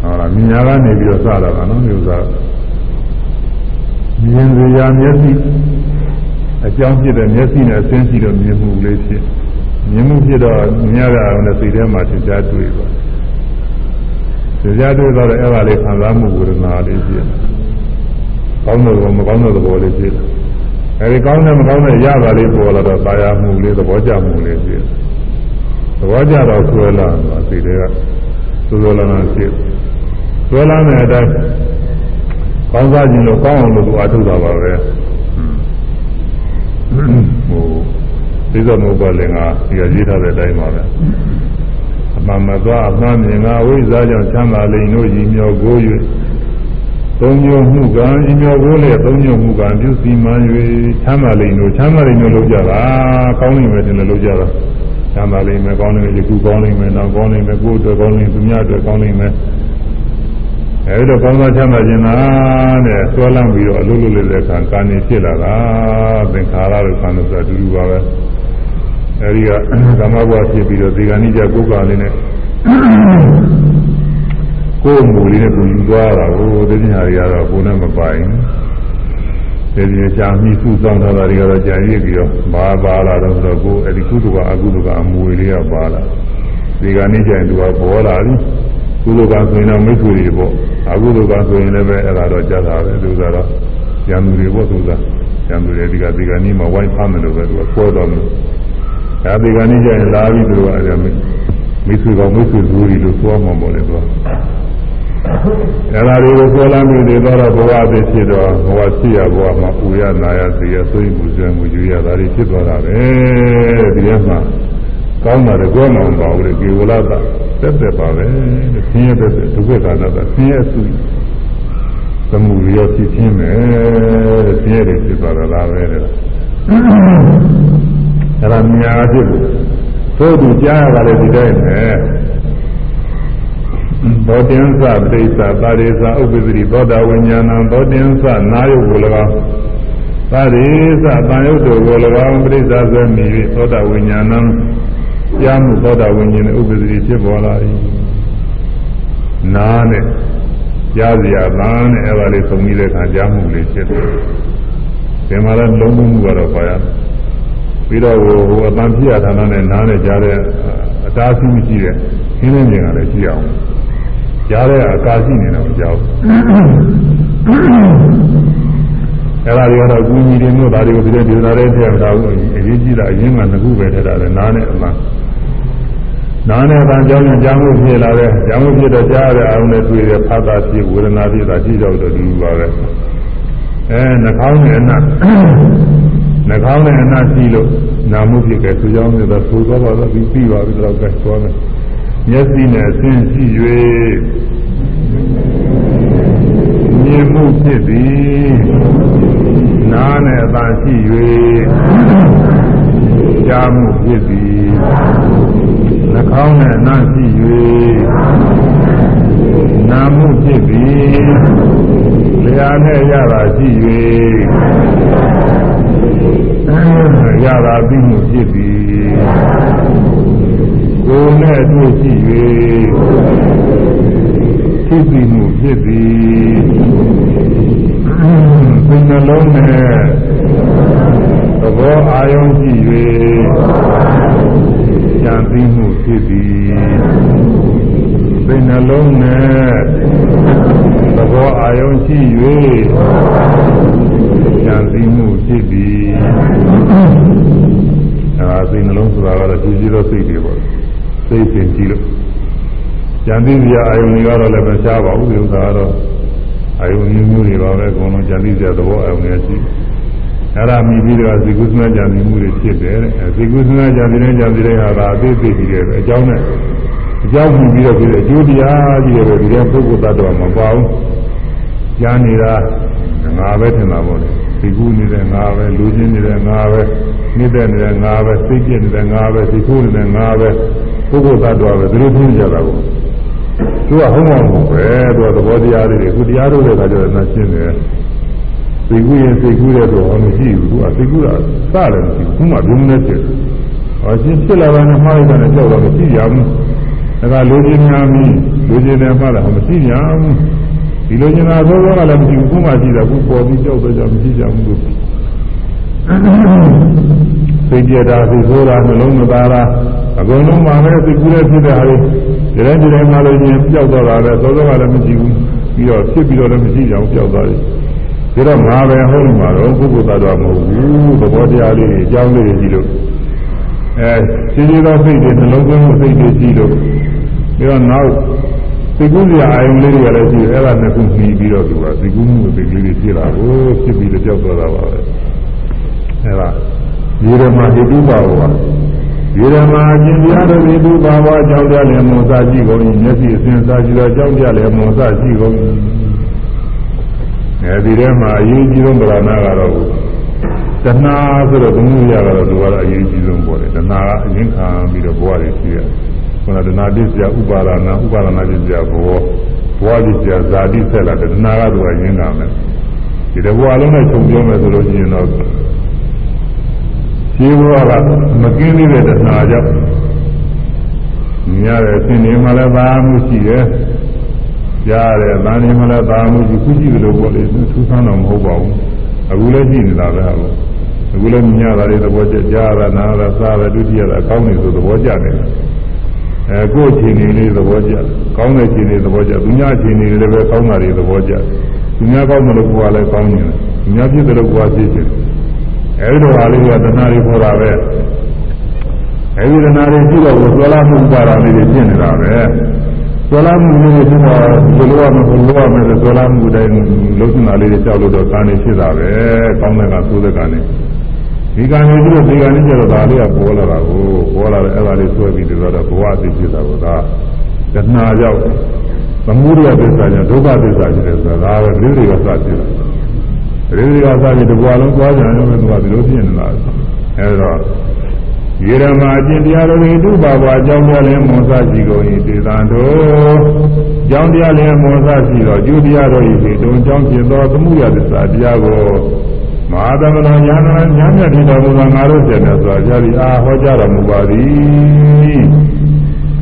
ဟောလားမြညာကနေပြီးတော့စတာကနော်ဒီဥစ္စာမြင်စရာမျက်စိအကြောင်းဖြစ်တဲ့မျက်စိနဲ့အသိရှိတော့မြင်မှုလေးဖြစ်မြင်မှုဖြစ်တော့မြင်ရတာနဲ့စိတ်ထဲမှာသင်ကြားတွေ့သွားသင်ကြားတွေ့တော့အဲ့ဒါလေးခံစားမှုဝေဒနာလေးဖြစ်ကောင်းတဲ့ဘောမကောင်းတဲ့သဘောလေးဖြစ် အဲဒီကောင်းတဲ့မကောင်းတဲ့ရတာလေးပေါ်လာတော့သာယာမှုလေးသဘောကျမှုလေးဖြစ်သဘောကျတော့ဆွဲလာတာစိတ်တွေကစိုးစိုးလန်းလန်းဖြစ်ဆွဲလာတဲ့အတိုင်းကောင်းစားခြင်းလို့ကောင်းအောင်လို့သူအထုတာပါပဲဟိုသိသောမုပ္ပါလင်ကဒီရရေးထားတဲ့အတိုင်းပါပဲအမှန်မသွားအမှန်မြင်တာဝိဇ္ဇာကြောင့်ချမ်းသာလိမ်တို့ရည်မြော်ကိုး၍ သုံးမျိုးမှုကံဤမျိုးကိုလည်းသုံးမျိုးမှုကံပြုစီမံ၍ချမ်းသာလိမ့်တို့ချမ်းသာလိမ့်တို့လုပ်ကြတာကောင်းနေမယ်တင်လည်းလုပ်ကြတာချမ်းသာလိမ့်မယ်ကောင်းလိမ့်မယ်ယခုကောင်းလိမ့်မယ်နောက်ကောင်းလိမ့်မယ်ကိုယ်အတွက်ကောင်းလိမ့်မယ်သူများအတွက်ကောင်းလိမ့်မယ်အဲဒီတော့ကောင်းသောချမ်းသာခြင်းသာတဲ့ဆွဲလန်းပြီးတော့အလုံးလုံးလေးတဲ့ခံကာနေဖြစ်လာတာသင်္ခါရလို့ခံလို့ဆိုအတူတူပါပဲအဲဒီကကာမဘဝဖြစ်ပြီးတော့ဒီကနေ့ကျကိုယ်ကလေးနဲ့ ကိုယ်မူလေးနဲ့သူယူသွားတာကိုသိညာတွေကတော့ကိုယ်နဲ့မပိုင်ဒီဒီကြာမိစုဆောင်ထားတာတွေကတော့ကြာရည်ပြီးတော့ဘာပါလာတော့ဆိုတော့ကိုယ်အဲဒီကုသကအကုသကအမွေလေးကပါလာဒီကနေ့ကျရင်သူကပေါ်လာပြီကုသကဆိုရင်တော့မိတ်ဆွေတွေပေါ့အကုသကဆိုရင်လည်းပဲအဲ့ဒါတော့ကြာတာပဲသူကတော့ရံသူတွေပေါ့သူကရံသူတွေဒီကဒီကနေ့မှဝိုင်းဖမ်းတယ်လို့ပဲသူကခေါ်တော်မယ်ဒါဒီကနေ့ကျရင်လာပြီသူကအဲ့ဒါမိတ်ဆွေကောင်မိတ်ဆွေလူတွေလို့ပြောမှာပေါ့လေသူက အဲ့ဒါတွေကိုဆွဲလမ်းပြီးနေတော့ဘဝအဖြစ်ဖြစ်တော့ဘဝရှိရဘဝမှာပူရနာရသိရသိမှုဆွေးမှုယူရတာတွေဖြစ်သွားတာပဲဒီထဲမှာကောင်းတာလည်းကြောမှမပါဘူးလေကေဝလသတက်တက်ပါပဲဆင်းရဲတဲ့ဒုက္ခကာလကဆင်းရဲစုသမှုရဖြစ်ခြင်းပဲဆင်းရဲတွေဖြစ်သွားတာလားပဲတဲ့အဲ့ဒါမြားဖြစ်လို့သို့သူကြားရတာလည်းဒီတိုင်းပဲ သောတင်္စပရိစ္ဆသာရိသဥပ္ပဒိသောတာဝိညာဏံသောတင်္စနာယုကို၎င်းသာရိသတန်ယုတ်တို့ကို၎င်းပရိစ္ဆဆွဲမြည်၍သောတာဝိညာဏံကြားမှုသောတာဝိညာဉ်နဲ့ဥပ္ပဒိဖြစ်ပေါ်လာ၏နာနဲ့ကြားစရာလမ်းနဲ့အဲ့ဒါလေးသုံးပြီးတဲ့အခါကြားမှုလေးဖြစ်တယ်ဒီမှာလည်းလုံးလုံးမှုကတော့ပါရပြီးတော့ဟိုဟိုအတန်ဖြစ်ရဌာနနဲ့နားနဲ့ကြားတဲ့အတားအဆီးမရှိတဲ့ခင်းနေမြင်ကလည်းကြည့်အောင် ကြားတဲ့အကာရှိနေတော့ကြောက်အဲ့ဒါတွေကတော့ကူညီတယ်လို့ဒါတွေကိုဒီတဲ့ဒေသတွေထည့်ထားဘူးအရေးကြီးတာအရင်ကငခုပဲထည့်တာလေနားနဲ့အမှန်နားနဲ့အပန်းကြောင်းကြောင်းမှုဖြစ်လာတဲ့ကြောင်းမှုဖြစ်တော့ကြားရတဲ့အာရုံနဲ့တွေ့တဲ့ဖတ်တာဖြစ်ဝေဒနာဖြစ်တာကြည့်ကြောက်တော့ဒီလိုပါပဲအဲနှာခေါင်းနဲ့အနတ်နှာခေါင်းနဲ့အနတ်ကြည့်လို့နာမှုဖြစ်ခဲ့သူကြောင့်လည်းသိုးသွားပါတော့ပြီးပြီးပါပြီတော့ကဲသွားမယ် မျက်စိနဲ့အဆင်းရှိ၍မြင်မှုဖြစ်သည်နားနဲ့အသာရှိ၍ကြားမှုဖြစ်သည်နှာခေါင်းနဲ့နားရှိ၍နာမှုဖြစ်သည်လျာနဲ့ရတာရှိ၍ရတာသိမှုဖြစ်သည် ကိုယ်နဲ့တွေ့ရှိ၍ဖြစ်ပြီးမှုဖြစ်သည်စိတ်နှလုံးနဲ့သဘောအာယုံရှိ၍ကြံပြီးမှုဖြစ်သည်စိတ်နှလုံးနဲ့သဘောအာယုံရှိ၍ကြံပြီးမှုဖြစ်သည်အဲစိတ်နှလုံးဆိုတာကတော့ကြည်ကြည်သောစိတ်တွေပေါ့ စိတ်စဉ်ကြည့်လို့ဉာဏ်သိစရာအာယုန်တွေကတော့လည်းမရှားပါဘူးဒီဥစ္စာကတော့အာယုန်မျိုးမျိုးတွေပါပဲအကုန်လုံးဉာဏ်သိစရာသဘောအာယုန်တွေရှိအဲ့ဒါမိပြီးတော့ဇီကုသနာဉာဏ်သိမှုတွေဖြစ်တယ်တဲ့ဇီကုသနာဉာဏ်သိတဲ့ဉာဏ်သိတဲ့ဟာကအသေးသေးပြီးတယ်အကြောင်းနဲ့အကြောင်းမှုပြီးတော့ပြီးတဲ့အကျိုးတရားကြီးတွေဒီတဲ့ပုဂ္ဂိုလ်သတ္တဝါမပါဘူးကြားနေတာငါပဲထင်တာပေါ့လေဒီကူးနေတဲ့ငါပဲလူချင်းနေတဲ့ငါပဲနေတဲ့နေတဲ့ငါပဲစိတ်ပြည့်နေတဲ့ငါပဲဒီကူးနေတဲ့ငါပဲ ပုဂ္ဂိုလ်သတ္တဝါပဲဒီလိုထင်ကြတာကိုသူကဟုတ်မှာမဟုတ်ပဲသူကသဘောတရားတွေခုတရားတို့လည်းကကြောနာရှင်းတယ်စိတ်ကူးရင်စိတ်ကူးတဲ့တော့မရှိဘူးသူကစိတ်ကူးတာစတယ်မရှိဘူးခုမှဘုံနဲ့ဖြစ်တယ်ဟောရှင်းဖြစ်လာတာနဲ့မှားလိုက်တာနဲ့ကြောက်တော့မရှိရဘူးဒါကလူချင်းများပြီးလူချင်းတွေမှားတာမရှိရဘူးဒီလိုချင်တာသောသောကလည်းမရှိဘူးခုမှရှိတာခုပေါ်ပြီးကြောက်တော့ကြမရှိကြဘူးလို့ စိတ်ကြတာစိတ်ဆိုးတာနှလုံးမသားတာအကုန်လုံးမှာပဲစိတ်ကူးတဲ့ဖြစ်တဲ့ဟာတွေဒီတိုင်းဒီတိုင်းမှလို့ချင်းပျောက်သွားတာလည်းသောသောကလည်းမရှိဘူးပြီးတော့ဖြစ်ပြီးတော့လည်းမရှိကြဘူးပျောက်သွားတယ်ဒါတော့ငါပဲဟုတ်မှာတော့ပုဂ္ဂိုလ်သားတော်မဟုတ်ဘူးသဘောတရားလေးတွေအကြောင်းလေးတွေကြည့်လို့အဲရှင်းရှင်းသောစိတ်တွေနှလုံးသွင်းမှုစိတ်တွေကြည့်လို့ပြီးတော့နောက်သိကူးစရာအာယုံလေးတွေကလည်းရှိတယ်အဲ့ဒါနဲ့ခုမှီပြီးတော့သူကသိကူးမှုသိကလေးတွေဖြစ်လာကိုဖြစ်ပြီးတော့ကြောက်သွားတာပါပဲအဲ့ဒါ ဒီရမဟိတုပါဝါဒီရမအကျင့်တရားတို့ဟိတုပါဝါအကြောင်းကြလည်းမောစကြည့်ကုန်မျက်စိအစဉ်စားကြည့်တော့အကြောင်းကြလည်းမောစကြည့်ကုန်အဲဒီထဲမှာအရေးကြီးဆုံးဗလာနာကတော့တဏှာဆိုတော့သမုဒယကတော့ဒီကတော့အရေးကြီးဆုံးပေါ့လေတဏှာကအရင်ခံပြီးတော့ဘဝတွေရှိရတယ်ခုနတဏှာပစ္စယဥပါဒနာဥပါဒနာပစ္စယဘောဘဝပစ္စယဇာတိဆက်လာတဲ့တဏှာကတော့အရင်ခံမယ်ဒီတဘဝလုံးနဲ့ခြုံပြောမယ်ဆိုလို့ရှိရင်တော့ ဒီဘဝကမကင်းသေးတဲ့တဏှာကြောင့်မြင်ရတဲ့အခြင်းတွေမှလည်းပါမှုရှိတယ်ကြားရတယ်အတန်တွေမှလည်းပါမှုရှိခုရှိတယ်လို့ပြောလေသူဆန်းတော့မဟုတ်ပါဘူးအခုလည်းရှိနေတာပဲဟုတ်အခုလည်းမြင်ရတာတွေသဘောကျကြားရတာနားရတာစားရတာဒုတိယတာအကောင်းနေဆိုသဘောကျတယ်အဲကိုယ်ချင်းနေလေးသဘောကျကောင်းတဲ့ချင်းနေသဘောကျသူများချင်းနေလည်းပဲကောင်းတာတွေသဘောကျသူများကောင်းတယ်လို့ကိုယ်ကလည်းကောင်းနေတယ်သူများဖြစ်တယ်လို့ကိုယ်ကဖြစ်တယ် အဲဒီလိုဟာလေးကတဏှာတွေပေါ်တာပဲအဲဒီတဏှာတွေရှိတော့ကိုသောလာမှုပါတာလေးတွေဖြစ်နေတာပဲသောလာမှုလေးတွေဖြစ်တော့ဘယ်လိုရမလဲဘယ်လိုရမလဲသောလာမှုတိုင်းလုံးစနာလေးတွေကြောက်လို့တော့ကာနေဖြစ်တာပဲကောင်းတဲ့ကသိုးတဲ့ကနေဒီကံလေးတို့ဒီကံလေးကျတော့ဒါလေးကပေါ်လာတာကိုပေါ်လာတယ်အဲ့ဒါလေးဆွဲပြီးတော့ဘဝအသိဖြစ်တာကိုဒါတဏှာကြောင့်သမုဒယသစ္စာကြောင့်ဒုက္ခသစ္စာဖြစ်တယ်ဆိုတာဒါပဲလူတွေကစဖြစ်တာ လူတွေကစပြီးတဘွားလုံးသွားကြတယ်လို့သူကဒီလိုဖြစ်နေတာအဲ့တော့ယေရမအကျင့်တရားတော်တွေသူ့ဘာဝအကြောင်းများလည်းမွန်ဆရှိကုန်၏ဒေသံတို့ကြောင်းတရားလည်းမွန်ဆရှိတော့ကျူတရားတော်၏ဒီတုံကြောင်းဖြစ်သောသမှုရသစ္စာတရားကိုမဟာသမဏညာနာညာမြတ်ဒီတော်မူသောငါတို့ကျေနဲ့ဆိုကြသည်အာဟောကြားတော်မူပါသည်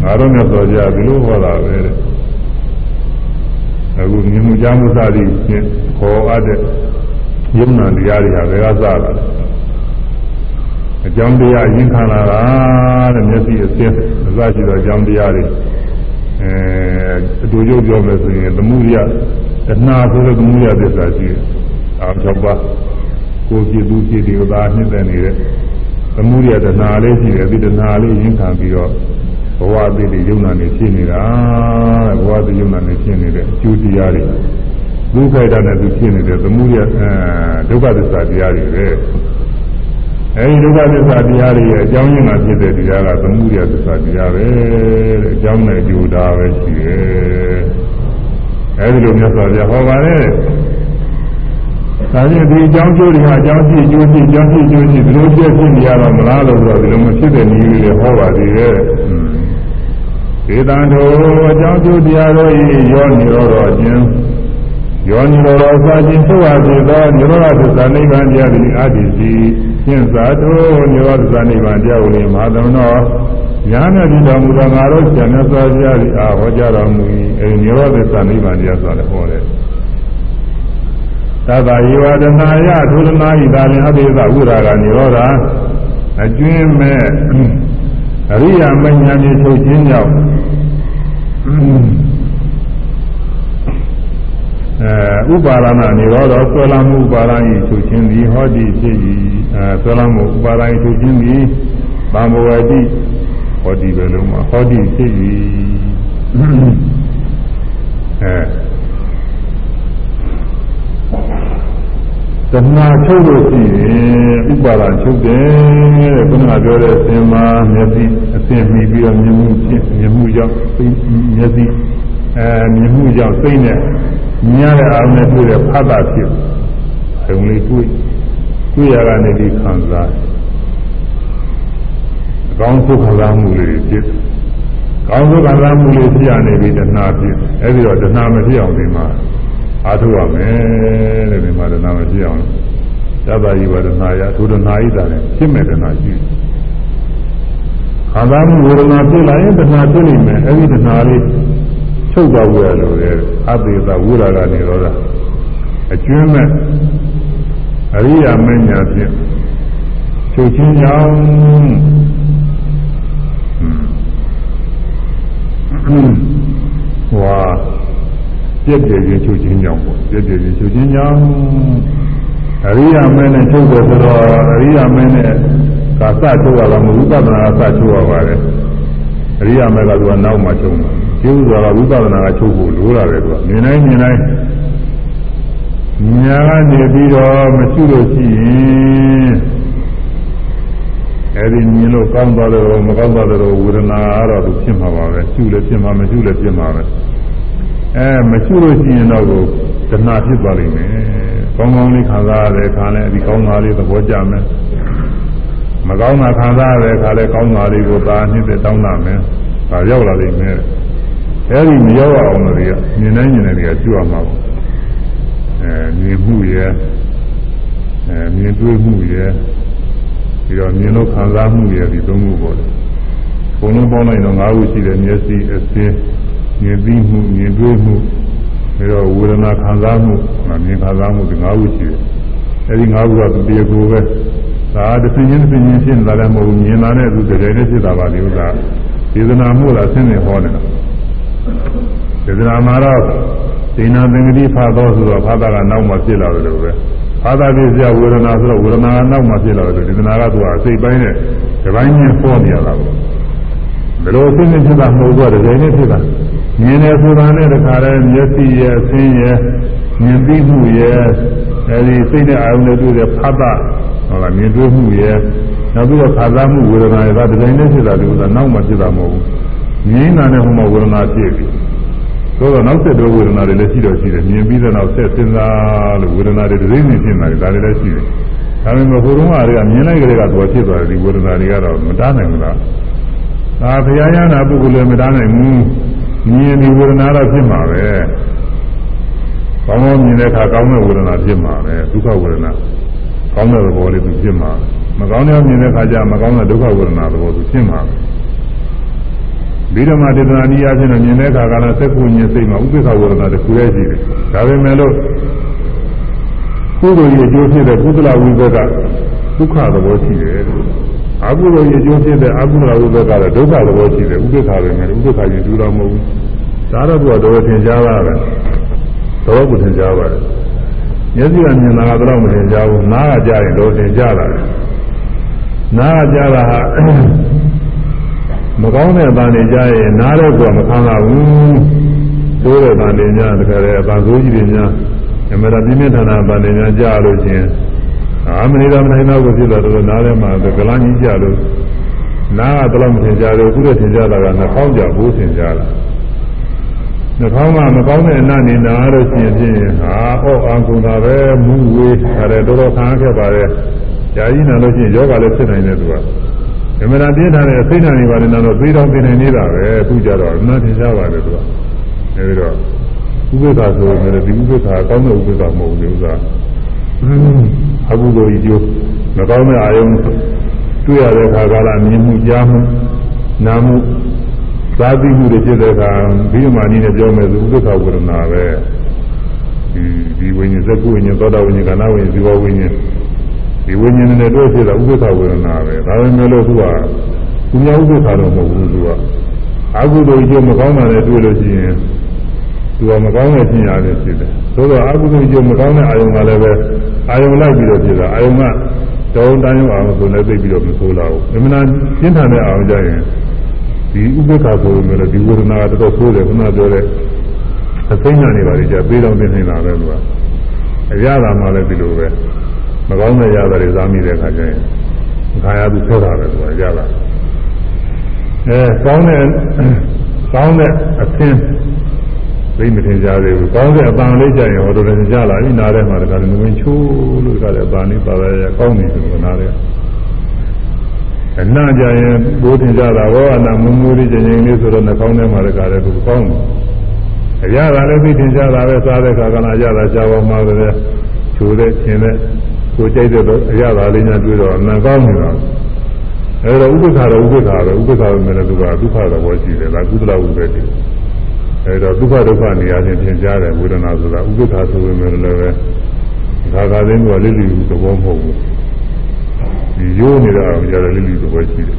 ငါတို့နဲ့ဆိုကြဒီလိုဟောတာပဲတဲ့အခုမြင်မှုကြားမှုစသည်ဖြင့်ခေါ်အပ်တဲ့ ယုံနာတရားတွေဟာဘယ်ကစလာလဲအကြောင်းတရားရင်ခံလာတာတဲ့မျက်စိအစင်းအစရှိသောအကြောင်းတရားတွေအဲအတူတူပြောမယ်ဆိုရင်သမှုရတဏှာဆိုတဲ့သမှုရသစ္စာရှိတယ်။အာ၆ပါးကိုကြည့်သူကြည့်ဒီဥသာနှစ်သက်နေတဲ့သမှုရတဏှာလေးရှိတယ်ဒီတဏှာလေးရင်ခံပြီးတော့ဘဝအသေးတွေယုံနာနေဖြစ်နေတာတဲ့ဘဝအသေးယုံနာနေဖြစ်နေတဲ့အကျိုးတရားတွေ ဒုက္ခတာနဲ့သူဖြစ်နေတဲ့သမှုရအဲဒုက္ခသစ္စာတရားတွေပဲ။အဲဒီဒုက္ခသစ္စာတရားတွေရဲ့အကြောင်းရင်းကဖြစ်တဲ့တရားကသမှုရသစ္စာတရားပဲတဲ့အကြောင်းနဲ့အကျိုးဒါပဲရှိတယ်အဲဒီလိုမြတ်စွာဘုရားဟောပါတယ်ဒါဖြင့်ဒီအကြောင်းကျိုးတွေဟာအကြောင်းရှိအကျိုးရှိအကြောင်းရှိအကျိုးရှိဘယ်လိုပြည့်ဖြစ်နေရတော့မလားလို့ဆိုတော့ဒီလိုမဖြစ်တဲ့နည်းလေးဟောပါသေးတယ်ဒေသံတို့အကြောင်းကျိုးတရားတို့၏ရောနေတော့ခြင်း ယောနိရောဓစာခြင်းသို့ဟာဖြစ်သောနိရောဓသစ္စာနိဗ္ဗာန်တရားသည်အတ္တိစီရှင်းသာတို့နိရောဓသစ္စာနိဗ္ဗာန်တရားကိုလည်းမဟာသမနောညာနဲ့ဒီတော်မူသောငါတို့ဆရာမြတ်စွာဘုရားသည်အာဟောကြားတော်မူ၏အဲဒီနိရောဓသစ္စာနိဗ္ဗာန်တရားဆိုတာလည်းဟောတယ်သဗ္ဗယေဝတနာယသုရနာဤသာလင်အဘိဓဝုရာကနိရောဓအကျွင်းမဲ့အရိယာမဉ္ဇဉ်ဖြင့်ထုတ်ခြင်းကြောင့်အဲ ဥပါဒနာနေတော့ဆွဲလာမှုဥပါဒဤချုပ်ခြင်းသည်ဟောဒီဖြစ်၏အဲဆွဲလာမှုဥပါဒဤချုပ်ခြင်းသည်ဗံဘဝတိဟောဒီပဲလုံးမှာဟောဒီဖြစ်၏အဲသနာချုပ်လို့ရှိရင်ဥပါဒချုပ်တယ်တဲ့ခုနကပြောတဲ့အစဉ်မှာမျက်စိအစဉ်မိပြီးတော့မြင်မှုဖြစ်မြင်မှုကြောင့်မျက်စိ အဲမြင်မှုကြောင့်စိတ်နဲ့မြင်ရတဲ့အာရုံနဲ့တွေ့တဲ့ဖတ်တာဖြစ်အုံလေးတွေ့တွေ့ရကနေဒီခံစားအကောင်းဆုံးခံစားမှုလေးဖြစ်ကောင်းဆုံးခံစားမှုလေးဖြစ်ရနေပြီတဏှာဖြစ်အဲဒီတော့တဏှာမဖြစ်အောင်ဒီမှာအားထုတ်ရမယ်တဲ့ဒီမှာတဏှာမဖြစ်အောင်သဗ္ဗယိဝတနာယသုဒနာဣတာနဲ့ဖြစ်မဲ့တဏှာရှိခံစားမှုဝေဒနာဖြစ်လာရင်တဏှာဖြစ်နေမယ်အဲဒီတဏှာလေး ချုပ်သွားဖို့ရလို့လေအသေသဝိရာကနေတော့အကျွမ်းမဲ့အရိယာမညာဖြင့်ချုပ်ချင်းကြောင်းဟွာပြည့်ပြည့်ချင်းချုပ်ချင်းကြောင်းပေါ့ပြည့်ပြည့်ချင်းချုပ်ချင်းကြောင်းအရိယာမင်းနဲ့ချုပ်တယ်ဆိုတော့အရိယာမင်းနဲ့ကာစချုပ်ရတာမဟုတ်ဘူးပဒနာကစချုပ်ရပါတယ်အရိယာမင်းကသူကနောက်မှချုပ် မှာကျိုးဆိုတာဝိပဿနာကချုပ်ဖို့လိုရတယ်ကွာမြင်တိုင်းမြင်တိုင်းညာကနေပြီးတော့မရှိလို့ရှိရင်အဲဒီမြင်လို့ကောင်းသွားတယ်မကောင်းသွားတယ်ဝေဒနာကတော့သူဖြစ်မှာပါပဲရှုလည်းဖြစ်မှာမရှိလည်းဖြစ်မှာပဲအဲမရှိလို့ရှိရင်တော့ကိုတဏှာဖြစ်သွားလိမ့်မယ်ကောင်းကောင်းလေးခံစားရတဲ့အခါလဲဒီကောင်းတာလေးသဘောကျမယ်မကောင်းတာခံစားရတဲ့အခါလဲကောင်းတာလေးကိုသာနှစ်သက်တောင်းတာမယ်ဒါရောက်လာလိမ့်မယ် အဲဒီမရောက်အောင်လို့ဒီကမြင်နိုင်မြင်နိုင်တွေကကျွတ်မှာပေါ့အဲမြင်မှုရဲ့အဲမြင်တွေ့မှုရဲ့ပြီးတော့မြင်လို့ခံစားမှုရဲ့ဒီသုံးခုပေါ့လေဘုံလုံးပေါင်းလိုက်တော့၅ခုရှိတယ်မျက်စိအစင်းမြင်ပြီးမှုမြင်တွေ့မှုပြီးတော့ဝေဒနာခံစားမှုမြင်ခံစားမှုဒီ၅ခုရှိတယ်အဲဒီ၅ခုကသူတရားကိုပဲဒါတစ်ဆင်းချင်းတစ်ဆင်းချင်းဖြစ်နေတာလည်းမဟုတ်ဘူးမြင်တာနဲ့သူတကယ်နဲ့ဖြစ်တာပါလေဥစ္စာဒေသနာမှုလားဆင်းနေဟောနေတာ ဒေသနာမှာတော့ဒိနာသင်္ကတိဖာသောဆိုတော့ဖာသာကနောက်မှဖြစ်လာတယ်လို့ပဲဖာသာပြည့်စရာဝေဒနာဆိုတော့ဝေဒနာကနောက်မှဖြစ်လာတယ်ဒေသနာကသူကအစိတ်ပိုင်းနဲ့ဒီပိုင်းချင်းပေါ်နေရတာပေါ့ဘယ်လိုအစိတ်နဲ့ဖြစ်တာမဟုတ်ဘူးတကယ်နဲ့ဖြစ်တာမြင်တယ်ဆိုတာနဲ့တခါတည်းမျက်စိရဲ့အဆင်းရဲ့မြင်သိမှုရဲ့အဲဒီစိတ်နဲ့အာရုံနဲ့တွေ့တဲ့ဖတ်တာဟုတ်လားမြင်တွေ့မှုရဲ့နောက်ပြီးတော့ခါစားမှုဝေဒနာရဲ့ဒါဒီတိုင်းနဲ့ဖြစ်တာဒီဥစ္စာနောက်မှဖြစ်တာမဟုတ်ဘူး မြင်တာနဲ့ဟိုမှာဝေဒနာဖြစ်ပြီသို့တော့နောက်ဆက်တွဲဝေဒနာတွေလည်းရှိတော့ရှိတယ်မြင်ပြီးတဲ့နောက်ဆက်စဉ်းစားလို့ဝေဒနာတွေတစ်စိမ့်နေဖြစ်နေတာဒါတွေလည်းရှိတယ်ဒါပေမဲ့ဟိုတုန်းကတည်းကမြင်လိုက်ကြတဲ့ကတော့ဖြစ်သွားတယ်ဒီဝေဒနာတွေကတော့မတားနိုင်ဘူးလားဒါဘုရားရဟနာပုဂ္ဂိုလ်လည်းမတားနိုင်ဘူးမြင်ဒီဝေဒနာတော့ဖြစ်မှာပဲကောင်းကောင်းမြင်တဲ့အခါကောင်းတဲ့ဝေဒနာဖြစ်မှာပဲဒုက္ခဝေဒနာကောင်းတဲ့သဘောလေးသူဖြစ်မှာမကောင်းတဲ့မြင်တဲ့အခါကျမကောင်းတဲ့ဒုက္ခဝေဒနာသဘောသူဖြစ်မှာပြီး တော့မှဒေသနာနည်းအားဖြင့်မြင်တဲ့အခါကလည်းစက်ကူမြင်စိတ်မှာဥပိ္ပခဝေဒနာတစ်ခုတည်းရှိတယ်ဒါပေမဲ့လို့ကုသိုလ်ရဲ့အကျိုးဖြစ်တဲ့ကုသလဝိဘက်ကဒုက္ခသဘောရှိတယ်အကုသိုလ်ရဲ့အကျိုးဖြစ်တဲ့အကုသလဝိဘက်ကလည်းဒုက္ခသဘောရှိတယ်ဥပိ္ပခပဲမယ်ဥပိ္ပခရင်ဒူတော်မဟုတ်ဘူးဒါတော့သူကတော့သင်ကြားတာပဲတော့ကိုသင်ကြားပါတယ်မျက်စိကမြင်တာကတော့မသင်ကြားဘူးနားကကြားရင်တော့သင်ကြားတာနားကကြားတာဟာ မကောင်းတဲ့အပန်းတွေကြားရင်နားတော့ကမခံလာဘူးသိုးတဲ့အပန်းတွေများတခါလေအပန်းဆိုးကြီးတွေများအမှန်တရားပြင်းပြထန်တာအပန်းတွေများကြားလို့ချင်းအာမဏိတော်မနိုင်တော့ဘူးဖြစ်တော့တော့နားထဲမှာကလန်းကြီးကြလို့နားကတော့မသင်ကြားလို့သူတို့သင်ကြားတာကနှာခေါင်းကြဘူးသင်ကြားတာနှာခေါင်းကမကောင်းတဲ့အနနေနာလို့ရှိရင်ဖြင့်ဟာအော့အာကုန်တာပဲမူဝေးရတယ်တော်တော်ခံခဲ့ပါတယ်။ကြာကြီးနာလို့ရှိရင်ယောဂလည်းဖြစ်နိုင်တယ်သူက။ ဓမ္မတာပြင်းထန်တဲ့အစိမ့်ထန်နေပါလေတော့သိတော့သိနေနေတာပဲအခုကြတော့အမှန်ထင်ရှားပါတယ်သူက။အဲဒီတော့ဥပ္ပခါဆိုရင်လည်းဒီဥပ္ပခါကောင်းတဲ့ဥပ္ပခါမဟုတ်ဘူးဥစ္စာ။အခုလိုကြီးကျိုးမကောင်းတဲ့အာယုံတွေ့ရတဲ့အခါကလည်းမြင်မှုကြားမှုနားမှုသာသိမှုတွေဖြစ်တဲ့အခါဘိဓမ္မာနည်းနဲ့ပြောမယ်ဆိုဥပ္ပခဝေဒနာပဲဒီဒီဝိညာဉ်သက္ကုဝိညာဉ်သောတာဝိညာဉ်ကာဏဝိညာဉ်ဇီဝဝိညာဉ် ဒီဝိညာဉ်နဲ့တွေ့ဖြစ်တာဥပ္ပခဝေဒနာပဲဒါပေမဲ့လို့သူကသူများဥပ္ပခတော့မဟုတ်ဘူးသူကအကုသိုလ်ကျိုးမကောင်းတာနဲ့တွေ့လို့ရှိရင်သူကမကောင်းတဲ့ပြင်ရတယ်ဖြစ်တယ်သို့တော့အကုသိုလ်ကျိုးမကောင်းတဲ့အာယုံကလည်းပဲအာယုံလိုက်ပြီးတော့ဖြစ်တာအာယုံကတောင်းတန်းအောင်ဆိုလည်းသိပြီးတော့မဆိုးလာဘူးအမှန်တန်ရှင်းထန်တဲ့အာယုံကြရင်ဒီဥပ္ပခါဆိုရင်လည်းဒီဝေဒနာကတော်တော်ဆိုးတယ်ခုနပြောတဲ့အသိဉာဏ်တွေပါလေကြာပေးတော့သိနေတာပဲသူကအရသာမှလည်းဒီလိုပဲ မကောင်းတဲ့ရတာတွေစားမိတဲ့အခါကျရင်ခါရသူဆွတာပဲသူကရတာအဲကောင်းတဲ့ကောင်းတဲ့အသင်းသိမထင်ကြသေးဘူးကောင်းတဲ့အပန်းလေးကြရင်ဟောတော်တယ်ကြားလာပြီနားထဲမှာတခါလည်းဝင်ချိုးလို့တခါလည်းအပန်းလေးပါပါရကောင်းနေတယ်နားထဲအနာကြရင်ဘိုးတင်ကြတာဘောအနာမူမူလေးချင်းချင်းလေးဆိုတော့နှာခေါင်းထဲမှာတခါလည်းသူကောင်းတယ်အရာကလည်းသိတင်ကြတာပဲစားတဲ့ခါကလာရတာရှားပေါ်မှာလည်းချိုးတဲ့ခြင်းတဲ့ ကိုကြိုက်တဲ့အရာသာလေးများတွေ့တော့နှာကောင်းနေတာအဲဒါဥပ္ပခါတော့ဥပ္ပခါပဲဥပ္ပခါပဲမယ်လည်းသူကဒုက္ခတော့ဘောရှိတယ်လားကုသလဥပ္ပဒေအဲဒါဒုက္ခဒုက္ခနေရာချင်းသင်ကြားတယ်ဝေဒနာဆိုတာဥပ္ပခါဆိုပေမဲ့လည်းပဲခါခါသိန်းကလေးလေးသဘောမဟုတ်ဘူးဒီရိုးနေတာကိုကြတော့လေးလေးသဘောရှိတယ်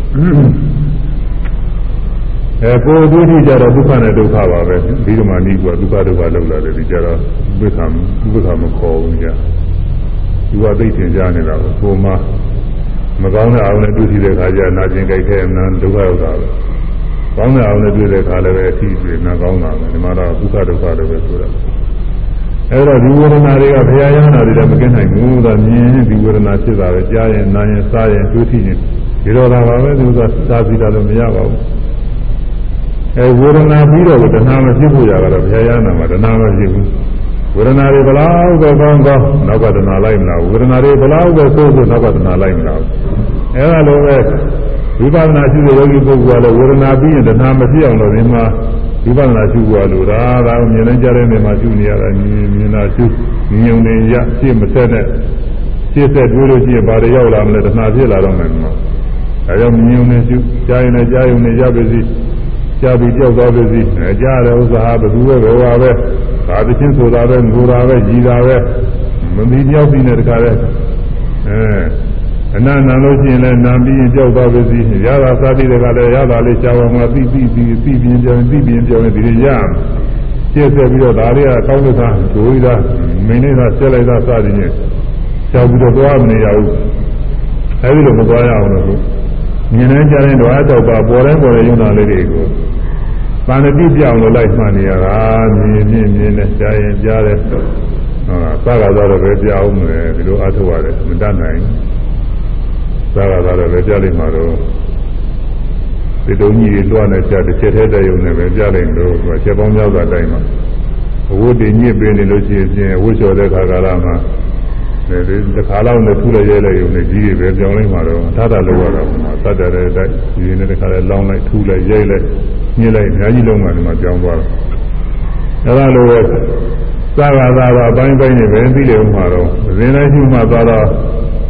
အဲကိုယ်ဒုတိကြတော့ဒုက္ခနဲ့ဒုက္ခပါပဲဒီကမှနီးကဒုက္ခဒုက္ခလောက်လာတယ်ဒီကြတော့ဥပ္ပခါဥပ္ပခါမခေါ်ဘူးကြ သူကသိတင်ကြနေတာကိုကိုမှမကောင်းတဲ့အောင်နဲ့တွေ့ရှိတဲ့ခါကျနာကျင်ကြိုက်တဲ့အမှန်ဒုက္ခရောက်တာပဲကောင်းတဲ့အောင်နဲ့တွေ့တဲ့ခါလည်းပဲအထီးတွေ့နာကောင်းတာပဲဒီမှာတော့ဒုက္ခဒုက္ခလည်းပဲဆိုတာအဲ့တော့ဒီဝေဒနာတွေကဘုရားရဟနာတွေလည်းမကင်းနိုင်ဘူးသာမြင်ဒီဝေဒနာဖြစ်တာပဲကြားရင်နားရင်စားရင်တွေ့ထိရင်ဒီတော့တာပါပဲသူကစားပြီးတာတော့မရပါဘူးအဲဝေဒနာပြီးတော့တဏှာမဖြစ်ဖို့ရကတော့ဘုရားရနာမှာတဏှာမဖြစ်ဘူး ဝေဒနာတွေဘလောက်ပဲကောင်းကောင်းနောက်ကတဏှာလိုက်မလားဝေဒနာတွေဘလောက်ပဲဆိုးဆိုးနောက်ကတဏှာလိုက်မလားအဲဒါလိုပဲဝိပဿနာရှိတဲ့ယောဂီပုဂ္ဂိုလ်ကလည်းဝေဒနာပြီးရင်တဏှာမဖြစ်အောင်လို့ဒီမှာဝိပဿနာရှိဖို့လို့ဒါဒါကိုမြင်နေကြတဲ့နေမှာရှိနေရတာမြင်မြင်တာရှိမြင်ုံနေရရှင်းမဆက်တဲ့ရှင်းဆက်တွေးလို့ရှိရင်ဘာတွေရောက်လာမလဲတဏှာဖြစ်လာတော့မယ်နော်အဲကြောင့်မြင်ုံနေရှိကြားရင်လည်းကြားရုံနဲ့ရပါစေကြားပြီးကြောက်သွားပါစေအဲကြားတဲ့ဥစ္စာဟာဘယ်သူပဲဘယ်ဟာပဲ ဒါတချင်းဆိုတာပဲငိုတာပဲကြီးတာပဲမမီမြောက်ပြီးနေတခါလဲအဲအနန္တလို့ရှိရင်လည်းနာပြီးရင်ကြောက်သွားပါစေရတာစားပြီးတခါလဲရတာလေးရှားပါမှာသိသိသိသိပြင်းပြောင်းသိပြင်းပြောင်းဒီလိုရကျက်ဆက်ပြီးတော့ဒါလေးကကောင်းတဲ့သားဒိုးရမင်းနေတာဆက်လိုက်တာစသည်ဖြင့်ကြောက်ပြီးတော့သွားမနေရဘူးအဲဒီလိုမသွားရအောင်လို့မြင်နေကြတဲ့ဓဝါတော့ပါပေါ်တိုင်းပေါ်တဲ့ယုံနာလေးတွေကို ဗန္တိပြောင်းလို့လိုက်မှန်နေရတာမြင်မြင်မြင်နဲ့ကြားရင်ကြားတယ်ဟုတ်လားသာသာတော့ပဲကြားအောင်မယ်ဒီလိုအထောက်ရတယ်မတတ်နိုင်သာသာတော့ပဲကြားလိုက်မှတော့ဒီတုံးကြီးတွေတွားနေကြတစ်ချက်ထဲတည်းယုံနေပဲကြားလိုက်လို့သူကချက်ပေါင်းများစွာတိုင်းမှာအဝတ်တွေညစ်ပေးနေလို့ရှိရင်ဝတ်လျှော်တဲ့ခါကာလမှာ ဒီတခါလောက်နဲ့ထူလိုက်ရဲလိုက်ရုံနဲ့ကြီးတွေပဲပြောင်းလိုက်မှတော့သာသာလောက်ရတာမှာသတ်တယ်တဲ့အတိုင်းဒီနေ့တခါလဲလောင်းလိုက်ထူလိုက်ရိုက်လိုက်ညှစ်လိုက်အများကြီးလုံးမှဒီမှာပြောင်းသွားတယ်အဲဒါလိုပဲသာသာသာတော့အပိုင်းပိုင်းနေပဲသိတယ်ဥမှာတော့ဇင်းတိုင်းရှိမှသာတော့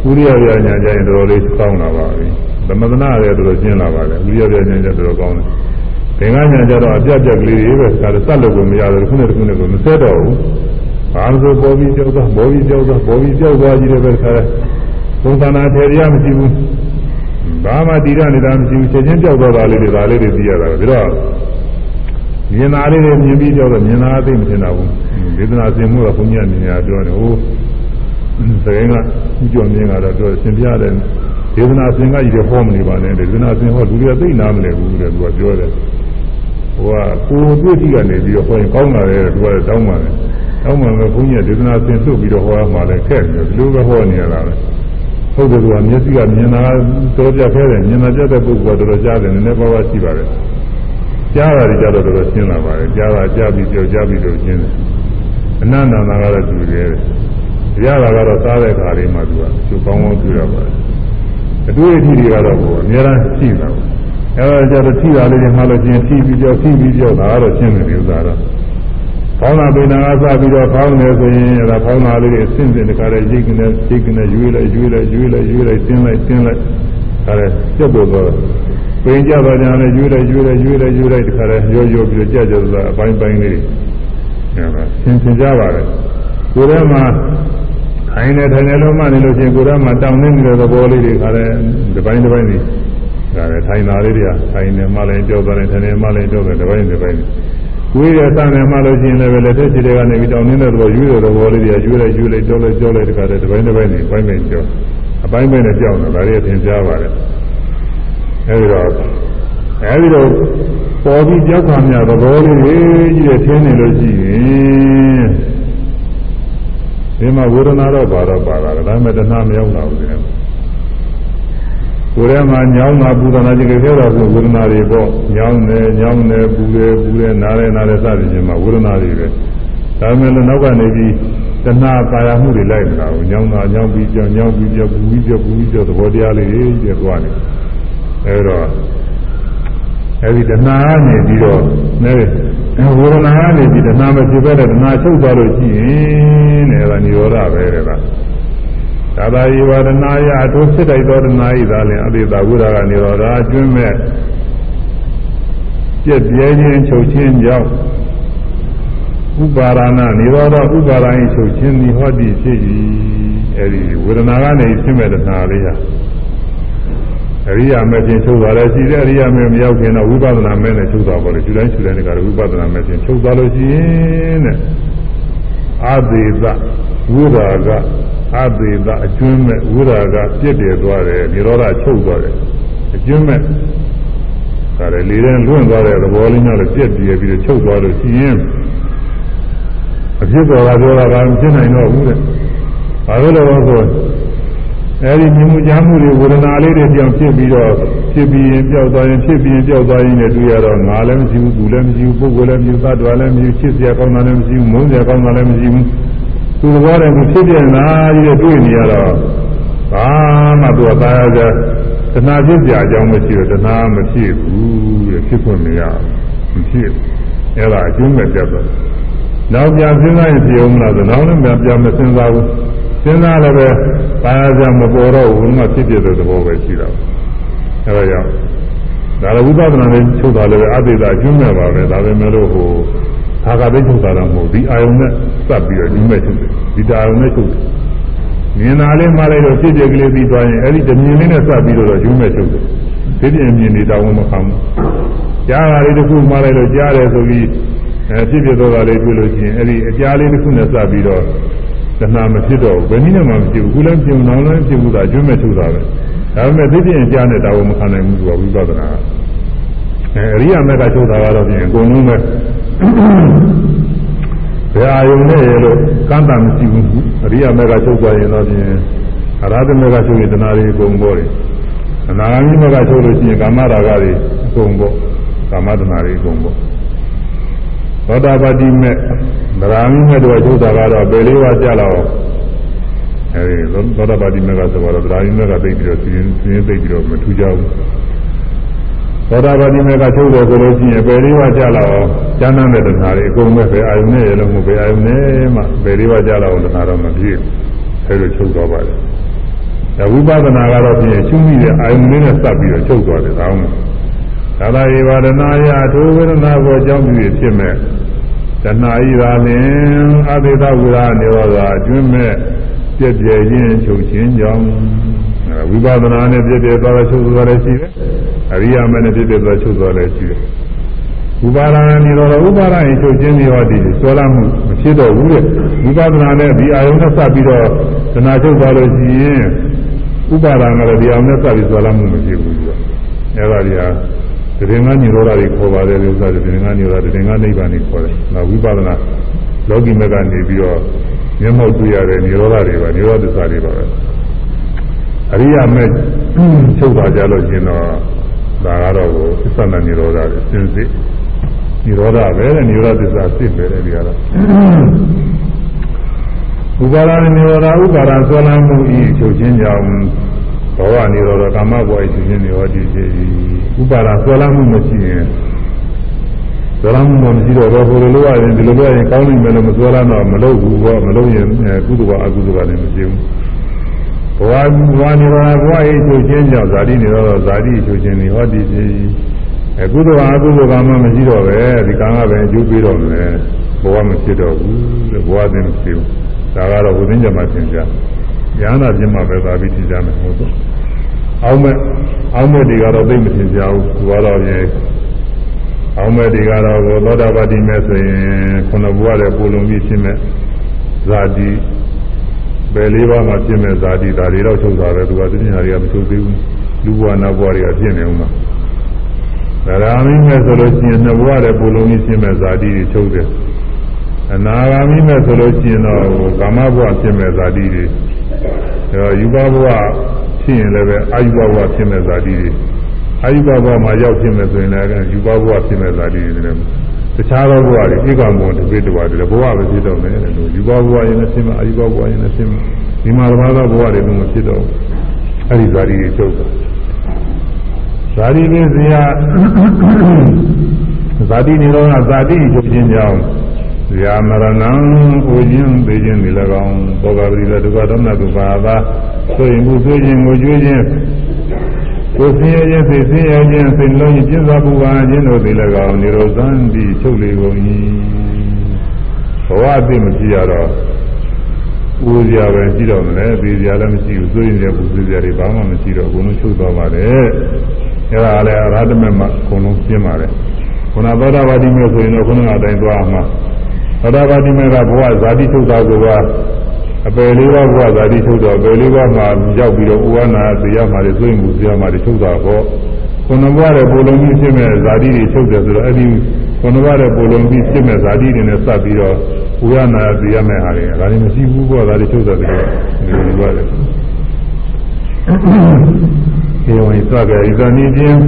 ဥရိယပြညာကြရင်တော်တော်လေးကောင်းလာပါပြီသမထနာလည်းတော်တော်ကျင်းလာပါတယ်ဥရိယပြညာကြတော်တော်ကောင်းတယ်သင်္ကညာကြတော့အပြတ်ပြက်ကလေးတွေပဲဒါစက်လို့ကိုမရတယ်ခုနဲ့ခုနဲ့ကိုမစဲတော့ဘူး ဘာလို့ဆိုပေါ်ပြီးကြောက်တော့ပေါ်ပြီးကြောက်တော့ပေါ်ပြီးကြောက်သွားကြည့်တယ်ပဲခါတယ်ဘုံသနာထေရမရှိဘူးဘာမှတည်ရနေတာမရှိဘူးချက်ချင်းကြောက်တော့တာလေးတွေဒါလေးတွေသိရတာပြီးတော့မြင်တာလေးတွေမြင်ပြီးကြောက်တော့မြင်တာအသိမထင်တာဘူးဒေသနာစင်မှုကဘုန်းကြီးကမြင်ရပြောတယ်ဟိုသရင်ကကြော်မြင်ကတော့ပြောရှင်ပြတယ်ဒေသနာစင်ကကြီးတွေဟောမနေပါနဲ့ဒေသနာစင်ဟောလူတွေသိနာမလဲဘူးတဲ့သူကပြောတယ်ဟိုကကိုယ်တွေ့ကြည့်ကနေပြီးတော့ဟောရင်ကောင်းလာတယ်သူကတောင်းပါတယ် တောင်းမှလည်းဘုန်းကြီးကဒေသနာသင်ထုတ်ပြီးတော့ဟောရမှာလည်းခက်တယ်ဒီလိုပဲဟောနေရတာပဲဟုတ်တယ်သူကမျက်စိကမြင်တာတော်ပြခဲတယ်မြင်တာပြတဲ့ပုဂ္ဂိုလ်ကတော်တော်ကြားတယ်နည်းနည်းပါးပါးရှိပါတယ်ကြားတာတွေကြတော့တော်တော်ရှင်းလာပါတယ်ကြားတာကြားပြီးကြောကြားပြီးတော့ရှင်းတယ်အနန္တနာကတော့သူတယ်ရတာကတော့စားတဲ့ခါလေးမှသူကသူကောင်းကောင်းပြရပါတယ်အတွေ့အထိတွေကတော့ကိုအများအားရှိတာပေါ့အဲဒါကြတော့ထိတာလေးတွေမှလို့ချင်းထိပြီးကြောထိပြီးကြောဒါကတော့ရှင်းတယ်ဥစ္စာတော့ ဖောင်းတာပိနာကစပြီးတော့ဖောင်းနေဆိုရင်အဲဒါဖောင်းတာလေးတွေဆင့်ဆင့်တခါတည်းရိတ်ကနေရိတ်ကနေရွေးလိုက်ရွေးလိုက်ရွေးလိုက်ရွေးလိုက်တင်းလိုက်တင်းလိုက်ဒါလည်းပြတ်ပေါ်သွားပိန်ကြတော့ညာလည်းရွေးလိုက်ရွေးလိုက်ရွေးလိုက်ရွေးလိုက်တခါတည်းရောရောပြီးကြကြသွားအပိုင်းပိုင်းလေးအဲဒါဆင်ဆင်ကြပါတယ်ကိုယ်ထဲမှာထိုင်နေထိုင်နေလို့မှနေလို့ချင်းကိုယ်ထဲမှာတောင်းနေနေတဲ့သဘောလေးတွေခါတဲ့ဒီပိုင်းဒီပိုင်းတွေဒါလည်းထိုင်တာလေးတွေကထိုင်နေမှလည်းကြောက်သွားတယ်ထိုင်နေမှလည်းကြောက်တယ်ဒီပိုင်းဒီပိုင်း ဝေးရစတယ်မှလို့ရှိရင်လည်းလက်ထက်ခြေတွေကနေပြီးတောင်းနေတဲ့သဘောယူတဲ့သဘောလေးတွေကယူလိုက်ယူလိုက်ကြောလိုက်ကြောလိုက်တခါတည်းဒီပိုင်းဒီပိုင်းနေပိုင်းပိုင်းကြောအပိုင်းပိုင်းနဲ့ကြောက်တယ်ဒါတွေသင်ကြားပါတယ်အဲဒီတော့အဲဒီတော့ပေါ်ပြီးကြောက်ခါမြသဘောလေးတွေကြီးရထင်းနေလို့ရှိရင်ဒီမှာဝေဒနာတော့ပါတော့ပါတာဒါပေမဲ့တဏှာမရောက်လာဘူးဒီနေ့ ကိုယ်ထဲမှာညောင်းတာပူတာကြီးကြဲတော့ဝေဒနာတွေပေါ့ညောင်းတယ်ညောင်းတယ်ပူတယ်ပူတယ်နားတယ်နားတယ်စသည်ဖြင့်မှာဝေဒနာတွေပဲဒါပေမဲ့လည်းနောက်ကနေပြီးတဏှာကာယမှုတွေလိုက်လာဘူးညောင်းတာညောင်းပြီးကြောင်းညောင်းပြီးကြောင်းပူပြီးကြောင်းပူပြီးကြောင်းသဘောတရားလေးတွေကျသွားတယ်အဲတော့အဲဒီတဏှာကနေပြီးတော့နဲဝေဒနာကနေပြီးတဏှာမဖြစ်ပဲတဲ့တဏှာချုပ်သွားလို့ရှိရင်တဲ့အဲဒါនិရောဓပဲတဲ့က သာသာယေဝရဏယအထိုးဖြစ်တိုက်သောတဏှာဤသာလင်အတိတာဝိရာကနေရောဓာကျွင်းမဲ့ပြည့်ပြဲခြင်းချုပ်ခြင်းကြောင့်ဥပါရဏនិရောဓဥပါရဏချုပ်ခြင်းဒီဟောတိဖြစ်၏အဲဒီဝေဒနာကနေဖြစ်မဲ့တဏှာလေးဟာအရိယာမဲ့ချင်းချုပ်သွားတယ်ရှိတယ်အရိယာမဲ့မရောက်ခင်တော့ဝိပဿနာမဲ့နဲ့ချုပ်သွားပါလေခြူတိုင်းခြူတိုင်းကဝိပဿနာမဲ့ချင်းချုပ်သွားလို့ရှိရင်တဲ့အာသေသ ဝိရာကအသေသအကျွမ်းမဲ့ဝိရာကပြည့်တယ်သွားတယ်និရောဓချုပ်သွားတယ်အကျွမ်းမဲ့ဒါလည်းလေတဲ့လွင့်သွားတဲ့သဘောလေးနဲ့လည်းပြည့်ပြည့်ပြီးတော့ချုပ်သွားလို့ရှိရင်အဖြစ်တော်ကပြောတာကမဖြစ်နိုင်တော့ဘူးတဲ့ဘာလို့လဲဆိုအဲဒီမြင်မှုကြားမှုတွေဝေဒနာလေးတွေပြောင်းဖြစ်ပြီးတော့ဖြဖြစ်ပြီးရင်ပြောက်သွားရင်ဖြစ်ပြီးရင်ပြောက်သွားရင်လည်းတွေ့ရတော့ငါလည်းမရှိဘူးသူလည်းမရှိဘူးပုဂ္ဂိုလ်လည်းမရှိဘူးသတ္တဝါလည်းမရှိဘူးချစ်စရာကောင်းတာလည်းမရှိဘူးမုန်းစရာကောင်းတာလည်းမရှိဘူး သူသဘောတည်းသူဖြစ်ပြနေတာကြီးတဲ့တွေ့နေရတော့ဘာမှသူကသာယာကြတဏှာဖြစ်စရာအကြောင်းမရှိဘူးတဏှာမဖြစ်ဘူးတဲ့ဖြစ်ခွင့်မရဘူးမဖြစ်အဲ့ဒါအကျိုးမဲ့ပြတ်သွားနောက်ပြန်စဉ်းစားရင်ဖြစ်အောင်လားဆိုနောက်လည်းပြန်ပြန်မစဉ်းစားဘူးစဉ်းစားလည်းပဲသာယာကြမပေါ်တော့ဘူးမှဖြစ်ပြတဲ့သဘောပဲရှိတာအဲဒါကြောင့်ဒါလည်းဝိပဿနာနဲ့ချုပ်တာလည်းအတ္တိတာအကျိုးမဲ့ပါပဲဒါပဲမဲ့လို့ဟို သာကသိချုပ်တာတော့မဟုတ်ဒီအာယုံနဲ့စပ်ပြီးတော့ဒီမဲ့ချုပ်တယ်ဒီအာယုံနဲ့ချုပ်တယ်မြင်တာလေးမှလိုက်တော့ဖြစ်ပြကလေးပြီးသွားရင်အဲ့ဒီတမြင်လေးနဲ့စပ်ပြီးတော့ယူမဲ့ချုပ်တယ်ဒီပြင်းမြင်နေတာဝန်မခံဘူးကြားတာလေးတစ်ခုမှလိုက်တော့ကြားတယ်ဆိုပြီးအဲဖြစ်ပြတော့တာလေးတွေ့လို့ရှိရင်အဲ့ဒီအကြားလေးတစ်ခုနဲ့စပ်ပြီးတော့တဏှာမဖြစ်တော့ဘူးဘယ်နည်းနဲ့မှမဖြစ်ဘူးခုလည်းပြုံနောင်လည်းဖြစ်ဘူးသာကျွမ်းမဲ့ချုပ်တာပဲဒါပေမဲ့သိပြင်းကြားနေတာဝန်မခံနိုင်ဘူးသူကဝိပဿနာအဲအရိယာမက်ကချုပ်တာကတော့ပြင်အကုန်လုံးပဲ ဘယ်အာယုံနဲ့ရလို့ကန့်တမရှိဘူးအရိယာမက်ကချုပ်သွားရင်တော့ပြင်အရာဓမက်ကချုပ်ရင်တဏှာတွေအကုန်ပေါ်တယ်အနာဂါမိမက်ကချုပ်လို့ရှိရင်ကာမရာဂတွေအကုန်ပေါ်ကာမတဏှာတွေအကုန်ပေါ်သောတာပတိမဲ့ဗရာမိမဲ့တို့ချုပ်တာကတော့ပေလေးပါးကြလောက်အဲဒီသောတာပတိမဲ့ကဆိုတော့ဗရာမိမဲ့ကသိပြီးတော့စီရင်စီရင်သိပြီးတော့မထူးကြဘူး သောတာပတိမေကချုပ်တယ်ဆိုလို့ရှိရင်ပယ်လေးပါးကြလာအောင်ကျမ်းမ်းတဲ့တဏှာတွေအကုန်ပဲပဲအာယုန်နဲ့ရလို့မပဲအာယုန်နဲ့မှပယ်လေးပါးကြလာအောင်တဏှာတော့မပြည့်ဘူးအဲလိုချုပ်သွားပါတယ်ဒါဝိပဿနာကတော့ဖြင့်ရှုမိတဲ့အာယုန်လေးနဲ့စပ်ပြီးတော့ချုပ်သွားတယ်ဒါအောင်သာသာယေဝရဏယထိုဝေဒနာကိုအကြောင်းပြုဖြစ်မဲ့တဏှာဤသာလင်အသေသဝိရာနေရောသာအတွင်းမဲ့ပြည့်ပြည့်ချင်းချုပ်ခြင်းကြောင့် ဝိပဿနာနဲ့ပြည့်ပြည့်သွားတဲ့ချုပ်သွားလည်းရှိတယ်အရိယာမနဲ့ပြည့်ပြည့်သွားချုပ်သွားလည်းရှိတယ်ဥပါဒနာနေတော့ဥပါဒနာရင်ချုပ်ခြင်းနေရောဒီစောလာမှုမဖြစ်တော့ဘူးတဲ့ဝိပဿနာနဲ့ဒီအာယုံနဲ့စပ်ပြီးတော့တဏှာချုပ်သွားလို့ရှိရင်ဥပါဒနာကလည်းဒီအောင်နဲ့စပ်ပြီးစောလာမှုမဖြစ်ဘူးဆိုတော့အဲဒါကြီးဟာတရင်ကညိုတော့တွေခေါ်ပါတယ်လို့ဆိုတယ်တရင်ကညိုတော့တရင်ကနိဗ္ဗာန်ကိုခေါ်တယ်။နောက်ဝိပဿနာလောကီမကနေပြီးတော့မျက်မှောက်တွေ့ရတဲ့ညိုတော့တွေပါညိုတော့သစ္စာတွေပါပဲ။ အရိယာမဲ့ချုပ်သွားကြလို့ရှင်တော့ဒါကတော့ကိုသစ္စာနဲ့ညိုတော့တွေစင်စစ်ညိုတော့ပဲတဲ့ညိုတော့သစ္စာစစ်ပဲတဲ့ဒီကတော့ဥပါဒနာညိုတော့ဥပါဒဆွဲလမ်းမှုဤချုပ်ခြင်းကြောင့်ဘောဝနေတော့ကာမဘဝချုပ်ခြင်းတွေဟောဒီစီဥပါဒဆွဲလမ်းမှုမရှိရင်ဆွဲလမ်းမှုမရှိတော့ဘယ်လိုလိုရရင်ဒီလိုလိုရရင်ကောင်းနိုင်မယ်လို့မဆွဲလမ်းတော့မလုပ်ဘူးဘောမလုပ်ရင်ကုသကအကုသကလည်းမရှိဘူး ဘဝဘဝနေတော့ဘဝရေးချုပ်ခြင်းကြောင့်ဇာတိနေတော့ဇာတိချုပ်ခြင်းတွေဟောဒီစီအကုသကအကုသကမှမရှိတော့ပဲဒီကံကပဲအကျိုးပေးတော့မယ်ဘဝမဖြစ်တော့ဘူးတဲ့ဘဝသိမရှိဘူးဒါကတော့ဝိသင်းကြမှာသင်ကြဉာဏ်သာပြင်းမှပဲသာပြီးသင်ကြမယ်ဟုတ်တော့အောင်းမဲ့အောင်းမဲ့တွေကတော့သိမထင်ကြဘူးသူကတော့ရေအောင်းမဲ့တွေကတော့သောတာပတိမဲ့ဆိုရင်ခုနဘဝတဲ့ပူလုံပြီးရှင်းမဲ့ဇာတိ ဘယ်လေးပါးမှရှင်းမဲ့ဇာတိဒါတွေတော့ချုပ်တာပဲသူကသိညာတွေကမချုပ်သေးဘူးလူဘဝနာဘဝတွေကပြည့်နေဦးမှာဒါရာမင်းမဲ့ဆိုလို့ရှိရင်နှစ်ဘဝတဲ့ပူလုံပြီးရှင်းမဲ့ဇာတိတွေချုပ်တယ်အနာဂါမိမဲ့ဆိုလို့ရှိရင်တော့ကာမဘဝဖြစ်မဲ့ဇာတိတွေအဲယူဘဘဝဖြစ်ရင်လည်းပဲအာယုဘဘဝဖြစ်မဲ့ဇာတိတွေအာယုဘဘဝမှာရောက်ဖြစ်မဲ့ဆိုရင်လည်းယူဘဘဝဖြစ်မဲ့ဇာတိတွေလည်း တခြားသောဘဝတွေဧကံဘဝတစ်ပိတ္တဝါတွေဘဝပဲဖြစ်တော့မယ်လို့ယူဘဘဝရင်လည်းဖြစ်မဲ့အာယုဘဘဝရင်လည်းဖြစ်မဲ့ဒီမှာတစ်ပါးသောဘဝတွေလည်းမဖြစ်တော့အဲဒီဇာတိတွေချုပ်တာဇာတိပင်စရာဇာတိနေတော့ဇာတိချုပ်ခြင်းကြောင့်ဇာမရဏံကိုခြင်းသိခြင်းဒီ၎င်းဘောဂပရိသဒုက္ခဒေါမနတုပါသာဆိုရင်မှုဆိုခြင်းကိုကြွေးခြင်း ကိုဆင်းရဲခြင်းသိဆင်းရဲခြင်းစိတ်လုံးကြီးပြစ္ဆာပူပါခြင်းတို့ဒီ၎င်းនិရောဓံဒီချုပ်လေကုန်၏ဘဝအသိမကြည့်ရတော့ဦးစရာပဲကြည့်တော့မယ်သိစရာလည်းမရှိဘူးဆိုရင်လည်းပူစရာတွေဘာမှမရှိတော့အကုန်လုံးချုပ်သွားပါတယ်အဲဒါလည်းအရဟတမေမှာအကုန်လုံးပြင်းပါတယ်ခုနသောတာပတိမျိုးဆိုရင်တော့ခုနကအတိုင်းသွားမှာသောတာပတိမေကဘဝဇာတိထုတ်တာက အပယ်လေးပါးဘဝဇာတိထုတ်တော့အပယ်လေးပါးမှာရောက်ပြီးတော့ဥဝနာသိရမှာလေသိမှုသိရမှာလေထုတ်တာပေါ့ခုနဘဝရဲ့ပုံလုံးကြီးဖြစ်မဲ့ဇာတိတွေထုတ်တယ်ဆိုတော့အဲ့ဒီခုနဘဝရဲ့ပုံလုံးကြီးဖြစ်မဲ့ဇာတိတွေနဲ့စပ်ပြီးတော့ဥဝနာသိရမဲ့ဟာတွေဒါတွေမရှိဘူးပေါ့ဇာတိထုတ်တယ်ဆိုတော့ဒီလိုပါတယ်ေဝံသကရိသနိခြင်း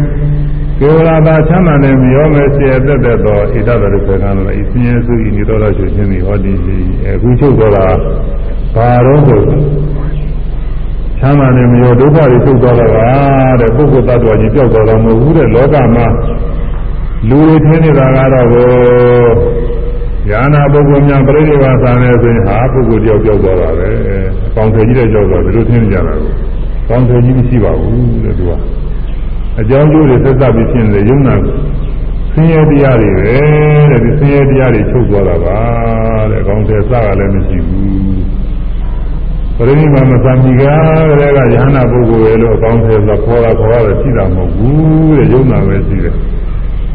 ကေဝလာသာချမ်းသာနေမျောမဲ့စေအသက်သက်သောဣဒ္ဓရခေကံလည်းဤစင်းရဲစုဤနိတော်တော်ချွခြင်းသည်ဟောတည်ရှိအခုချုပ်တော်တာဘာတော့ဆိုချမ်းသာနေမျောဒုက္ခတွေချုပ်တော်တာတဲ့ပုဂ္ဂိုလ်တ attva ကြီးပြောက်တော်တာမဟုတ်ဘူးတဲ့လောကမှာလူတွေထင်းနေတာကတော့ကိုညာနာပုဂ္ဂိုလ်များပြိဋိဘာသာနေဆိုရင်ဟာပုဂ္ဂိုလ်တယောက်ပြောက်သွားတာပဲအပေါင်းထည်ကြီးတဲ့ကြောက်တော့ဘယ်လိုထင်းနေကြတာကိုအပေါင်းထည်ကြီးမရှိပါဘူးတဲ့သူက အကြောင်းကျိုးတွေသက်သက်ပြီးဖြစ်နေရုံနာဆင်းရဲတရားတွေပဲတဲ့ဒီဆင်းရဲတရားတွေချုပ်သွားတာပါတဲ့အကောင်းတဲ့စကလည်းမရှိဘူးပရိနိဗ္ဗာန်မသံမိကတည်းကယ ahanan ပုဂ္ဂိုလ်ရဲ့လို့အကောင်းတဲ့ဆိုခေါ်တာခေါ်တာရှိတာမဟုတ်ဘူးတဲ့ရုံနာပဲရှိတယ်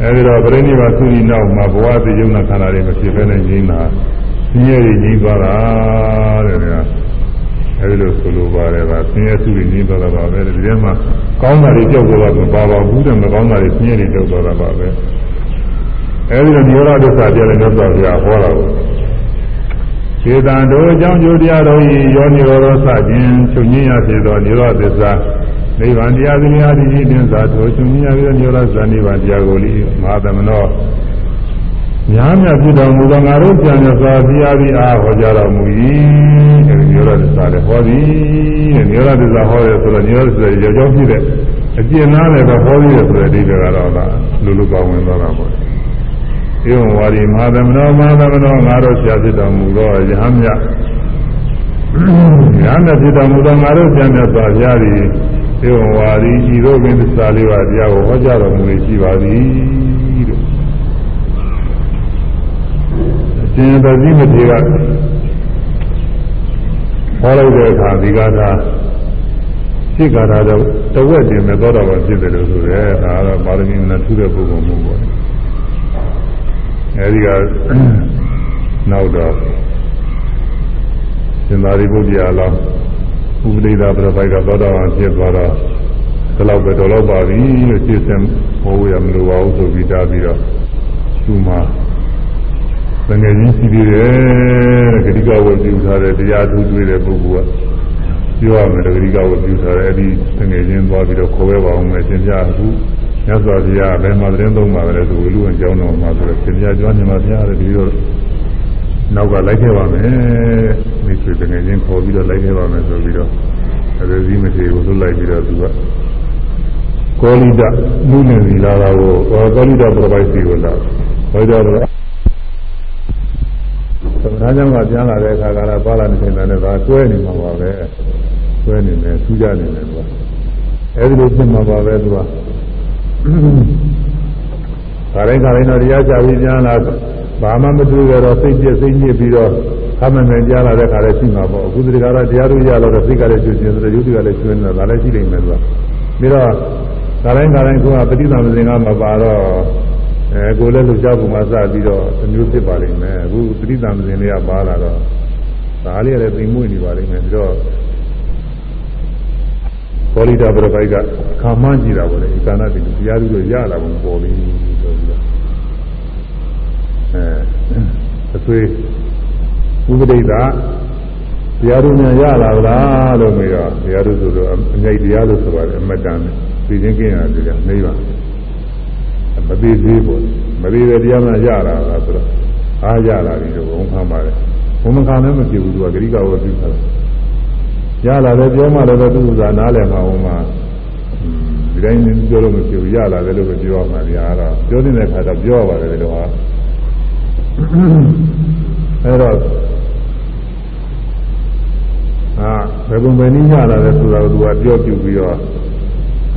အဲဒီတော့ပရိနိဗ္ဗာန်သူကြီးနောက်မှာဘဝတည်ရုံနာခန္ဓာတွေမဖြစ်ဘဲနဲ့ငြိမ်းတာဆင်းရဲတွေငြိမ်းသွားတာတဲ့ဗျာ အဲဒီလိုဆိုလိုပါတယ်ကဆင်းရဲစုတွေငြိမ်းသွားတာပါပဲဒီထဲမှာကောင်းတာတွေကြောက်သွားတာမပါပါဘူးတဲ့မကောင်းတာတွေဆင်းရဲတွေကြောက်သွားတာပါပဲအဲဒီလိုနိရောဓဒုက္ခပြတဲ့မြတ်စွာဘုရားဟောတာကိုခြေတံတို့အကြောင်းကျိုးတရားတော်ဤယောနိရောဓစခြင်းချုပ်ငြိမ်းရဖြစ်သောနိရောဓသစ္စာနိဗ္ဗာန်တရားသီလအတိအတင်းသာတို့ချုပ်ငြိမ်းရပြီးနိရောဓဇာနိဗ္ဗာန်တရားကိုလိမဟာသမ နောများများဖြစ်တော်မူသောငါတို့ပြန်ရစွာဘုရားပြီးအားဟောကြားတော်မူ၏အဲဒီနိရောဓသစ္စာလည်းဟောသည်တဲ့နိရောဓသစ္စာဟောရဆိုတော့နိရောဓသစ္စာကြောင့်ဖြစ်တဲ့အကျဉ်းသားလည်းပဲဟောပြီးရဆိုတဲ့အဓိပ္ပာယ်ကတော့လားလူလူကောင်းဝင်သွားတာပေါ့ဧဝံဝါရီမဟာသမနောမဟာသမနောငါတို့ဆရာဖြစ်တော်မူသောယဟမြယဟမြဖြစ်တော်မူသောငါတို့ပြန်မြတ်စွာဘုရားသည်ဧဝံဝါရီဤသို့ပင်သစ္စာလေးပါးတရားကိုဟောကြားတော်မူရှိပါသည်တဲ့ ရှင်သတိမထေရဟောလိုက်တဲ့အခါဒီကသာစိတ်ကာထာတော့တဝက်တင်မဲ့သောတာပန်ဖြစ်တယ်လို့ဆိုရဲဒါကတော့ပါရမီနဲ့ထူးတဲ့ပုဂ္ဂိုလ်မျိုးပေါ့အဲဒီကနောက်တော့ရှင်သာရိပုတ္တရာလောင်းဥပဒိတာပြပိုက်ကသောတာပန်ဖြစ်သွားတော့ဒီလောက်ပဲတော်တော့ပါပြီလို့ရှင်းစင်ဟောရမလို့ပါဘူးဆိုပြီးတားပြီးတော့သူ့မှာ တကယ်ကြီးရှိသေးတယ်ဂတိကဝတ်ပြုထားတဲ့တရားထူးတွေ့တဲ့ပုဂ္ဂိုလ်ကပြောရမယ်ဂတိကဝတ်ပြုထားတဲ့အဲဒီတကယ်ချင်းသွားပြီးတော့ခေါ်ရပါအောင်မယ်သင်ပြအခုမြတ်စွာဘုရားဘယ်မှာသတင်းသုံးပါလဲဆိုလူဝင်ကြောင်းတော်မှာဆိုတော့သင်ပြကြွားနေမှာဘုရားတဲ့ဒီတော့နောက်ကလိုက်ခဲ့ပါမယ်မိတ်ဆွေတကယ်ချင်းခေါ်ပြီးတော့လိုက်ခဲ့ပါမယ်ဆိုပြီးတော့အဲဒီမထေကိုလွတ်လိုက်ပြီးတော့သူကကောလိတမူနေစီလာတာကိုကောလိတပရပိုက်စီကိုလာဟောကြတော့ သမထကြောင့်ကပြန်လာတဲ့အခါကလည်းပါလာနေတယ်လည်းဒါတွဲနေမှာပါပဲတွဲနေတယ်ထူးကြနေတယ်သူကအဲဒီလိုဖြစ်မှာပါပဲသူကခါတိုင်းခါတိုင်းတော့တရားကြပြီးပြန်လာဘာမှမတွေ့ကြတော့စိတ်ပြည့်စိတ်ညစ်ပြီးတော့ခမမယ်ကြားလာတဲ့ခါလည်းရှိမှာပေါ့အခုဒီကရတရားတို့ရလို့စိတ်ကလည်းကျွတ်ကျင်ဆိုတော့ယုတ်ကလည်းကျွင်းနေတာဒါလည်းရှိနေမယ်သူကပြီးတော့ခါတိုင်းခါတိုင်းကပဋိသမစဉ်ကမပါတော့ အဲကိုလည်းလူကြောက်ပုံမှာစပြီးတော့သမျိုးဖြစ်ပါလိမ့်မယ်အခုပဋိသမစဉ်လေးကပါလာတော့ဒါလေးလည်းသိမ့်မွေ့နေပါလိမ့်မယ်ပြီးတော့ဘောလိတာပရပိုက်ကခါမှန်းကြည့်တာပေါ့လေဒီကာဏတိတရားသူတို့ရလာပုံပေါ်ပြီးဆိုပြီးတော့အဲအသွေးဥပဒိတာတရားသူများရလာလားလို့မေးတော့တရားသူဆိုတော့အမြိုက်တရားလို့ဆိုပါတယ်အမတ္တန်သိချင်းကင်းရတယ်ကြာနေပါ မသေးသေးပေါ့မသေးတဲ့တရားမှရလာတာဆိုတော့အားရလာပြီတော့ဘုံခံပါတယ်ဘုံမခံလည်းမဖြစ်ဘူးသူကဂရိကဝပြုတာရလာတယ်ပြောမှလည်းသူ့ဥစ္စာနားလည်မှာဟိုမှာဒီတိုင်းပြောလို့မဖြစ်ဘူးရလာတယ်လို့ပဲပြောရမှာညာတော့ပြောနေတဲ့ခါတော့ပြောပါတယ်လို့ဟာအဲတော့အာဘယ်ပုံပဲနည်းရလာတယ်ဆိုတာကိုသူကပြောပြပြီးတော့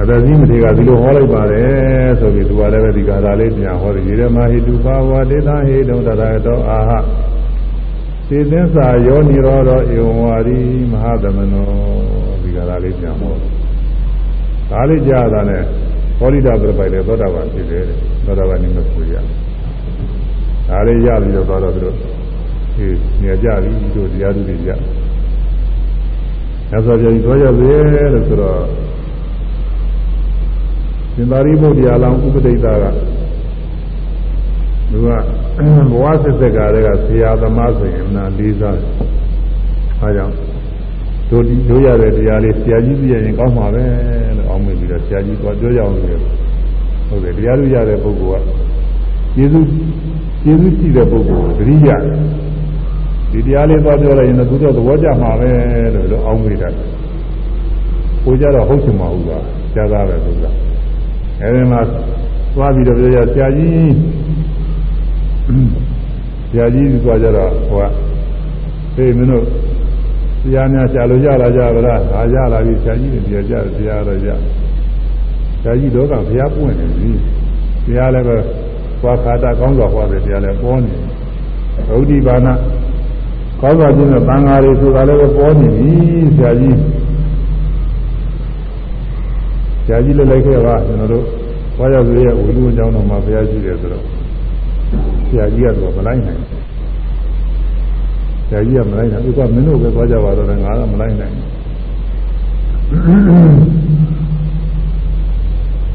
အတသိမထေကဒီလိုဟောလိုက်ပါတယ်ဆိုပြီးသူကလည်းပဲဒီကာသာလေးပြန်ဟောတယ်ရေရမဟိတုပါဝတေသဟိတုံတရတောအာဟစေသစ္စာယောနိရောဓဧဝံဝါရီမဟာသမနောဒီကာသာလေးပြန်ဟောဒါလေးကြားတာနဲ့ဟောလိတာပြပိုက်တယ်သောတာပန်ဖြစ်တယ်သောတာပန်နိမဆိုရဒါလေးရပြီးတော့သွားတော့သူတို့ဒီနေကြပြီတို့တရားသူတွေကြရသော်ပြန်သွားရစေလို့ဆိုတော့ ရှင်သာရိပုတ္တရာလောင်းဥပဒိတာကသူကဘဝဆက်ဆက်ကတည်းကဆရာသမားဆိုရင်နာလေးစားအားကြောင့်တို့ဒီတို့ရတဲ့တရားလေးဆရာကြီးပြည့်ရင်ကောင်းမှာပဲလို့အောင်းမိပြီးတော့ဆရာကြီးကပြောကြအောင်လို့ဟုတ်တယ်တရားလူရတဲ့ပုဂ္ဂိုလ်ကကျေးဇူးကျေးဇူးရှိတဲ့ပုဂ္ဂိုလ်ကိုတတိယဒီတရားလေးသွားပြောလိုက်ရင်တော့သူတို့သဘောကျမှာပဲလို့လို့အောင်းမိတာကိုကြတော့ဟုတ်ချင်မှာဟုတ်ပါကြားသားပဲသူက အဲဒီမှာသွားပြီးတော့ပြောရဆရာကြီးဆရာကြီးသွားကြတော့ဟိုကဟေးမင်းတို့ဆရာများရှာလို့ရလာကြဗလားဒါရလာပြီဆရာကြီးတွေပြောကြဆရာတော့ရဆရာကြီးတော့ကဘုရားပွင့်နေပြီဆရာလည်းပဲသွားခါတာကောင်းစွာဟောတယ်ဆရာလည်းပေါ်နေဗုဒ္ဓဘာနာကောင်းစွာခြင်းနဲ့သံဃာတွေဆိုတာလည်းပေါ်နေပြီဆရာကြီး ဆရာကြီးလည်းလိုက်ခဲ့ပါကျွန်တော်တို့ဘာရောက်ဆိုရဝိလူအကြောင်းတော်မှာဘုရားရှိတယ်ဆိုတော့ဆရာကြီးကတော့မလိုက်နိုင်ဆရာကြီးကမလိုက်နိုင်ဘူးကမင်းတို့ပဲသွားကြပါတော့ငါကမလိုက်နိုင်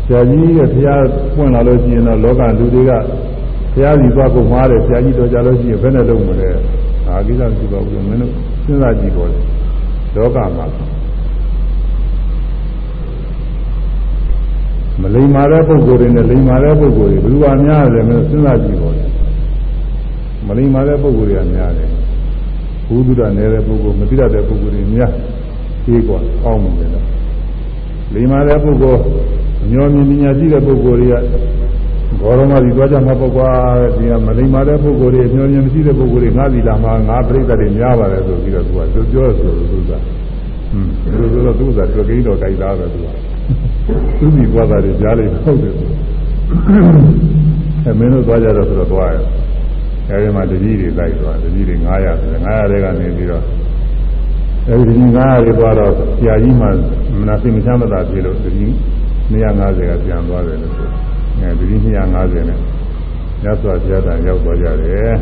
ဆရာကြီးကဘုရားပွင့်လာလို့ရှိရင်တော့လောကလူတွေကဘုရားကြီးသွားကုန်မှားတယ်ဆရာကြီးတော်ကြလို့ရှိရင်ဘယ်နဲ့လုံးမလဲအာကိစ္စမရှိပါဘူးမင်းတို့စဉ်းစားကြည့်ပါဦးလောကမှာ မလိမ္မာတဲ့ပုဂ္ဂိုလ်တွေနဲ့လိမ္မာတဲ့ပုဂ္ဂိုလ်တွေဘယ်သူကများတယ်မင်းစဉ်းစားကြည့်ပါဦးမလိမ္မာတဲ့ပုဂ္ဂိုလ်တွေကများတယ်ဘုဒ္ဓရနေတဲ့ပုဂ္ဂိုလ်မသိရတဲ့ပုဂ္ဂိုလ်တွေများသေးกว่าအောင်းတယ်တော့လိမ္မာတဲ့ပုဂ္ဂိုလ်အမျောမြင်ပညာရှိတဲ့ပုဂ္ဂိုလ်တွေကဘောရမကြီးသွားကြမှာပေါ့ကွာဒီကမလိမ္မာတဲ့ပုဂ္ဂိုလ်တွေအမျောမြင်မရှိတဲ့ပုဂ္ဂိုလ်တွေငါးစီလာမှာငါပြိတ္တတွေများပါတယ်ဆိုပြီးတော့သူကပြောဆိုလို့သူကဟွန်းဒီလိုဆိုတော့သူကတွေ့ကိန်းတော်ကြိုက်သားပဲသူက သူကြီးသွားတာတွေကြားလိုက်ဟုတ်တယ်အဲမင်းတို့သွားကြတော့ဆိုတော့သွားရအဲဒီမှာတကြီးတွေလိုက်သွားတကြီးတွေ900ဆို900တွေကနေပြီးတော့အဲဒီတကြီး900တွေသွားတော့ဆရာကြီးမှမနာစိတ်မချမ်းသာဖြစ်လို့တကြီး250ကပြန်သွားတယ်လို့ဆိုအဲဒီတကြီး250နဲ့မြတ်စွာဘုရားတန်ရောက်သွားကြတယ်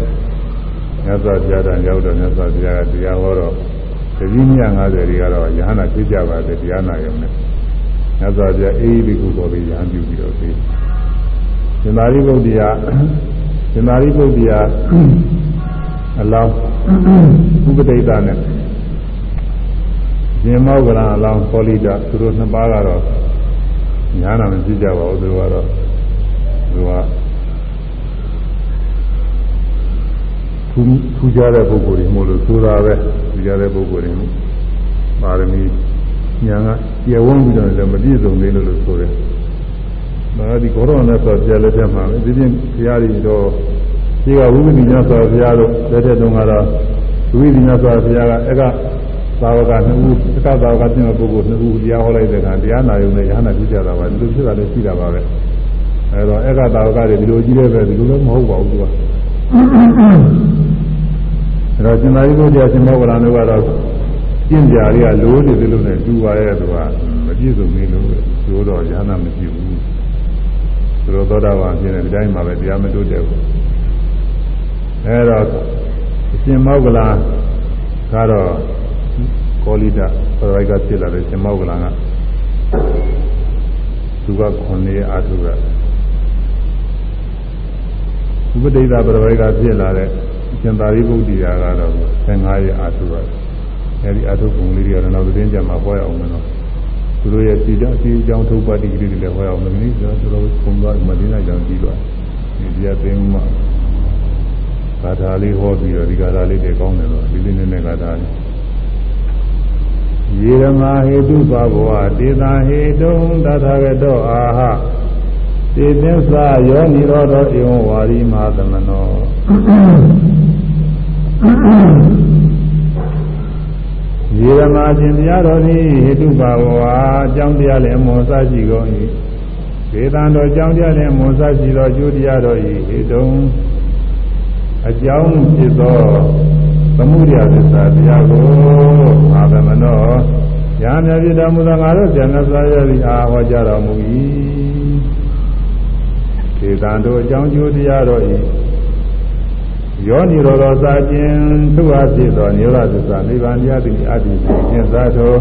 မြတ်စွာဘုရားတန်ရောက်တော့မြတ်စွာဘုရားကတရားဟောတော့တကြီး250တွေကတော့ယဟနာဖြစ်ကြပါတယ်တရားနာရုံနဲ့ မြတ်စွာဘုရားအေးဒီကုပေါ်ပြီးရဟန်းပြုပြီးတော့ပြီးရှင်သာရိပုတ္တရာရှင်သာရိပုတ္တရာအလောင်းဥပဒိတနဲ့ရှင်မောဂရံအလောင်းပောလိတာသူတို့နှစ်ပါးကတော့ညာနာမကြည့်ကြပါဘူးသူကတော့သူကထူးထူးခြားတဲ့ပုဂ္ဂိုလ်တွေမို့လို့ဆိုတာပဲထူးခြားတဲ့ပုဂ္ဂိုလ်တွေပါရမီ ညာကကျေဝန်းပြီးတော့လည်းမပြည့်စုံသေးလို့လို့ဆိုတယ်။ဒါဒီကောရောနဲ့ဆိုပြလက်ထက်မှာဒီပြင်ဘုရားကြီးတော့ဒီကဝိပဿနာဆိုဘုရားတို့လက်ထက်တုန်းကတော့ဝိပဿနာဆိုဘုရားကအဲ့ကသာဝကနှစ်ဦးတစ်ခါသာဝကပြင်ပုဂ္ဂိုလ်နှစ်ဦးတရားဟောလိုက်တဲ့အခါတရားနာရုံနဲ့ရဟနာပြုကြတာပါဒီလိုဖြစ်တာလည်းရှိတာပါပဲ။အဲတော့အဲ့ကသာဝကတွေဒီလိုကြီးတဲ့ပဲဒီလိုလည်းမဟုတ်ပါဘူးသူက။အဲတော့ရှင်သာရိပုတ္တရာရှင်မောဂလန်တို့ကတော့ ကျင့်ကြရတွေကလိုးနေသလိုနဲ့တူပါရဲ့သူကမပြည့်စုံသေးလို့ဆိုတော့ဉာဏ်မရှိဘူးသူတို့သောတာပန်ဖြစ်နေဒီတိုင်းမှာပဲတရားမတိုးတဲ့ဘူးအဲတော့အရှင်မောဂလာကတော့ကောလိတပရိကဖြစ်လာတယ်ရှင်မောဂလာကသူကခွန်လေးအာထုကဥပဒိတာပရိကဖြစ်လာတဲ့ရှင်သာရိပုတ္တရာကတော့15ရက်အာထုက အဲဒီအထုပ်ပုံလေးတွေကတော့နောက်သတင်းကြမှာဟောရအောင်မယ်နော်သူတို့ရဲ့စီကြောင့်စီကြောင့်ထုတ်ပါတိကလေးတွေလည်းဟောရအောင်မယ်နိဆိုတော့တို့ပုံသွားမဒိနာကြောင့်ပြီးသွားဒီတရားသိမ်းမှကာထာလေးဟောပြီးတော့ဒီကာထာလေးတွေကောင်းတယ်တော့ဒီလေးနည်းနည်းကာထာလေးယေရမဟေတုပါဘောတေသာဟေတုံတထာဂတောအာဟတေသစ္စာယောနိရောဓဧဝံဝါရိမသမနော ယေရမာရှင်တရားတော်သည်ဟိတုပါဝါအကြောင်းတရားလည်းမောစရှိကုန်၏ဒေသံတော်အကြောင်းတရားလည်းမောစရှိသောအကျိုးတရားတော်၏ဟိတုံအကြောင်းဖြစ်သောသမုဒယသစ္စာတရားကိုအာသမနောညာမြဖြစ်တော်မူသောငါတို့ဇဏသာရသည်အာဟောကြားတော်မူ၏ဒေသံတော်အကြောင်းကျိုးတရားတော်၏ ယောနိရောဓစာခြင်းသူအဖြစ်သောနိရောဓသစ္စာနိဗ္ဗာန်တရားသည်အတ္တိဖြင့်သာသော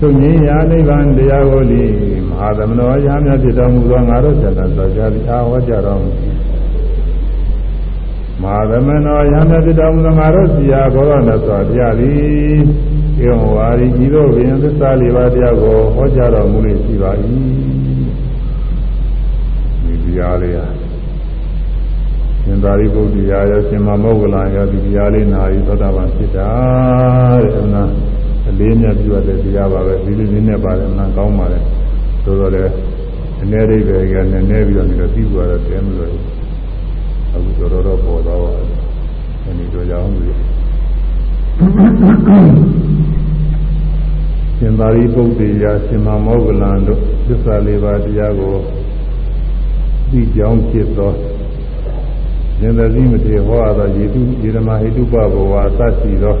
သူငြိယာနိဗ္ဗာန်တရားကိုလီမဟာသမနောရာမြတ်ဖြစ်တော်မူသောငါတို့ဆန္ဒသောကြာသည်အာဟောကြတော်မူမဟာသမနောရာမြတ်ဖြစ်တော်မူသောငါတို့စီယာဘောရဏသောတရားသည်ဧဝံဝါရီဤသို့ပင်သစ္စာလေးပါးတရားကိုဟောကြားတော်မူလေရှိပါ၏ဒီတရားလေးဟာ ရှင်သာရိပုတ္တရာရောရှင်မမောဂလန်ရောဒီတရားလေးနာရီသောတာပန်ဖြစ်တာတဲ့အဲနာအလေးမြတ်ပြုရတဲ့တရားပါပဲဒီလိုနည်းနဲ့ပါတယ်မှန်ကောင်းပါတယ်ဆိုတော့လေအနေရိပ်ပဲကနည်းနည်းပြီးတော့ဒီလိုပြီးသွားတော့တဲမလို့အခုတော်တော်ပေါ်သွားပါတယ်အဲဒီတော့ကြောင်းလို့ရှင်သာရိပုတ္တရာရှင်မမောဂလန်တို့သစ္စာလေးပါးတရားကိုသိကြောင်းဖြစ်သော ရှင်သတိမထေဟောသောယေတုယေဓမဟိတုပဘဝအသရှိသော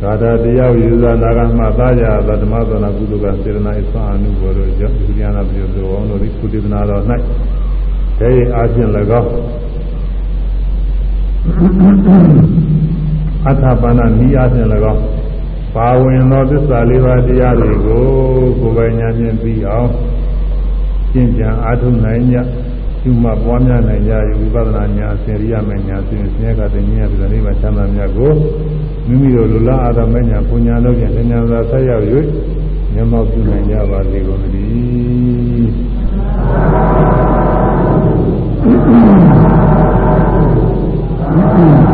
ဂါထာတရားယူဇာနာကမှသာကြသောဓမ္မသနာကုသကစေတနာအစွမ်းအမှုဘောတို့ကြောင့်ဒီဉာဏပြုသောအောင်တို့ဒီကုသနာတော်၌တည်းအားဖြင့်၎င်းအထာပါဏဤအားဖြင့်၎င်းပါဝင်သောသစ္စာလေးပါးတရားတွေကိုကိုယ်ပိုင်ဉာဏ်ဖြင့်ပြီးအောင်ရှင်းကြံအားထုတ်နိုင်ကြ ယူမှာပွားများနိုင်ကြ၏ဝိပဿနာဉာဏ်အစဉ်ရိယမဉာဏ်အစဉ်ဆင်းရဲကတည်းကဉာဏ်ပြည့်စုံချမ်းသာမြတ်ကိုမိမိတို့လူလားအာသမဉာဏ်ပူညာလို့ဖြင့်ဉာဏ်သာဆက်ရောက်၍မျက်မှောက်ပြုနိုင်ကြပါစေကုန်သတည်းအာ